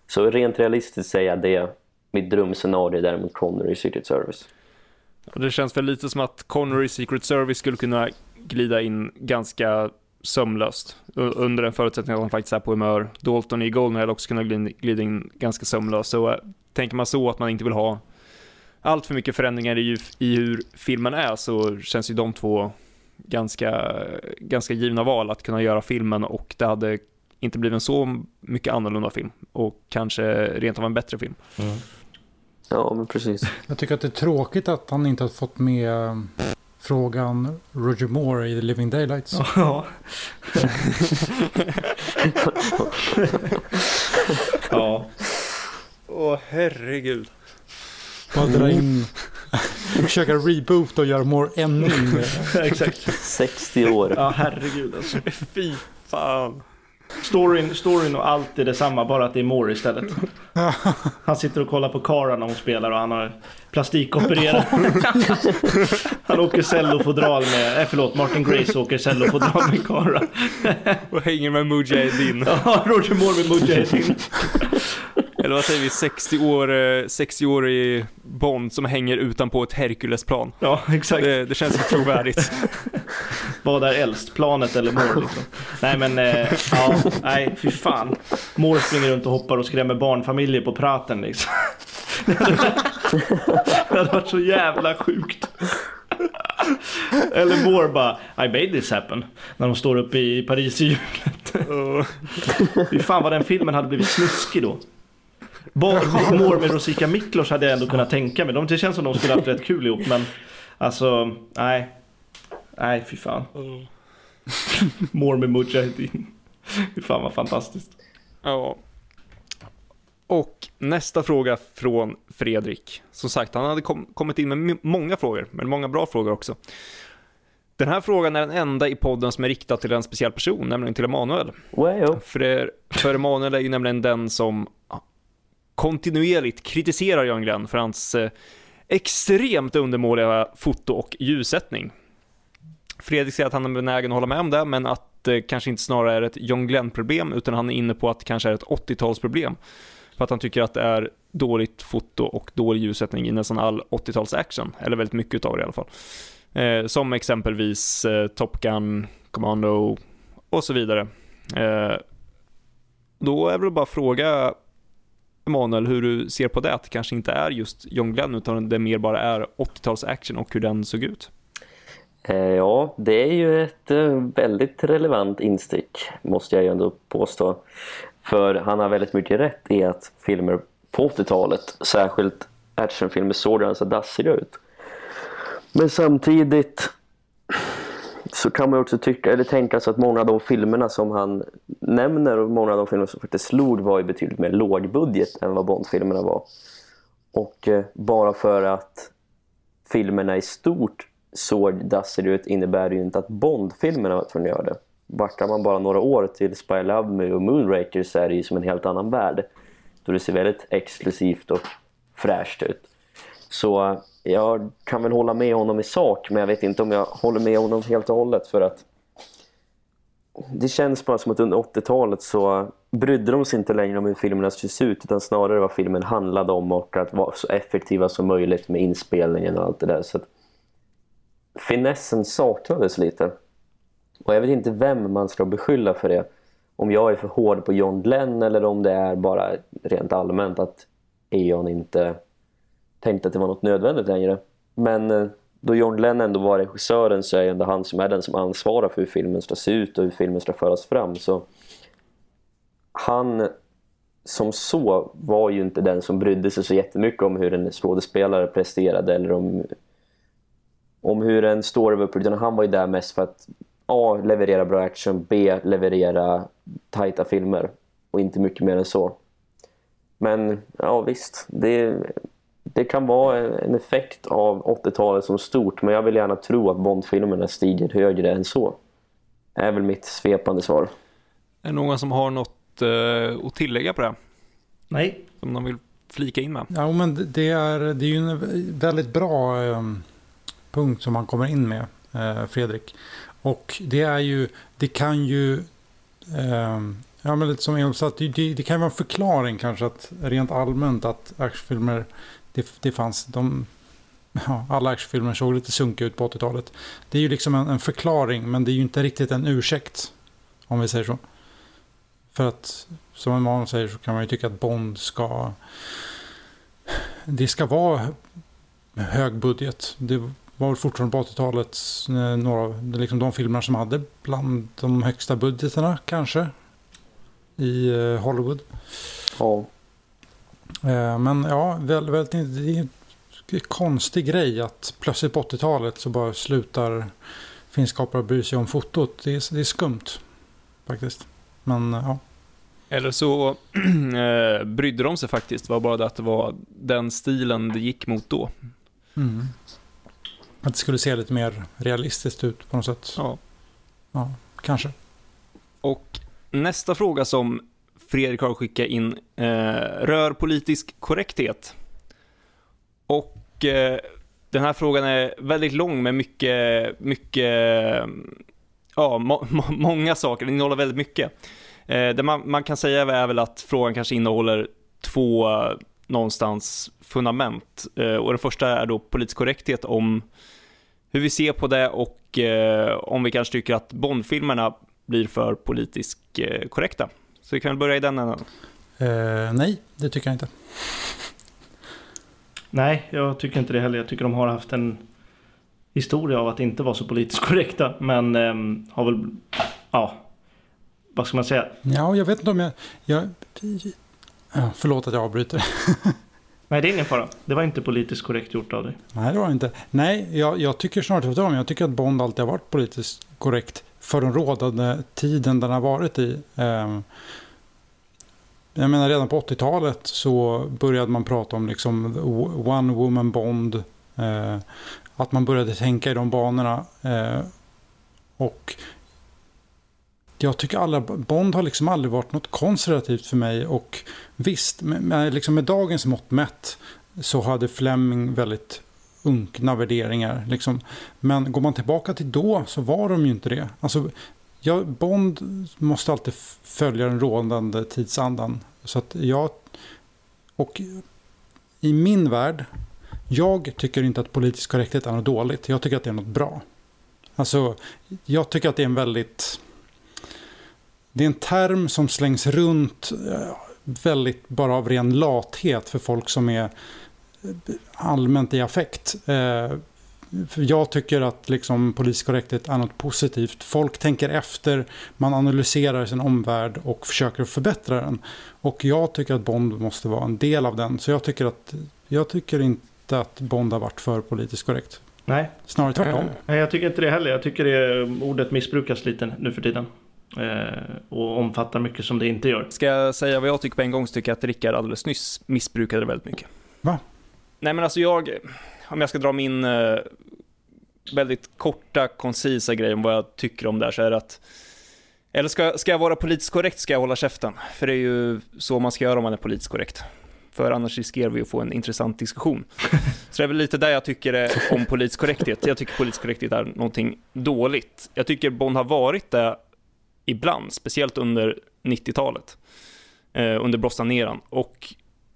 Så rent realistiskt säger jag det. Mitt drömscenario är däremot Connery i Secret Service. Och det känns väl lite som att Connery i Secret Service skulle kunna glida in ganska sömlöst under den förutsättningen att han faktiskt är på humör. Dalton i Golden hade också kunnat glida in ganska sömlöst. Så eh, tänker man så att man inte vill ha allt för mycket förändringar i, i hur filmen är så känns ju de två ganska, ganska givna val att kunna göra filmen och det hade inte blivit en så mycket annorlunda film och kanske rent av en bättre film. Mm. Ja, men precis. Jag tycker att det är tråkigt att han inte har fått med frågan Roger Moore i The Living Daylights. Ja. ja. Åh, herregud. Bara dra in, försöka reboota och göra Moore ännu yngre. Exakt. 60 år. Ja, herregud alltså. Fy fan. Storyn, storyn och allt är detsamma, bara att det är Moore istället. Han sitter och kollar på Cara när hon spelar och han har plastikopererat. han åker cellofodral med, äh, förlåt, Martin Grace åker cellofodral med Cara. och hänger med Mujahedin. ja, Roger Moore med Mujahedin. Eller vad säger vi, 60 år, 60 eh, år i Bond som hänger utanpå ett Herculesplan. Ja, exakt. Det, det känns ju trovärdigt. Vad är äldst, planet eller Moore liksom? Nej men, eh, ja, nej fy fan. Moore springer runt och hoppar och skrämmer barnfamiljer på praten liksom. det hade varit så jävla sjukt. Eller Moore bara, I made this happen. När de står uppe i Paris i hjulet. Fy fan vad den filmen hade blivit snuskig då. Moore med Rosika Miklos hade jag ändå kunnat tänka mig. De, det känns som de skulle haft rätt kul ihop men alltså, nej. Nej, fy fan. Mm. More med Mujahedin. Fy fan vad fantastiskt. Ja. Och nästa fråga från Fredrik. Som sagt, han hade kom, kommit in med många frågor, men många bra frågor också. Den här frågan är den enda i podden som är riktad till en speciell person, nämligen till Emanuel. Wow. För, för Emanuel är ju nämligen den som kontinuerligt kritiserar Jan Glenn för hans eh, extremt undermåliga foto och ljussättning. Fredrik säger att han är benägen att hålla med om det, men att det kanske inte snarare är ett John Glenn-problem, utan han är inne på att det kanske är ett 80-talsproblem. För att han tycker att det är dåligt foto och dålig ljussättning i nästan all 80-tals action, eller väldigt mycket av det i alla fall. Eh, som exempelvis eh, Top Gun, Commando och så vidare. Eh, då är det väl bara att fråga Emanuel hur du ser på det, att det kanske inte är just John Glenn utan det mer bara är 80-tals action och hur den såg ut. Eh, ja, det är ju ett eh, väldigt relevant instick måste jag ju ändå påstå. För han har väldigt mycket rätt i att filmer på 80-talet, särskilt actionfilmer, såg ganska dassiga ut. Men samtidigt så kan man också tycka, eller tänka sig att många av de filmerna som han nämner och många av de filmer som faktiskt slog var ju betydligt mer lågbudget än vad Bond-filmerna var. Och eh, bara för att filmerna i stort såg dassig ut innebär det ju inte att Bond-filmerna var tvungna att göra det. Backar man bara några år till Spy Love Me och Moonraker så är det ju som en helt annan värld. Då det ser väldigt exklusivt och fräscht ut. Så eh, jag kan väl hålla med honom i sak men jag vet inte om jag håller med honom helt och hållet för att det känns bara som att under 80-talet så brydde de sig inte längre om hur filmerna skulle se ut utan snarare vad filmen handlade om och att vara så effektiva som möjligt med inspelningen och allt det där. Så att finessen saknades lite. Och jag vet inte vem man ska beskylla för det. Om jag är för hård på John Glenn eller om det är bara rent allmänt att Eon inte tänkte att det var något nödvändigt längre. Men eh, då John Lennon ändå var regissören så är det ändå han som är den som ansvarar för hur filmen ska se ut och hur filmen ska föras fram. Så han som så var ju inte den som brydde sig så jättemycket om hur en skådespelare presterade eller om, om hur en story var uppbyggd. Han var ju där mest för att A. leverera bra action, B. leverera tajta filmer och inte mycket mer än så. Men ja visst, det det kan vara en effekt av 80-talet som stort men jag vill gärna tro att Bondfilmerna stiger högre än så. Det är väl mitt svepande svar. Är det någon som har något uh, att tillägga på det? Nej. Som de vill flika in med? Ja, men det är, det är ju en väldigt bra um, punkt som man kommer in med. eh, Fredrik. Och det är ju, det kan ju, eh, ja men lite som Elin sa, det, det, det kan vara en förklaring kanske att rent allmänt att actionfilmer, det, det fanns, de, ja, alla actionfilmer såg lite sunkiga ut på 80-talet. Det är ju liksom en, en förklaring, men det är ju inte riktigt en ursäkt, om vi säger så. För att, som en man säger, så kan man ju tycka att Bond ska, det ska vara hög budget. Det var fortfarande på 80-talet eh, några av liksom de filmer som hade bland de högsta budgeterna kanske i eh, Hollywood. Ja. Eh, men ja, väldigt, väldigt, det är en konstig grej att plötsligt på 80-talet så bara slutar filmskapare bry sig om fotot. Det är, det är skumt faktiskt. Men ja. Eller så eh, brydde de sig faktiskt, det var bara det att det var den stilen det gick mot då. Mm. Att det skulle se lite mer realistiskt ut på något sätt. Ja. Ja, kanske. Och nästa fråga som Fredrik har skickat in eh, rör politisk korrekthet. Och eh, den här frågan är väldigt lång med mycket, mycket, ja, må, må, många saker. Den innehåller väldigt mycket. Eh, det man, man kan säga är väl att frågan kanske innehåller två någonstans fundament. Eh, och den första är då politisk korrekthet om hur vi ser på det och eh, om vi kanske tycker att Bondfilmerna blir för politiskt eh, korrekta. Så vi kan väl börja i den änden. Eh, nej, det tycker jag inte. Nej, jag tycker inte det heller. Jag tycker de har haft en historia av att inte vara så politiskt korrekta. Men ehm, har väl, ja, vad ska man säga? Ja, jag vet inte om jag... jag ja, förlåt att jag avbryter. Nej, det är ingen fara. Det var inte politiskt korrekt gjort av dig. Nej, det var det inte. Nej, jag, jag tycker snarare tvärtom. Jag tycker att Bond alltid har varit politiskt korrekt för den rådande tiden den har varit i. Ehm, jag menar redan på 80-talet så började man prata om liksom one woman bond. Eh, att man började tänka i de banorna. Eh, och jag tycker alla, Bond har liksom aldrig varit något konservativt för mig. Och visst, med, med, liksom med dagens mått mätt så hade Fleming väldigt unkna värderingar. Liksom. Men går man tillbaka till då så var de ju inte det. Alltså, ja, Bond måste alltid följa den rådande tidsandan. Så att jag... Och i min värld, jag tycker inte att politisk korrekthet är något dåligt. Jag tycker att det är något bra. Alltså, jag tycker att det är en väldigt... Det är en term som slängs runt eh, väldigt bara av ren lathet för folk som är allmänt i affekt. Jag tycker att liksom politisk korrekthet är något positivt. Folk tänker efter, man analyserar sin omvärld och försöker förbättra den. Och jag tycker att Bond måste vara en del av den. Så jag tycker, att, jag tycker inte att Bond har varit för politiskt korrekt. Nej. Snarare tvärtom. Nej, jag tycker inte det heller. Jag tycker det ordet missbrukas lite nu för tiden. Eh, och omfattar mycket som det inte gör. Ska jag säga vad jag tycker på en gång så tycker jag att Rickard alldeles nyss missbrukade det väldigt mycket. Va? Nej men alltså jag, om jag ska dra min eh, väldigt korta, koncisa grej om vad jag tycker om det här så är det att eller ska, ska jag vara politiskt korrekt ska jag hålla käften. För det är ju så man ska göra om man är politiskt korrekt. För annars riskerar vi att få en intressant diskussion. Så det är väl lite där jag tycker om politisk korrekthet. Jag tycker politisk korrekthet är någonting dåligt. Jag tycker Bond har varit det ibland, speciellt under 90-talet. Eh, under Brosnan-eran. Och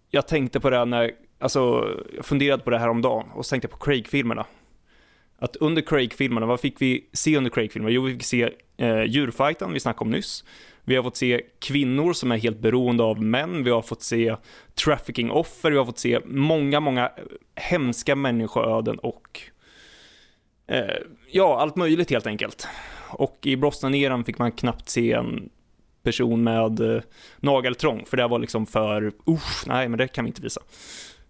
jag tänkte på det när, alltså, jag funderade på det här om dagen och så tänkte jag på Craig-filmerna. Att under Craig-filmerna, vad fick vi se under Craig-filmerna? Jo, vi fick se eh, djurfighten vi snackade om nyss. Vi har fått se kvinnor som är helt beroende av män. Vi har fått se trafficking-offer. Vi har fått se många, många eh, hemska människoöden och eh, ja, allt möjligt helt enkelt. Och i Brosnan-eran fick man knappt se en person med eh, nageltrång, för det var liksom för, usch, nej men det kan vi inte visa.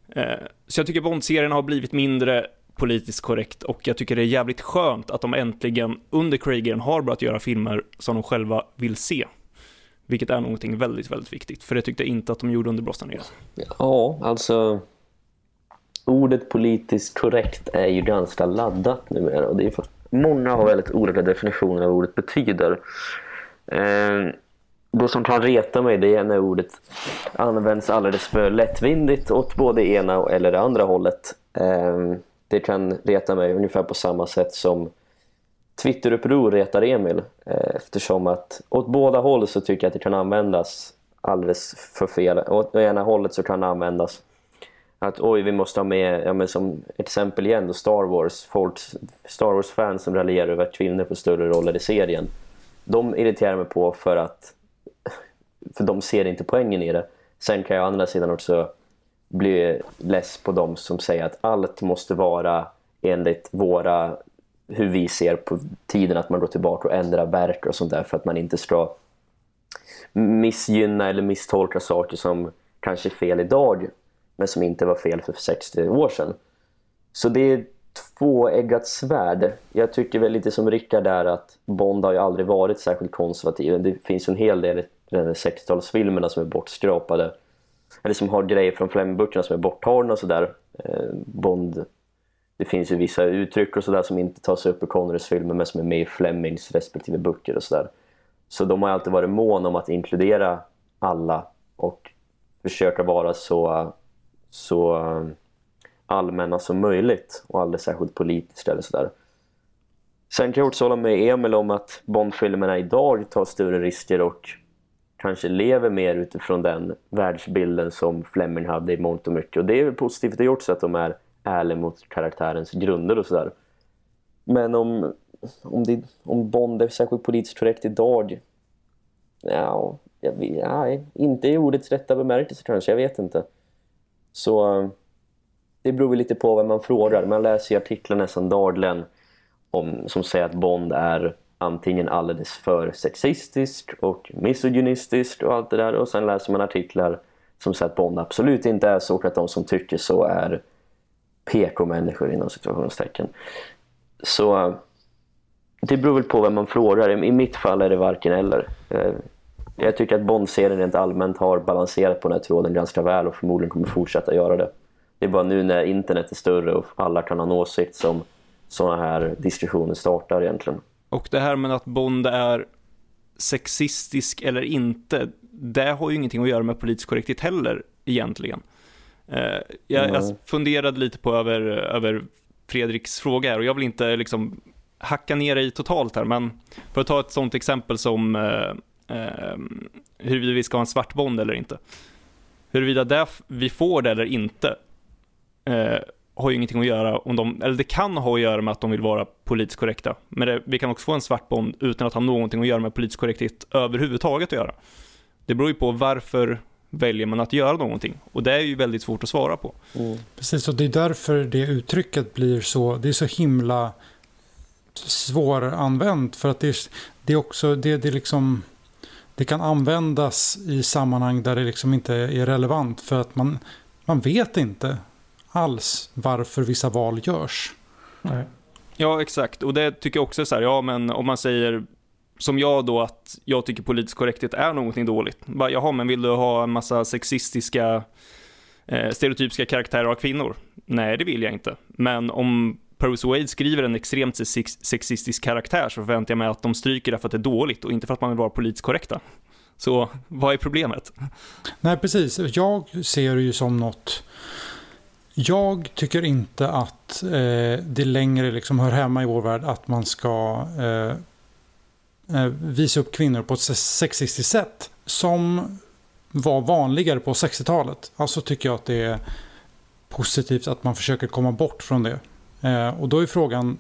Eh, så jag tycker Bond-serien har blivit mindre politiskt korrekt och jag tycker det är jävligt skönt att de äntligen under Craigern har börjat göra filmer som de själva vill se. Vilket är någonting väldigt, väldigt viktigt. För det tyckte jag inte att de gjorde under Brosnan Ja, alltså ordet politiskt korrekt är ju ganska laddat numera. Och det är för, många har väldigt olika definitioner av vad ordet betyder. Eh, det som kan reta mig det är när ordet används alldeles för lättvindigt åt både ena eller det andra hållet. Ehm, det kan reta mig ungefär på samma sätt som Twitteruppror retar Emil eh, eftersom att åt båda håll så tycker jag att det kan användas alldeles för fel. Åt ena hållet så kan det användas att oj, vi måste ha med, ja, men som exempel igen då Star Wars, folk, Star Wars-fans som raljerar över att kvinnor får större roller i serien. De irriterar mig på för att för de ser inte poängen i det. Sen kan jag å andra sidan också bli less på de som säger att allt måste vara enligt våra hur vi ser på tiden att man går tillbaka och ändrar verk och sånt där för att man inte ska missgynna eller misstolka saker som kanske är fel idag men som inte var fel för 60 år sedan. Så det är tvåeggat svärd. Jag tycker väl lite som Rickard där att Bond har ju aldrig varit särskilt konservativ. Det finns en hel del Eh, 60-talsfilmerna som är bortskrapade. Eller som har grejer från Flemmingböckerna som är borttagna och sådär. Eh, Bond, det finns ju vissa uttryck och sådär som inte tas upp i Connerys filmer men som är med i Flemings respektive böcker och sådär. Så de har alltid varit mån om att inkludera alla och försöka vara så, så eh, allmänna som möjligt och aldrig särskilt politiskt eller sådär. Sen kan jag också hålla med Emil om att Bondfilmerna idag tar större risker och kanske lever mer utifrån den världsbilden som Fleming hade i mångt och mycket. Och det är positivt det också att de är ärliga mot karaktärens grunder och sådär. Men om, om, det, om Bond är särskilt politiskt korrekt idag ja, jag, ja, inte i ordets rätta bemärkelse kanske, jag vet inte. Så det beror väl lite på vem man frågar. Man läser ju artiklar nästan dagligen om, som säger att Bond är antingen alldeles för sexistisk och misogynistisk och allt det där. Och sen läser man artiklar som säger att Bond absolut inte är så och att de som tycker så är PK-människor inom situationstecken. Så eh, det beror väl på vem man frågar. I mitt fall är det varken eller. Eh, jag tycker att Bond-serien rent allmänt har balanserat på den här tråden ganska väl och förmodligen kommer fortsätta göra det. Det är bara nu när internet är större och alla kan ha en åsikt som sådana här diskussioner startar egentligen. Och det här med att Bond är sexistisk eller inte, det har ju ingenting att göra med politisk korrekthet heller egentligen. Eh, jag, jag funderade lite på över, över Fredriks fråga här och jag vill inte liksom hacka ner i totalt här, men för att ta ett sånt exempel som eh, eh, huruvida vi ska ha en svart Bond eller inte. Huruvida det, vi får det eller inte eh, har ju ingenting att göra om de, eller det kan ha att göra med att de vill vara politiskt korrekta. Men det, vi kan också få en svart Bond utan att ha någonting att göra med politisk korrekthet överhuvudtaget att göra. Det beror ju på varför väljer man att göra någonting. Och det är ju väldigt svårt att svara på. Mm. Precis, och det är därför det uttrycket blir så, det är så himla svåranvänt. För att det är, det är också, det, det, liksom, det kan användas i sammanhang där det liksom inte är relevant. För att man, man vet inte alls varför vissa val görs. Nej. Ja, exakt. Och det tycker jag också är så här, ja men om man säger som jag då att jag tycker politisk korrekthet är någonting dåligt. Bara, jaha, men vill du ha en massa sexistiska, eh, stereotypiska karaktärer av kvinnor? Nej, det vill jag inte. Men om Purvis Wade skriver en extremt sexistisk karaktär så förväntar jag mig att de stryker det för att det är dåligt och inte för att man vill vara politiskt korrekta. Så vad är problemet? Nej, precis. Jag ser det ju som något jag tycker inte att eh, det längre liksom hör hemma i vår värld att man ska eh, eh visa upp kvinnor på ett sexistiskt sätt som var vanligare på 60-talet. Alltså tycker jag att det är positivt att man försöker komma bort från det. Eh, och då är frågan,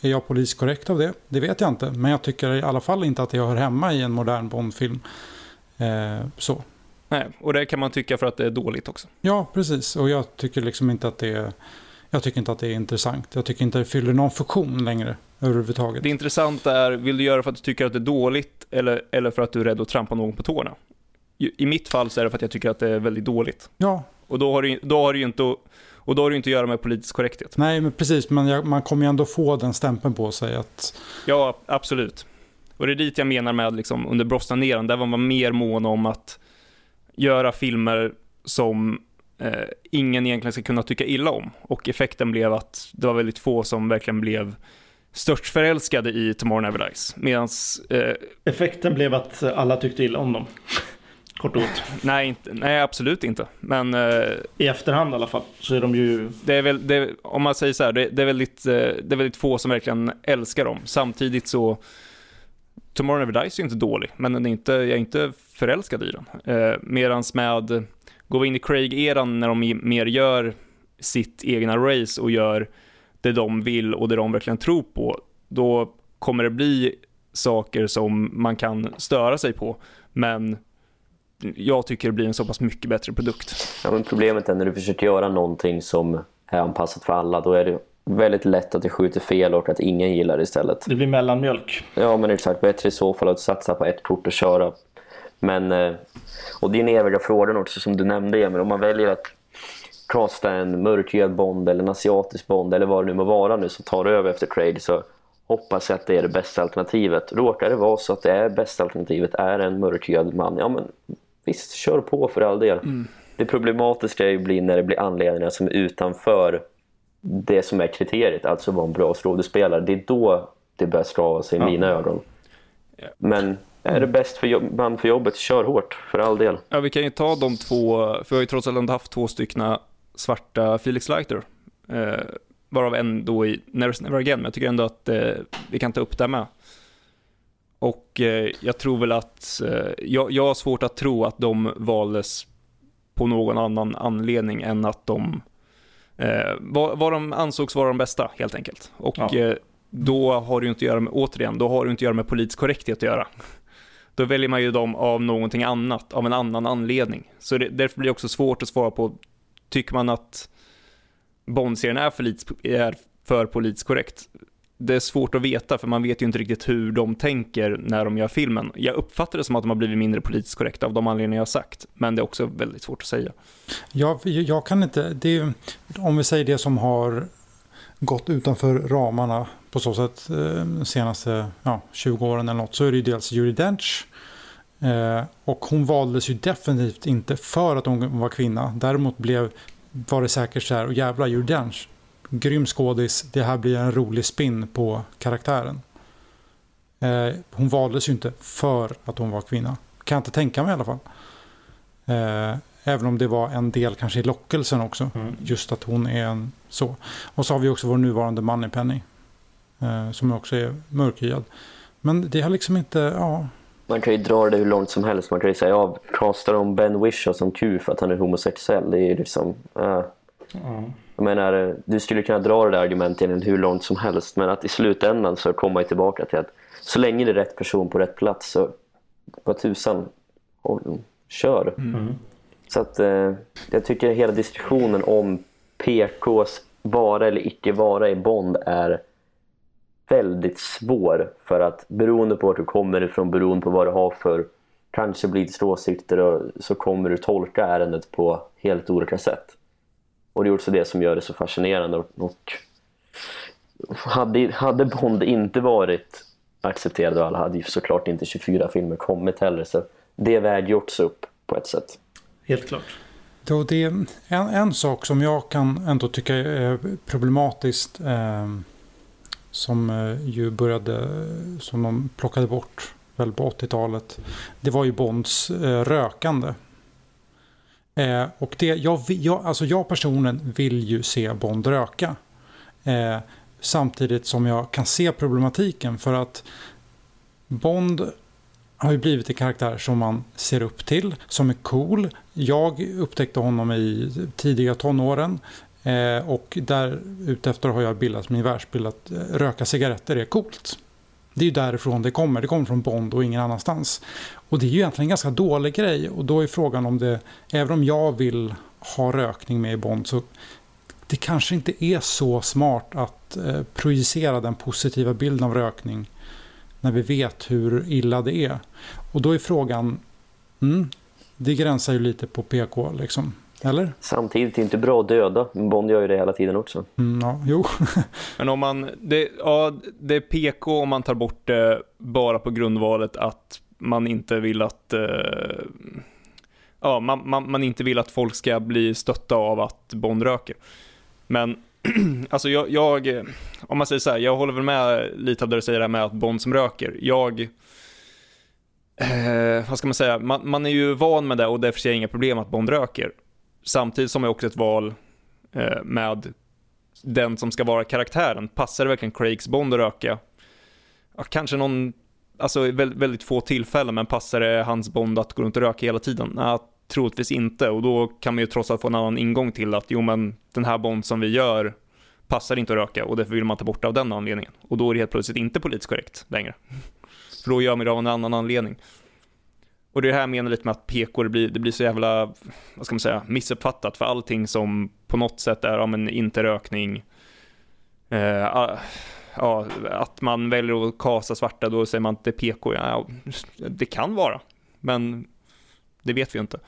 är jag politiskt korrekt av det? Det vet jag inte. Men jag tycker i alla fall inte att det hör hemma i en modern Bondfilm. Eh, så. Nej, och det kan man tycka för att det är dåligt också. Ja, precis. Och jag tycker liksom inte att det är, jag tycker inte att det är intressant. Jag tycker inte att det fyller någon funktion längre överhuvudtaget. Det intressanta är, vill du göra för att du tycker att det är dåligt eller, eller för att du är rädd att trampa någon på tårna? I mitt fall så är det för att jag tycker att det är väldigt dåligt. Ja. Och då har det, då har ju inte och då har det inte att göra med politisk korrekthet. Nej, men precis. Men jag, man kommer ju ändå få den stämpeln på sig att... Ja, absolut. Och det är dit jag menar med liksom, under Brosnaneran, där var man mer mån om att göra filmer som eh, ingen egentligen ska kunna tycka illa om. Och effekten blev att det var väldigt få som verkligen blev störtförälskade i Tomorrow Never Dies. Medans, eh, effekten blev att alla tyckte illa om dem. Kort och gott. Nej, inte, nej absolut inte. Men eh, I efterhand i alla fall så är de ju... det är väl, det, om man säger så här, det, det, är väldigt, eh, det är väldigt få som verkligen älskar dem. Samtidigt så, Tomorrow Never Dies är inte dålig, men den är inte, jag är inte förälskad i den. Eh, medans med, går vi in i Craig-eran när de mer gör sitt egna race och gör det de vill och det de verkligen tror på, då kommer det bli saker som man kan störa sig på, men jag tycker det blir en så pass mycket bättre produkt. Ja, men problemet är när du försöker göra någonting som är anpassat för alla, då är det väldigt lätt att det skjuter fel och att ingen gillar det istället. Det blir mellanmjölk. Ja, men exakt. Bättre i så fall att satsa på ett kort och köra. Men, eh, och det är en eviga frågan också som du nämnde Emil. Om man väljer att casta en mörkhyad Bond eller en asiatisk Bond eller vad det nu må vara nu som tar över efter Craig så hoppas jag att det är det bästa alternativet. Råkar det vara så att det är bästa alternativet är en mörkhyad man, ja men visst, kör på för all del. Det problematiska är ju blir när det blir anledningar som är utanför det som är kriteriet, alltså vara en bra skådespelare. Det är då det börjar strava sig i mina ögon. Men är det bäst för jobb, man för jobbet, kör hårt för all del. Ja, vi kan ju ta de två, för vi har ju trots allt ändå haft två styckna svarta Felix Leiter. Eh, varav en då i Never Never Again, men jag tycker ändå att eh, vi kan ta upp det med. Och eh, jag tror väl att, eh, jag, jag har svårt att tro att de valdes på någon annan anledning än att de, eh, vad, vad de ansågs vara de bästa helt enkelt. Och Ja. eh, då har det ju inte att göra med, återigen, då har det inte att göra med politisk korrekthet att göra. Då väljer man ju dem av någonting annat, av en annan anledning. Så det, därför blir det också svårt att svara på, tycker man att Bond-serien är för, är för politiskt korrekt? Det är svårt att veta, för man vet ju inte riktigt hur de tänker när de gör filmen. Jag uppfattar det som att de har blivit mindre politiskt korrekta av de anledningar jag har sagt, men det är också väldigt svårt att säga. Jag, jag kan inte, det är, om vi säger det som har gått utanför ramarna på så sätt eh, de senaste ja, 20 åren eller något så är det ju dels Judi Dench eh, och hon valdes ju definitivt inte för att hon var kvinna. Däremot blev, var det säkert så här, och jävla Judi Dench, grym skådis, det här blir en rolig spin på karaktären. Eh, hon valdes ju inte för att hon var kvinna. Kan jag inte tänka mig i alla fall. Eh, även om det var en del kanske i lockelsen också. Mm. Just att hon är en så. Och så har vi också vår nuvarande Moneypenny. Eh, som också är mörkhyad. Men det har liksom inte, ja. Man kan ju dra det hur långt som helst. Man kan ju säga, ja, castar de Ben Whishaw som Q för att han är homosexuell? Det är ju liksom... eh, Ja. Jag menar, du skulle kunna dra det där argumentet hur långt som helst, men att i slutändan så kommer man tillbaka till att så länge det är rätt person på rätt plats så vad tusan, håll- kör. Mm. Så att eh, jag tycker hela diskussionen om PKs vara eller icke vara i Bond är väldigt svår för att beroende på vart du kommer ifrån, beroende på vad du har för kanske politiska åsikter och, så kommer du tolka ärendet på helt olika sätt. Och det är också det som gör det så fascinerande. Och, och hade, hade Bond inte varit accepterad av alla hade ju såklart inte 24 filmer kommit heller. Så det väger ju också upp på ett sätt. Helt klart. Då det är en, en sak som jag kan ändå tycka är problematiskt. Eh, som eh, ju började, som de plockade bort väl på 80-talet. Det var ju Bonds eh, rökande. Eh, och det, jag, jag, alltså jag personen vill ju se Bond röka. Eh, samtidigt som jag kan se problematiken för att Bond har ju blivit en karaktär som man ser upp till, som är cool. Jag upptäckte honom i tidiga tonåren eh, och där utefter har jag bildat min världsbild att eh, röka cigaretter är coolt. Det är ju därifrån det kommer, det kommer från Bond och ingen annanstans. Och det är ju egentligen en ganska dålig grej och då är frågan om det, även om jag vill ha rökning med i Bond så det kanske inte är så smart att eh, projicera den positiva bilden av rökning när vi vet hur illa det är. Och då är frågan, mm, det gränsar ju lite på PK liksom, eller? Samtidigt är det inte bra att döda, men Bond gör ju det hela tiden också. Mm, ja, jo. Men om man, det, ja, det är PK om man tar bort det bara på grundvalet att man inte vill att eh, ja, man, man, man inte vill att folk ska bli stötta av att Bond röker. Men alltså jag, jag, om man säger så här, jag håller väl med lite av det du säger där med att Bond som röker. Jag, eh, vad ska man säga, man, man, är ju van med det och därför ser jag inga problem att Bond röker. Samtidigt som är också ett val eh, med den som ska vara karaktären. Passar det verkligen Craigs Bond att röka? Ja, kanske någon, alltså väldigt, få tillfällen, men passar det hans Bond att gå runt och röka hela tiden? Ja, troligtvis inte och då kan man ju trots allt få en annan ingång till att jo men den här Bond som vi gör passar inte att röka och därför vill man ta bort det av den anledningen. Och då är det helt plötsligt inte politiskt korrekt längre. För då gör man det av en annan anledning. Och det är det här jag menar lite med att PK, det blir, det blir så jävla, vad ska man säga, missuppfattat för allting som på något sätt är, ja men inte rökning, eh, ja, att man väljer att kasa svarta, då säger man att det är PK. Ja, det kan vara, men det vet vi inte.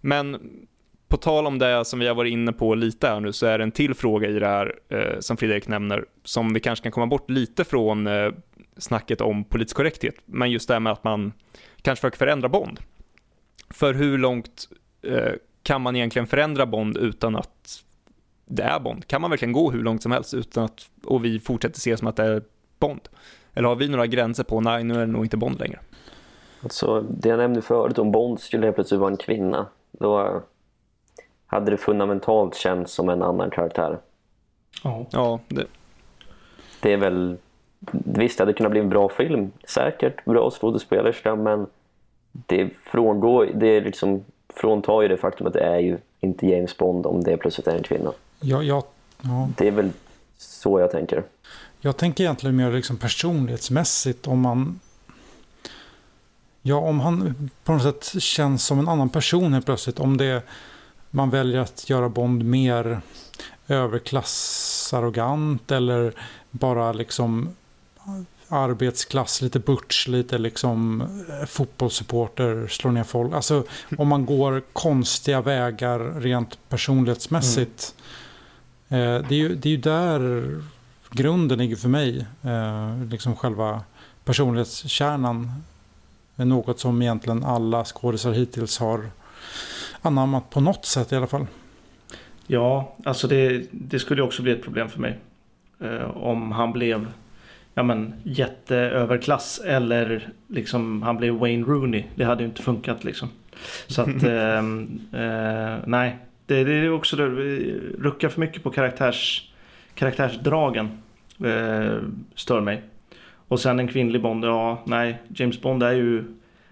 Men på tal om det som vi har varit inne på lite här nu så är det en till fråga i det här eh, som Fredrik nämner som vi kanske kan komma bort lite från eh, snacket om politisk korrekthet. Men just det här med att man kanske försöker förändra Bond. För hur långt eh, kan man egentligen förändra Bond utan att det är Bond? Kan man verkligen gå hur långt som helst utan att och vi fortsätter se som att det är Bond? Eller har vi några gränser på, nej nu är det nog inte Bond längre? Alltså, det jag nämnde förut om Bond skulle helt plötsligt vara en kvinna. Då hade det fundamentalt känts som en annan karaktär. Oh. Ja, det... det är väl... Visst, det hade kunnat bli en bra film. Säkert bra skådespelerska, men det frångår... Det är liksom fråntar ju det faktum att det är ju inte James Bond om det plötsligt är en kvinna. Ja, ja, ja. Det är väl så jag tänker. Jag tänker egentligen mer liksom personlighetsmässigt om man Ja, om han på något sätt känns som en annan person helt plötsligt. Om det man väljer att göra Bond mer överklassarrogant eller bara liksom arbetsklass, lite butch, lite liksom eh, fotbollssupporter, slår ner folk. Alltså om man går konstiga vägar rent personlighetsmässigt. Mm. Eh, det, är ju, det är ju där grunden ligger för mig. Eh, liksom själva personlighetskärnan är något som egentligen alla skådisar hittills har anammat på något sätt i alla fall. Ja, alltså det, det skulle också bli ett problem för mig. Eh, om han blev ja, men, jätteöverklass eller liksom han blev Wayne Rooney. Det hade ju inte funkat liksom. Så att eh, eh, nej, det, det, är också det, ruckar för mycket på karaktärs, karaktärsdragen. Eh, stör mig. Och sen en kvinnlig Bond, ja nej, James Bond är ju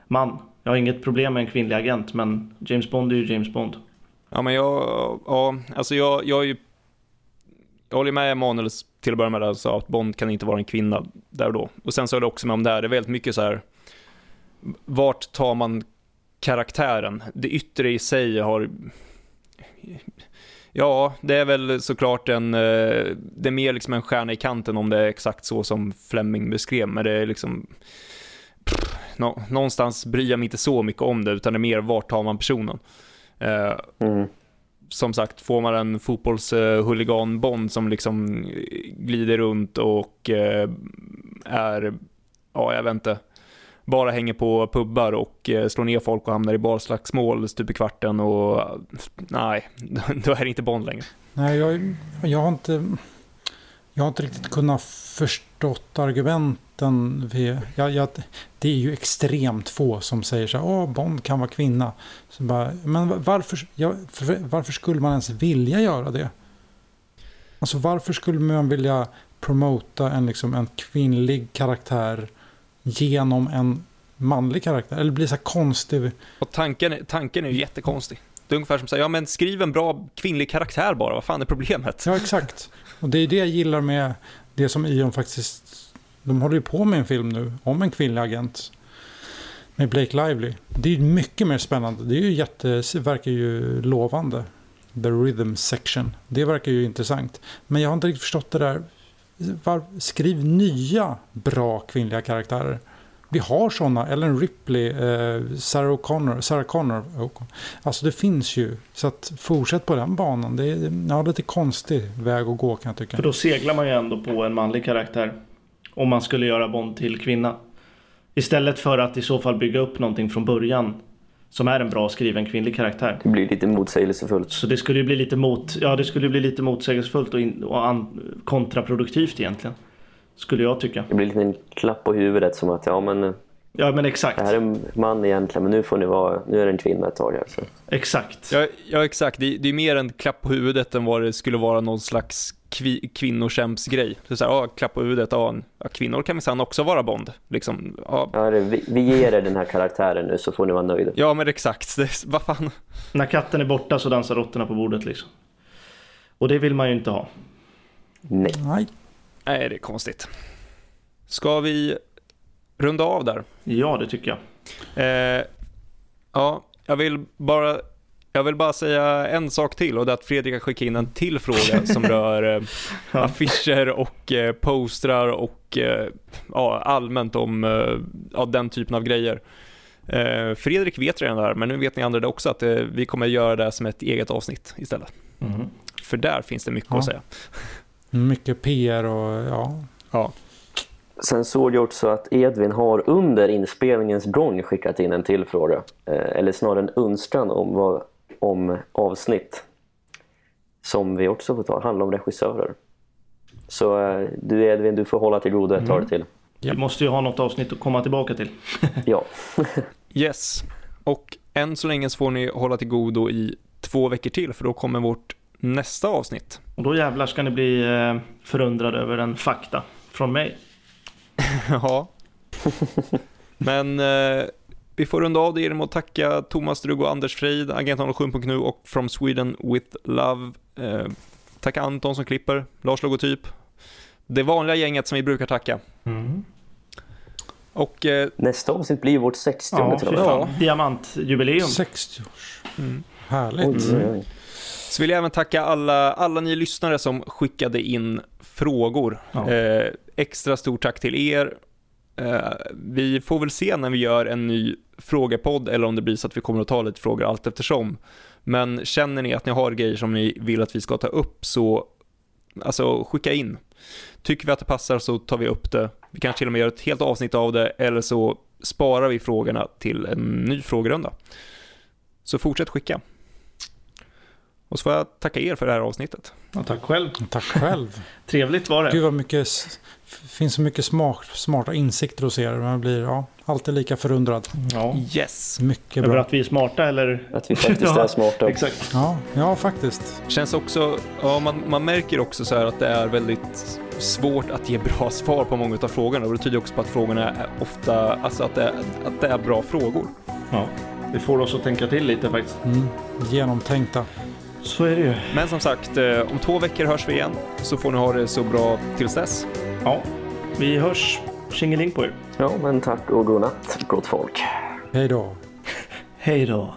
man. Jag har inget problem med en kvinnlig agent, men James Bond är ju James Bond. Ja, men jag, ja, alltså jag, jag är ju, jag håller med Emanuel till att börja med, alltså att Bond kan inte vara en kvinna där och då. Och sen så är det också med om det här, det är väldigt mycket så här, vart tar man karaktären? Det yttre i sig har, ja, det är väl såklart en, eh, det är mer liksom en stjärna i kanten om det är exakt så som Fleming beskrev, men det är liksom, pff, någonstans bryr jag mig inte så mycket om det, utan det är mer vart tar man personen. Eh, mm. Som sagt, får man en fotbollshuligan-bond som liksom eh, glider runt och eh, är, ja jag vet inte, bara hänger på pubbar och eh, slår ner folk och hamnar i barslagsmål stup i kvarten och nej, då är det inte Bond längre. Nej, jag, jag har inte jag har inte riktigt kunnat förstå argumenten. Vid, jag, jag, det är ju extremt få som säger så här, åh, Bond kan vara kvinna. Så bara, men varför, ja, för, varför skulle man ens vilja göra det? Alltså varför skulle man vilja promota en, liksom, en kvinnlig karaktär genom en manlig karaktär? Eller blir så här konstig? Och tanken, tanken är ju jättekonstig. Det är ungefär som att säga, ja men skriv en bra kvinnlig karaktär bara, vad fan är problemet? Ja, exakt. Och det är det jag gillar med det som Ion faktiskt, de håller ju på med en film nu om en kvinnlig agent. Med Blake Lively. Det är mycket mer spännande. Det är ju jätte, verkar ju lovande. The Rhythm Section. Det verkar ju intressant. Men jag har inte riktigt förstått det där. Var, skriv nya bra kvinnliga karaktärer. Vi har sådana, Ellen Ripley, eh, Sarah Connor, Sarah Connor. Alltså det finns ju. Så att fortsätt på den banan. Det är ja, lite konstig väg att gå kan jag tycka. För då seglar man ju ändå på en manlig karaktär. Om man skulle göra Bond till kvinna. Istället för att i så fall bygga upp någonting från början som är en bra skriven kvinnlig karaktär. Det blir lite motsägelsefullt. Så det skulle ju bli lite mot, ja det skulle bli lite motsägelsefullt och, in, och an, kontraproduktivt egentligen. Skulle jag tycka. Det blir lite en klapp på huvudet som att ja men Ja, men exakt. Det här är en man egentligen, men nu, får ni vara, nu är det en kvinna ett tag här. Så. Exakt. Ja, ja exakt. Det, det är mer en klapp på huvudet än vad det skulle vara någon slags kvi, kvinnokämpsgrej. Så så här, ja, klapp på huvudet, ja, ja kvinnor kan minsann också vara Bond. Liksom, ja. Ja, det, vi, vi ger er den här karaktären nu så får ni vara nöjda. ja, men exakt. Det, vad fan. När katten är borta så dansar råttorna på bordet liksom. Och det vill man ju inte ha. Nej. Nej. Det är konstigt. Ska vi runda av där? Ja, det tycker jag. Eh, ja, jag vill bara jag vill bara säga en sak till och det är att Fredrik har skickat in en till fråga som rör eh, Ja. affischer och eh, postrar och eh, ja, allmänt om eh, ja, den typen av grejer. Eh, Fredrik vet redan det här, men nu vet ni andra det också att eh, vi kommer göra det som ett eget avsnitt istället. Mhm. För där finns det mycket Ja. att säga. Mycket PR och ja. Ja, Sen såg jag också att Edvin har under inspelningens gång skickat in en till fråga. Eh, eller snarare en önskan om, vad, om avsnitt. Som vi också får ta. handlar om regissörer. Så eh, du Edvin, du får hålla till godo ett tag till. Vi måste ju ha något avsnitt att komma tillbaka till. Ja. yes. Och än så länge så får ni hålla till godo i två veckor till för då kommer vårt nästa avsnitt. Och då jävlar ska ni bli eh, förundrade över en fakta från mig. Ja. Men eh, vi får runda av det genom att tacka Thomas Drugg och Anders Freid, Agent 07.nu och From Sweden with Love. Eh, tacka Anton som klipper, Lars Logotyp. Det vanliga gänget som vi brukar tacka. Mm. Och eh, Nästa avsnitt blir vårt 60 Ja, och med. fan. Diamantjubileum. 60 års. mm. Härligt. Oj, oj, oj. Så vill jag även tacka alla, alla ni lyssnare som skickade in frågor. Ja. Eh, extra stort tack till er. Eh, vi får väl se när vi gör en ny frågepodd eller om det blir så att vi kommer att ta lite frågor allt eftersom. Men känner ni att ni har grejer som ni vill att vi ska ta upp så alltså skicka in. Tycker vi att det passar så tar vi upp det. Vi kanske till och med gör ett helt avsnitt av det eller så sparar vi frågorna till en ny frågerunda. Så fortsätt skicka. Och så får jag tacka er för det här avsnittet. Ja, tack själv. Tack själv. Trevligt var det. Gud vad mycket, finns så mycket smart, smarta insikter hos er. Man blir ja, alltid lika förundrad. Ja. Yes! Mycket Över bra. att vi är smarta eller? Att vi faktiskt Ja, är smarta. Exakt. Ja, ja, faktiskt. Känns också, ja, man, man märker också så här att det är väldigt svårt att ge bra svar på många av frågorna och det tyder också på att frågorna är ofta, alltså att det, är- att det är bra frågor. Ja. Det får oss att tänka till lite faktiskt. Mm. Genomtänkta. Så är det ju. Men som sagt, eh, om två veckor hörs vi igen så får ni ha det så bra tills dess. Ja. Vi hörs. Tjingeling på er. Ja, men tack och godnatt, gott folk. Hej då. Hej då.